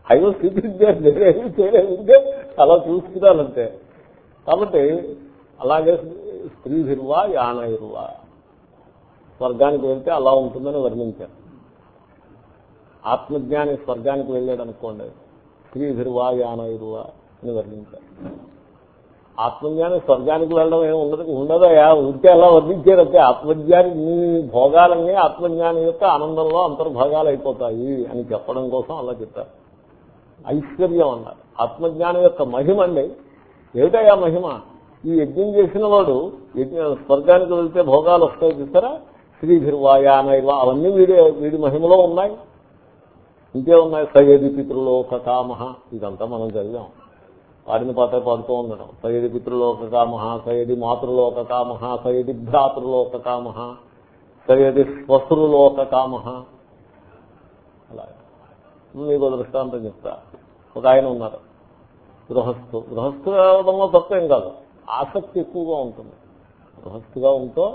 ఐ వాజ్ స్లీపింగ్ నేనేమి చేయలేదు అలా చూస్తున్నానంటే కాబట్టి అలాగే స్త్రీ హిరువా యాన హిరువా స్వర్గానికి వెళ్తే అలా ఉంటుందని వర్ణించారు. ఆత్మజ్ఞాని స్వర్గానికి వెళ్ళాడు అనుకోండి స్త్రీ హిరువా అని వర్ణించారు. ఆత్మజ్ఞాని స్వర్గానికి వెళ్ళడం ఏమి ఉండదు ఉండదయా? ఉంటే అలా వర్ణించారంటే ఆత్మజ్ఞాని నీ భోగాలన్నీ ఆత్మజ్ఞాని యొక్క ఆనందంలో అంతర్భాగాలు అయిపోతాయి అని చెప్పడం కోసం అలా చెప్పారు. ఐశ్వర్యం అన్నారు. ఆత్మజ్ఞానం యొక్క మహిమ అండి. ఏమిటయా మహిమ? ఈ యజ్ఞం చేసిన వాడు యజ్ఞ స్వర్గానికి వెళ్తే భోగాలు వస్తాయి చూసారా? శ్రీభిర్వాయానైవా? అవన్నీ వీడి వీడి మహిమలో ఉన్నాయి. ఇంకే ఉన్నాయి? సయ్యది పితృలోక కామహ ఇదంతా మనం చదివాం. వాడిని పాత్ర పాడుతూ ఉండడం. సయ్యది పితృలోక కామహ సయ్యది మాతృలోక కామహ సయ్యది భ్రాతృలోక కామహ సయ్యది స్వసులోక కామహ అలా. మీకు దృష్టాంతం చెప్తా. ఒక ఆయన ఉన్నారు. గృహస్థు. గృహస్థు అవడంలో తప్పేం కాదు. ఆసక్తి ఎక్కువగా ఉంటుంది. గృహస్థుగా ఉంటూ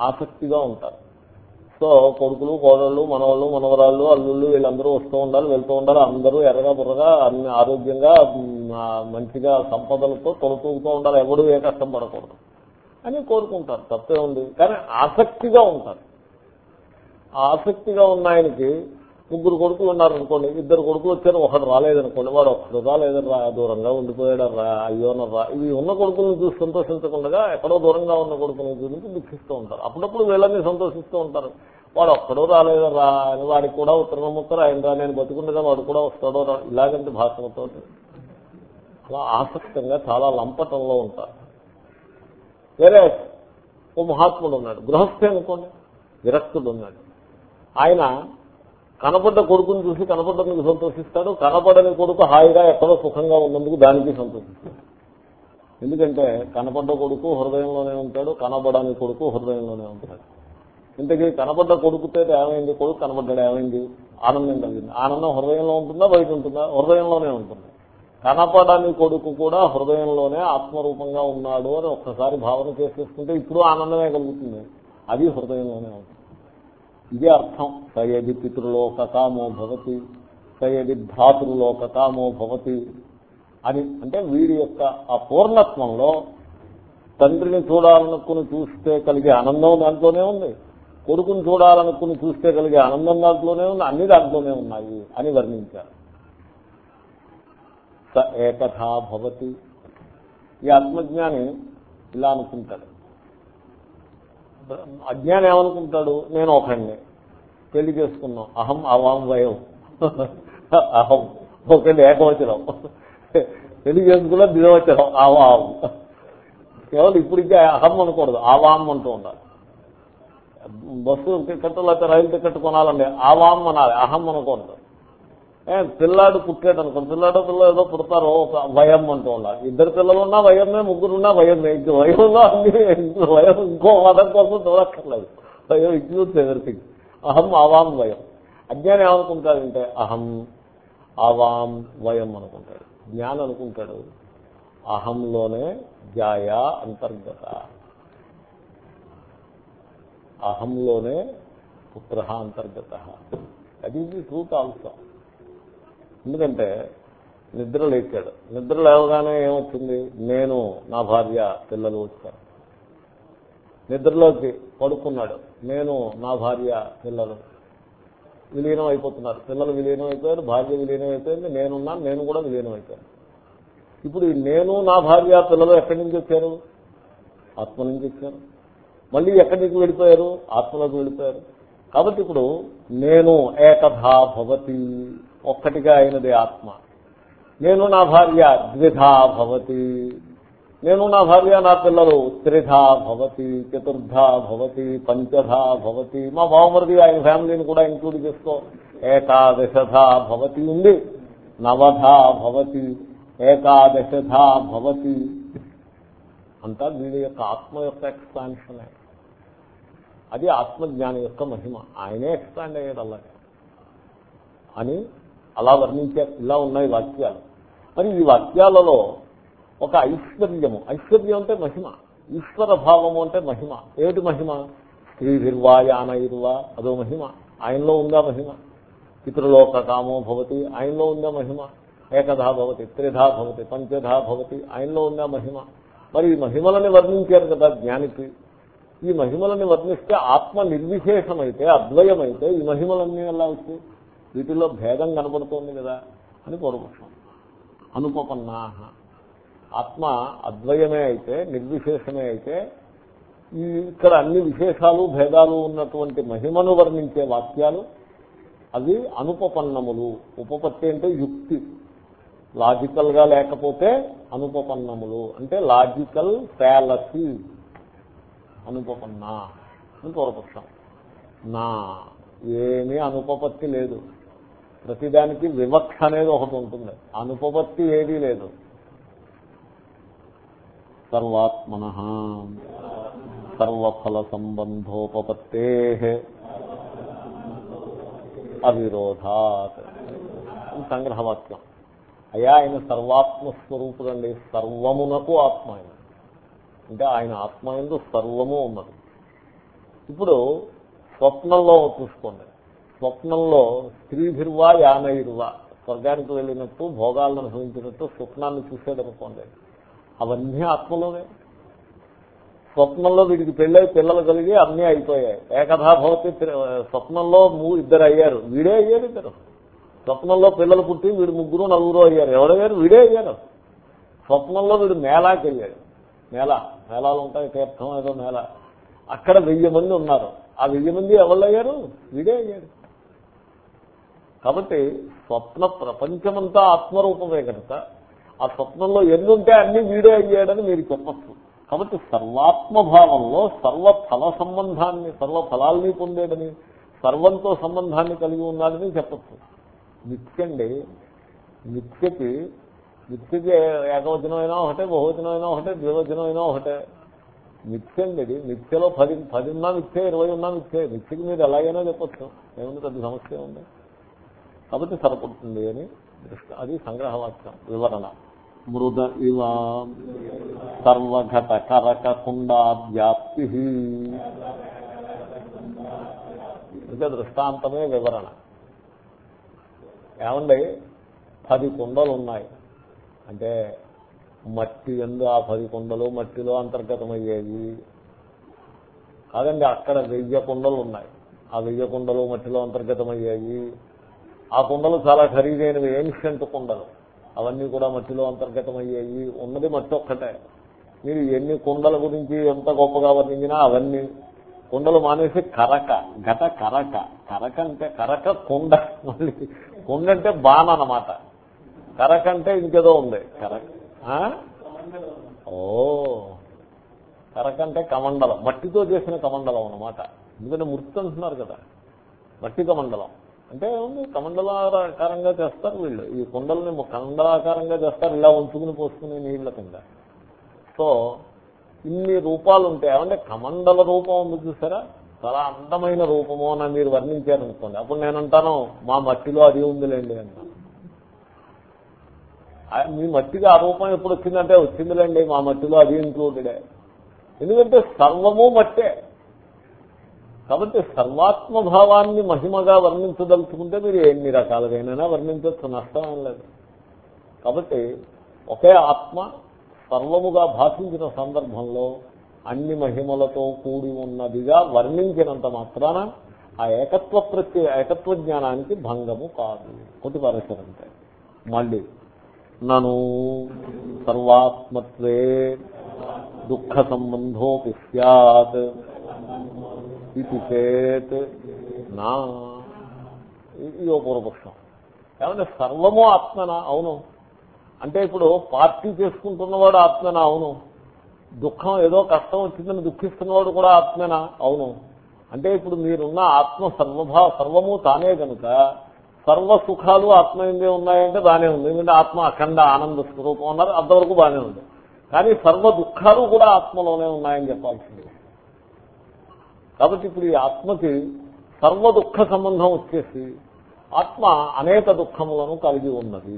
ఆసక్తిగా ఉంటారు. సో కొడుకులు కోడళ్ళు మనవాళ్ళు మనవరాళ్ళు అల్లుళ్ళు వీళ్ళందరూ వస్తూ ఉండాలి వెళ్తూ ఉండాలి. అందరూ ఎర్రగా బుర్రగా అన్ని ఆరోగ్యంగా మంచిగా సంపదలతో తొలతూగుతూ ఉండాలి. ఎవడు ఏ కష్టం పడకూడదు అని కోరుకుంటారు. తప్పే ఉంది. కానీ ఆసక్తిగా ఉంటారు. ఆసక్తిగా ఉన్న ఆయనకి ముగ్గురు కొడుకులు ఉన్నారు అనుకోండి ఇద్దరు కొడుకులు వచ్చారు ఒకడు రాలేదనుకోండి వాడు ఒకడు రాలేదనరా దూరంగా ఉండిపోయాడు రా అయ్యోనరా ఇవి ఉన్న కొడుకులను చూసి సంతోషించకుండా ఎక్కడో దూరంగా ఉన్న కొడుకులను చూసి దుఃఖిస్తూ ఉంటారు. అప్పుడప్పుడు వీళ్ళని సంతోషిస్తూ ఉంటారు. వాడు ఒక్కడో రాలేదరా అని వాడికి కూడా ఉత్తరం ముక్కరు ఆయన రా నేను బతుకుండగా వాడు కూడా వస్తాడో రా ఇలాగంటే భాషలతో అలా ఆసక్తంగా చాలా లంపటంలో ఉంటారు. వేరే ఓ మహాత్ముడు ఉన్నాడు గృహస్థే అనుకోండి విరక్తుడు ఉన్నాడు ఆయన కనపడ్డ కొడుకుని చూసి కనపడ్డందుకు సంతోషిస్తాడు కనపడని కొడుకు హాయిగా ఎక్కడో సుఖంగా ఉన్నందుకు దానికి సంతోషిస్తాడు. ఎందుకంటే కనపడ్డ కొడుకు హృదయంలోనే ఉంటాడు కనబడని కొడుకు హృదయంలోనే ఉంటాడు. ఇంతకీ కనపడ్డ కొడుకుతో ఏమైంది? కొడుకు కనపడ్డాడు ఏమైంది? ఆనందం కలిగింది. ఆనందం హృదయంలో ఉంటుందా బయట ఉంటుందా? హృదయంలోనే ఉంటుంది. కనపడని కొడుకు కూడా హృదయంలోనే ఆత్మరూపంగా ఉన్నాడు అని ఒక్కసారి భావన చేసేసుకుంటే ఇప్పుడు ఆనందమే కలుగుతుంది. అది హృదయంలోనే ఉంటుంది. ఇదే అర్థం. సయది పితృలోక కామో భవతి సయది భ్రాతృలోక కామో భవతి అని. అంటే వీడి యొక్క ఆ పూర్ణత్వంలో తండ్రిని చూడాలనుకుని చూస్తే కలిగే ఆనందం దాంట్లోనే ఉంది. కొడుకుని చూడాలనుకుని చూస్తే కలిగే ఆనందం దాంట్లోనే ఉంది. అన్ని దాంట్లోనే ఉన్నాయి అని వర్ణించారు. స ఏకథా భవతి. ఈ ఆత్మజ్ఞాని ఇలా అనుకుంటాడు. అజ్ఞానం ఏమనుకుంటాడు? నేను ఒకడిని పెళ్ళి చేసుకున్నాం. అహం అవాం వయం. అహం. ఒకటి ఏకవచనం. పెళ్ళి చేసుకున్నా దినవచనం ఆవాం కేవలం ఇప్పటికే అహం అనకూడదు. ఆవాం అంటూ ఉండాలి. బస్సు టికెట్ లేకపోతే రైలు టికెట్ కొనాలండి. ఆవాం అనాలి. అహం అనకూడదు. పిల్లాడు పుట్టాడు అనుకో పిల్లాడో పిల్ల ఏదో పుడతారో ఒక భయం అంటూ ఉండాలి ఇద్దరు పిల్లలు ఉన్నా భయమే ముగ్గురున్నా భయమే ఇంక భయంలో అన్ని భయం ఇంకో మతం కోసం చూడక్కర్లేదు. భయం ఇంక్లూడ్స్ ఎవ్రీథింగ్ అహం ఆవాం వయం. అజ్ఞానం ఏమనుకుంటాడంటే అహం ఆవాం వయం అనుకుంటాడు. జ్ఞానం అనుకుంటాడు అహంలోనే జాయా అంతర్గత. అహంలోనే పుత్ర అంతర్గత. అది ట్రూత్ ఆల్సో ఎందుకంటే నిద్ర లేచాడు. నిద్ర లేవగానే ఏమొచ్చింది నేను నా భార్య పిల్లలు వచ్చారు. నిద్రలోకి పడుకున్నాడు. నేను నా భార్య పిల్లలు. విలీనం అయిపోతున్నారు. పిల్లలు విలీనం అయిపోయారు భార్య విలీనం అయిపోయింది. నేనున్నాను నేను కూడా విలీనం అయిపోయాను. ఇప్పుడు నేను నా భార్య పిల్లలు ఎక్కడి నుంచి వచ్చారు? ఆత్మ నుంచి వచ్చారు. మళ్ళీ ఎక్కడి నుంచి వెళ్ళిపోయారు? ఆత్మలోకి వెళ్ళిపోయారు. కాబట్టి ఇప్పుడు నేను ఏకథా భవతి. ఒక్కటిగా అయినది ఆత్మ. నేను నా భార్య ద్విధా భవతి. నేను నా భార్య నా పిల్లలు త్రిధా భవతి చతుర్థా భవతి పంచధా భవతి. మా బావమరిది ఆయన ఫ్యామిలీని కూడా ఇంక్లూడ్ చేసుకో. ఏకాదశధా భవతి ఉంది. నవధా భవతి. ఏకాదశధా భవతి. అంతా వీడి యొక్క ఆత్మ యొక్క ఎక్స్పాన్షన్. అది ఆత్మజ్ఞానం యొక్క మహిమ. ఆయనే ఎక్స్పాండ్ అయ్యాడు అలాగే. అని అలా వర్ణించారు ఇలా ఉన్నాయి వాక్యాలు. మరి ఈ వాక్యాలలో ఒక ఐశ్వర్యము. ఐశ్వర్యం అంటే మహిమ. ఈశ్వర భావము అంటే మహిమ. ఏమిటి మహిమ? స్త్రీభిర్వా యానైర్వా అదో మహిమ. ఆయనలో ఉందా మహిమ? పితృలోక కామో భవతి. ఆయనలో ఉందా మహిమ? ఏకధా భవతి. త్రిధా భవతి. పంచధా భవతి. ఆయనలో ఉందా మహిమ? మరి ఈ మహిమలని వర్ణించారు కదా జ్ఞానికి. ఈ మహిమలని వర్ణిస్తే ఆత్మ నిర్విశేషమైతే అద్వయమైతే ఈ మహిమలన్నీ ఎలా వచ్చాయి? వీటిలో భేదం కనబడుతోంది కదా అని పూర్వపక్షం. అనుపపన్నా ఆత్మ అద్వయమే అయితే నిర్విశేషమే అయితే ఇక్కడ అన్ని విశేషాలు భేదాలు ఉన్నటువంటి మహిమను వర్ణించే వాక్యాలు అవి అనుపపన్నములు. ఉపపత్తి అంటే యుక్తి. లాజికల్గా లేకపోతే అనుపపన్నములు. అంటే లాజికల్ ఫ్యాలసీ. అనుపపన్నా అని పూర్వపక్షం. నా. ఏమీ అనుపపత్తి లేదు. ప్రతిదానికి వివక్ష అనేది ఒకటి ఉంటుంది. అనుపపత్తి ఏదీ లేదు. సర్వాత్మన. సర్వఫల సంబంధోపత్తే అవిరోధాత్ సంగ్రహవాక్యం. అయ్యా ఆయన సర్వాత్మస్వరూపుడండి. సర్వమునకు ఆత్మ ఆయన. అంటే ఆయన ఆత్మ ఎందు సర్వము ఉన్నది. ఇప్పుడు స్వప్నంలో చూసుకోండి. స్వప్నంలో స్త్రీభిర్వా యానైర్వా. స్వర్గానికి వెళ్ళినట్టు భోగాలను అనుభవించినట్టు స్వప్నాన్ని చూసేదనుకోండి. అవన్నీ ఆత్మలోనే స్వప్నంలో వీడికి పెళ్ళై పిల్లలు కలిగి అన్నీ అయిపోయాయి. ఏకథాభవతి స్వప్నంలో ఇద్దరు అయ్యారు. వీడే అయ్యారు ఇద్దరు. స్వప్నంలో పిల్లలు పుట్టి వీడు ముగ్గురు నలుగురు అయ్యారు. ఎవరయ్యారు వీడే అయ్యారు. స్వప్నంలో వీడు మేళాకి వెళ్ళాడు. మేళ మేళాలు ఉంటాయి తీర్థం ఏదో మేళ అక్కడ వెయ్యి మంది ఉన్నారు. ఆ వెయ్యి మంది ఎవరు అయ్యారు? వీడే అయ్యాడు కాబట్టి స్వప్న ప్రపంచమంతా ఆత్మరూపమే కనుక ఆ స్వప్నంలో ఎన్ని ఉంటే అన్ని వీడే అయ్యాడని మీరు చెప్పచ్చు. కాబట్టి సర్వాత్మభావంలో సర్వ ఫల సంబంధాన్ని సర్వ ఫలాల్ని పొందేడని సర్వంతో సంబంధాన్ని కలిగి ఉన్నాడని చెప్పచ్చు. నిత్యండి నిత్యకి నిత్యకి ఏకవచనమైనా ఒకటే బహువచనమైనా అయినా ఒకటే ద్వివచనమైనా అయినా ఒకటే. నిత్యండి ఇది నిత్యలో పది పది ఉన్నా నిత్య ఇరవై ఉన్నా నిత్య. నిత్యకి మీరు ఎలాగైనా చెప్పచ్చు. ఏముంది పెద్ద సమస్య ఉంది కాబట్టి సరిపడుతుంది అని దృష్టి అది సంగ్రహవాక్యం వివరణ. మృద ఇవ సర్వఘట కరక కుండా వ్యాప్తి ఇంకా దృష్టాంతమే వివరణ. ఏమండి? పది కుండలు ఉన్నాయి అంటే మట్టి ఎందు ఆ పది కుండలు మట్టిలో అంతర్గతమయ్యేవి. కాదండి అక్కడ వెయ్యి కుండలు ఉన్నాయి ఆ వెయ్యి కుండలు మట్టిలో అంతర్గతమయ్యాయి ఆ కుండలు చాలా ఖరీదైనవి ఏన్షియంట్ కుండలు? అవన్నీ కూడా మట్టిలో అంతర్గతమయ్యాయి. ఉన్నది మట్టి ఒక్కటే మీరు ఎన్ని కుండల గురించి ఎంత గొప్పగా వర్ణించినా అవన్నీ కుండలు మానేసి కరక గత కరక. కరక అంటే కరక కుండ. మళ్ళీ కుండ అంటే బాణ అనమాట కరక అంటే ఇంకేదో ఉంది. కరక ఓ. కరక అంటే కమండలం. మట్టితో చేసిన కమండలం అనమాట ఎందుకంటే మృతి అంటున్నారు కదా. మట్టి కమండలం. అంటే ఏముంది? కమండలాకారంగా చేస్తారు వీళ్ళు. ఈ కుండల్ని కమండలాకారంగా చేస్తారు. ఇలా ఉంచుకుని పోసుకునే నీళ్ళ కింద. సో ఇన్ని రూపాలు ఉంటాయి ఏమంటే కమండల రూపం ఉంది చూసారా? చాలా అందమైన రూపము అని మీరు వర్ణించారనుకోండి. అప్పుడు నేనంటాను మా మట్టిలో అది ఉందిలేండి అంటాను. మీ మట్టికి ఆ రూపం ఎప్పుడు వచ్చిందంటే వచ్చిందిలేండి మా మట్టిలో అది ఇంక్లూడెడే ఎందుకంటే సర్వము మట్టే. కాబట్టి సర్వాత్మభావాన్ని మహిమగా వర్ణించదలుచుకుంటే మీరు ఎన్ని రకాలుగానైనా వర్ణించవచ్చు నష్టం ఏం లేదు. కాబట్టి ఒకే ఆత్మ సర్వముగా భాషించిన సందర్భంలో అన్ని మహిమలతో కూడి ఉన్నదిగా వర్ణించినంత మాత్రాన ఆ ఏకత్వ ప్రత్యే ఏకత్వ జ్ఞానానికి భంగము కాదు. కొట్టిపారేశారంటే మళ్ళీ నను సర్వాత్మత్వే దుఃఖ సంబంధోపి సత్ ఇది చేత్ నా ఇది పూర్వపక్షం ఏమంటే సర్వము ఆత్మనా అవును అంటే ఇప్పుడు పార్టీ చేసుకుంటున్నవాడు ఆత్మనా అవును దుఃఖం ఏదో కష్టం వచ్చిందని దుఃఖిస్తున్నవాడు కూడా ఆత్మేనా అవును అంటే ఇప్పుడు మీరున్న ఆత్మ సర్వభా సర్వము తానే కనుక సర్వ సుఖాలు ఆత్మ ఏందే ఉన్నాయంటే బానే ఉంది. ఎందుకంటే ఆత్మ అఖండ ఆనంద స్వరూపం అన్నారు అంతవరకు బానే ఉంది. కానీ సర్వ దుఃఖాలు కూడా ఆత్మలోనే ఉన్నాయని చెప్పాల్సింది. కాబట్టి ఇప్పుడు ఈ ఆత్మకి సర్వ దుఃఖ సంబంధం వచ్చేసి ఆత్మ అనేక దుఃఖములను కలిగి ఉన్నది.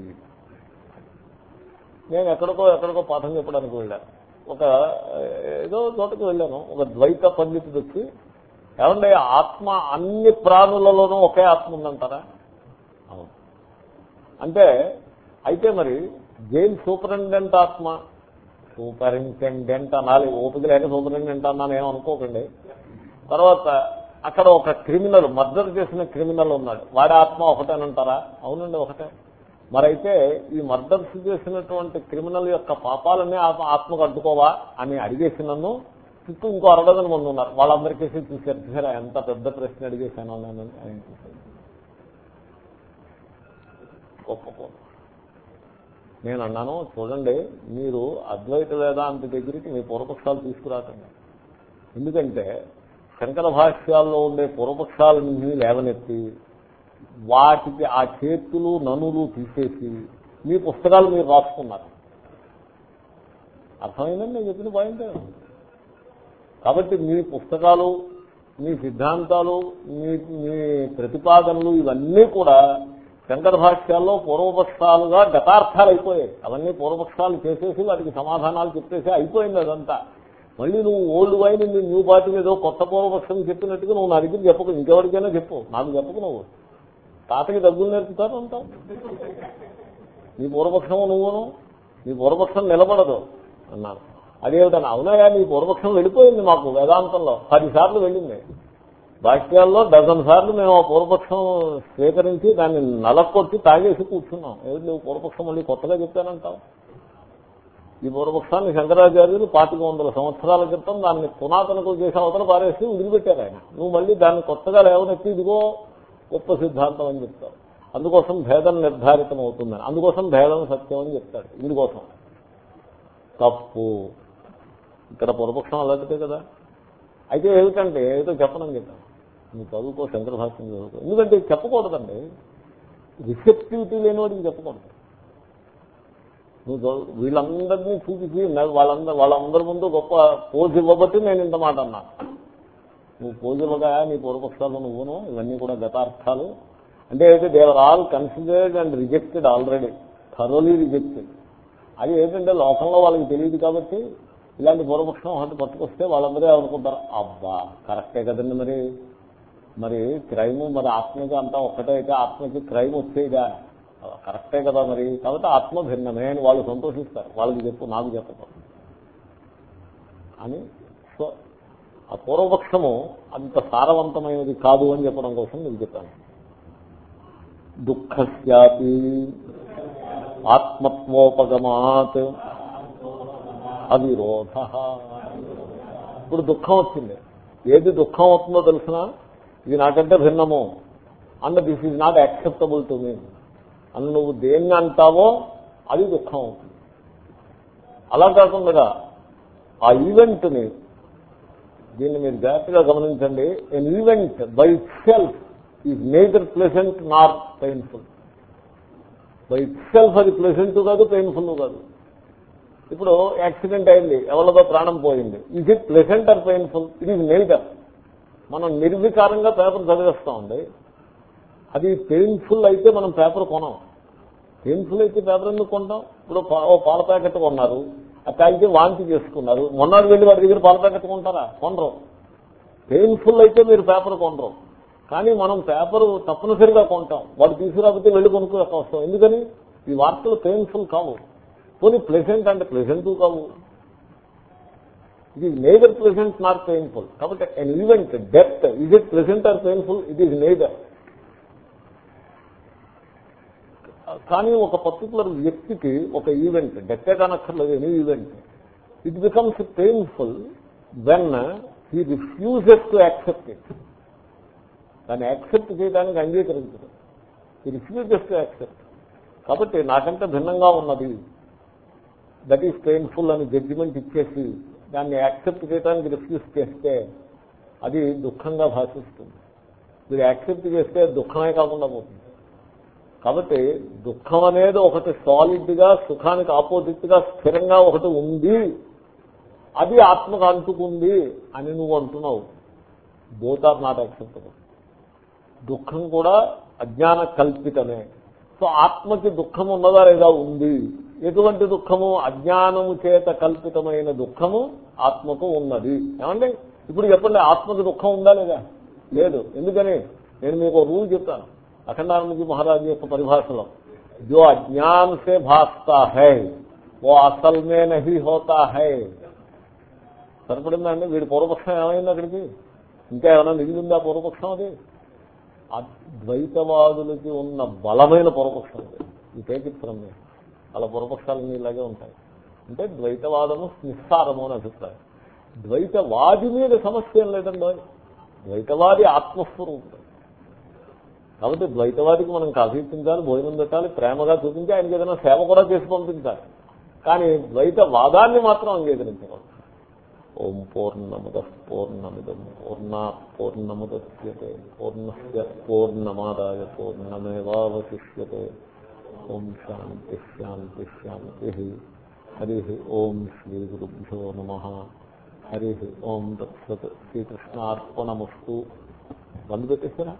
నేను ఎక్కడికో ఎక్కడికో పాఠం చెప్పడానికి వెళ్ళాను ఒక ఏదో చోటకి వెళ్ళాను. ఒక ద్వైత పండితుడు వచ్చి ఏమంటే ఆత్మ అన్ని ప్రాణులలోనూ ఒకే ఆత్మ ఉందంటారా? అవును. అంటే అయితే మరి జైలు సూపరింటెండెంట్ ఆత్మ? సూపరింటెండెంట్ అనాలి. ఓపిక లేక సూపరింటెండెంట్ అన్నాను ఏమనుకోకండి తర్వాత అక్కడ ఒక క్రిమినల్ మర్డర్ చేసిన క్రిమినల్ ఉన్నాడు. వాడి ఆత్మ ఒకటేనంటారా అవునండి ఒకటే. మరైతే ఈ మర్డర్స్ చేసినటువంటి క్రిమినల్ యొక్క పాపాలని ఆత్మకు అడ్డుకోవా అని అడిగేసి నన్ను చుట్టూ ఇంకో అరడదని మంది ఉన్నారు. వాళ్ళందరికీ చూసారు చూసారా ఎంత పెద్ద ప్రశ్న అడిగేశాను నేను ఆయన చూశాను గొప్ప నేను అన్నాను చూడండి మీరు అద్వైత వేదాంత దగ్గరికి మీ పూర్వపక్షాలు తీసుకురాకండి. ఎందుకంటే శంకర భాష్యాల్లో ఉండే పూర్వపక్షాలన్నీ లేవనెత్తి వాటికి ఆ చేతులు ననులు తీసేసి మీ పుస్తకాలు మీరు రాసుకున్నారు. అర్థమైందండి? నేను చెప్పిన పాయింట్ కాబట్టి మీ పుస్తకాలు మీ సిద్ధాంతాలు మీ మీ ప్రతిపాదనలు ఇవన్నీ కూడా శంకర భాష్యాల్లో పూర్వపక్షాలుగా గతార్థాలు అయిపోయాయి అవన్నీ పూర్వపక్షాలు చేసేసి వాటికి సమాధానాలు చెప్పేసి అయిపోయింది అదంతా. మళ్ళీ నువ్వు ఓల్డ్ వైన్ న్యూ పార్టీ ఏదో కొత్త పూర్వపక్షం చెప్పినట్టుగా నువ్వు నా దగ్గర చెప్పకు ఇంకెవరికైనా చెప్పు. నాకు చెప్పకు నువ్వు. తాతకి దగ్గులు నేర్పుతారు అంటావు. నీ పూర్వపక్షము నువ్వును నీ పూర్వపక్షం నిలబడదు అన్నాను అదేమిటన్నా అవునాయా నీ పూర్వపక్షం వెళ్ళిపోయింది మాకు వేదాంతంలో. పది సార్లు వెళ్ళింది. భాష్యాల్లో డజన్ సార్లు మేము ఆ పూర్వపక్షం స్వీకరించి దాన్ని నలకొట్టి తాగేసి కూర్చున్నాం. ఏమిటి నువ్వు పూర్వపక్షం మళ్ళీ కొత్తగా చెప్పానంటావు? ఈ పూర్వపక్షాన్ని శంకరాచార్యులు పాతిక వందల సంవత్సరాల క్రితం దాన్ని పునాతనకు చేసే అవతల పారేసి వదిలిపెట్టారు ఆయన. నువ్వు మళ్ళీ దాన్ని కొత్తగా లేవనెత్తి ఇదిగో గొప్ప సిద్ధాంతం అని చెప్తావు. అందుకోసం భేదం నిర్ధారితం అవుతుందని అందుకోసం భేదం సత్యం అని చెప్తాడు ఇందుకోసం. తప్పు. ఇక్కడ పూర్వపక్షం అలాంటిదే కదా. అయితే ఏమిటంటే ఏదో చెప్పనని చెప్పాను నువ్వు చదువుకో శంకర భాష్యం చదువుకో. ఎందుకంటే చెప్పకూడదండి. రిసెప్టివిటీ లేని వాడికి చెప్పకూడదు. నువ్వు వీళ్ళందరినీ చూపించి వాళ్ళందరూ వాళ్ళందరి ముందు గొప్ప పోజ్ ఇవ్వబట్టి నేను ఇంత మాట అన్నా. నువ్వు పోజు ఇవ్వగా నీ పూర్వపక్షాలు నువ్వును ఇవన్నీ కూడా గతార్థాలు. అంటే అయితే they were all considered and rejected already thoroughly rejected అది ఏంటంటే లోకంలో వాళ్ళకి తెలియదు కాబట్టి ఇలాంటి పూర్వపక్షం ఒకటి పట్టుకొస్తే వాళ్ళందరూ అనుకుంటారు అబ్బా కరెక్టే కదండి మరి. మరి క్రైమ్ మరి ఆత్మకి అంతా ఒక్కటే అయితే ఆత్మకి క్రైమ్ వచ్చేదా? కరెక్టే కదా మరి? కాబట్టి ఆత్మ భిన్నమే అని వాళ్ళు సంతోషిస్తారు. వాళ్ళకి చెప్పు నాకు చెప్పదు అని సో ఆ పూర్వపక్షము అంత సారవంతమైనది కాదు అని చెప్పడం కోసం నేను చెప్పాను. దుఃఖస్యాపి ఆత్మత్వోపగమాత్ అవిరోధ. ఇప్పుడు దుఃఖం వచ్చింది. ఏది దుఃఖం అవుతుందో తెలిసినా ఇది నాకంటే భిన్నము. And this is not acceptable to me అని నువ్వు దేన్ని అంటావో అది దుఃఖం అవుతుంది. అలా కాకుండా ఆ ఈవెంట్ని దీన్ని మీరు జాగ్రత్తగా గమనించండి. An event by self is neither pleasant not painful by self అది ప్లెసెంట్ కాదు పెయిన్ఫుల్ కాదు. ఇప్పుడు యాక్సిడెంట్ అయింది ఎవరిదో ప్రాణం పోయింది. Is it pleasant or painful it is neither మనం నిర్వికారంగా పేపర్ చదివేస్తామండి అది పెయిన్ఫుల్ అయితే మనం పేపర్ కొనం. పెయిన్ఫుల్ అయితే పేపర్ ఎందుకు కొంటాం? ఇప్పుడు ఓ పాల ప్యాకెట్ కొన్నారు. ఆ తాగితే వాంతి చేసుకున్నారు. మొన్నటి వెళ్ళి వాడి దగ్గర పాల ప్యాకెట్ కొంటారా? కొనరు. పెయిన్ఫుల్ అయితే మీరు పేపర్ కొనరు. కానీ మనం పేపర్ తప్పనిసరిగా కొంటాం. వాడు తీసుకురాకపోతే వెళ్ళి కొనుక్కు వస్తాం ఎందుకని? ఈ వార్తలు పెయిన్ఫుల్ కావు. పోనీ ప్లెజెంట్ అంటే ప్లెసెంట్ కావు. ఇది నేదర్ ప్లెజెంట్ నాట్ పెయిన్ఫుల్ కాబట్టి an event depth is it pleasant or painful it is neither కానీ ఒక పర్టికులర్ వ్యక్తికి ఒక ఈవెంట్ డెత్తే కానక్కర్లేదు any event it becomes painful when he refuses to accept it దాన్ని యాక్సెప్ట్ చేయడానికి అంగీకరించడం హీ రిఫ్యూజెస్ టు యాక్సెప్ట్ కాబట్టి నాకంటే భిన్నంగా ఉన్నది దట్ ఈస్ పెయిన్ఫుల్ అని జడ్జిమెంట్ ఇచ్చేసి దాన్ని యాక్సెప్ట్ చేయడానికి రిఫ్యూజ్ చేస్తే అది దుఃఖంగా భాషిస్తుంది. మీరు యాక్సెప్ట్ చేస్తే దుఃఖమే కాకుండా పోతుంది. కాబట్టి దుఃఖం అనేది ఒకటి సాలిడ్గా సుఖానికి ఆపోజిట్గా స్థిరంగా ఒకటి ఉంది. అది ఆత్మకు అంటుకుంది అని నువ్వు అంటున్నావు. Both are not acceptable. దుఃఖం కూడా అజ్ఞాన కల్పితమే సో ఆత్మకి దుఃఖం ఉన్నదా లేదా ఉంది. ఎటువంటి దుఃఖము? అజ్ఞానము చేత కల్పితమైన దుఃఖము ఆత్మకు ఉన్నది. ఏమండి? ఇప్పుడు చెప్పండి ఆత్మకి దుఃఖం ఉందా లేదా? లేదు. ఎందుకని? నేను మీకు రూల్ చెప్తాను. అఖండానందజీ మహారాజు యొక్క పరిభాషలో జో అజ్ఞాన్ సే భాస్తా హై ఓ అసల్ మే నహి హోతా హై. సరిపడిందండి? వీడి పూర్వపక్షం ఏమైంది అక్కడికి? ఇంకా ఏమైనా మిగిలిందా పూర్వపక్షం అది? అద్వైతవాదులకి ఉన్న బలమైన పూర్వపక్షం అది. ఈ టేకిత్రం అలా పూర్వపక్షాలన్నీ ఇలాగే ఉంటాయి. అంటే ద్వైతవాదము నిస్సారము అని అభిప్రాయం. ద్వైతవాది మీద సమస్య ఏం లేదండి. ద్వైతవాది ఆత్మస్వరూపుడు. కాబట్టి ద్వైతవాదికి మనం కాఫీ భోజనం పెట్టాలి ప్రేమగా చూపించి ఆయనకి ఏదైనా సేవ కూడా చేసి పంపించాలి. కానీ ద్వైత వాదాన్ని మాత్రం అంగీకరించకూడదు. ఓం పూర్ణముద పూర్ణమిదం పూర్ణ పూర్ణముద్యతే పూర్ణస్ పూర్ణమాదాయ పూర్ణమేవాశిష్యతే ఓం శాంతి శాంతి శాంతి. హరి ఓం శ్రీ గురుభ్యో నమ. హరి ఓం దత్సత్ శ్రీకృష్ణార్పణమస్తు బంధు పెట్టేస్తారా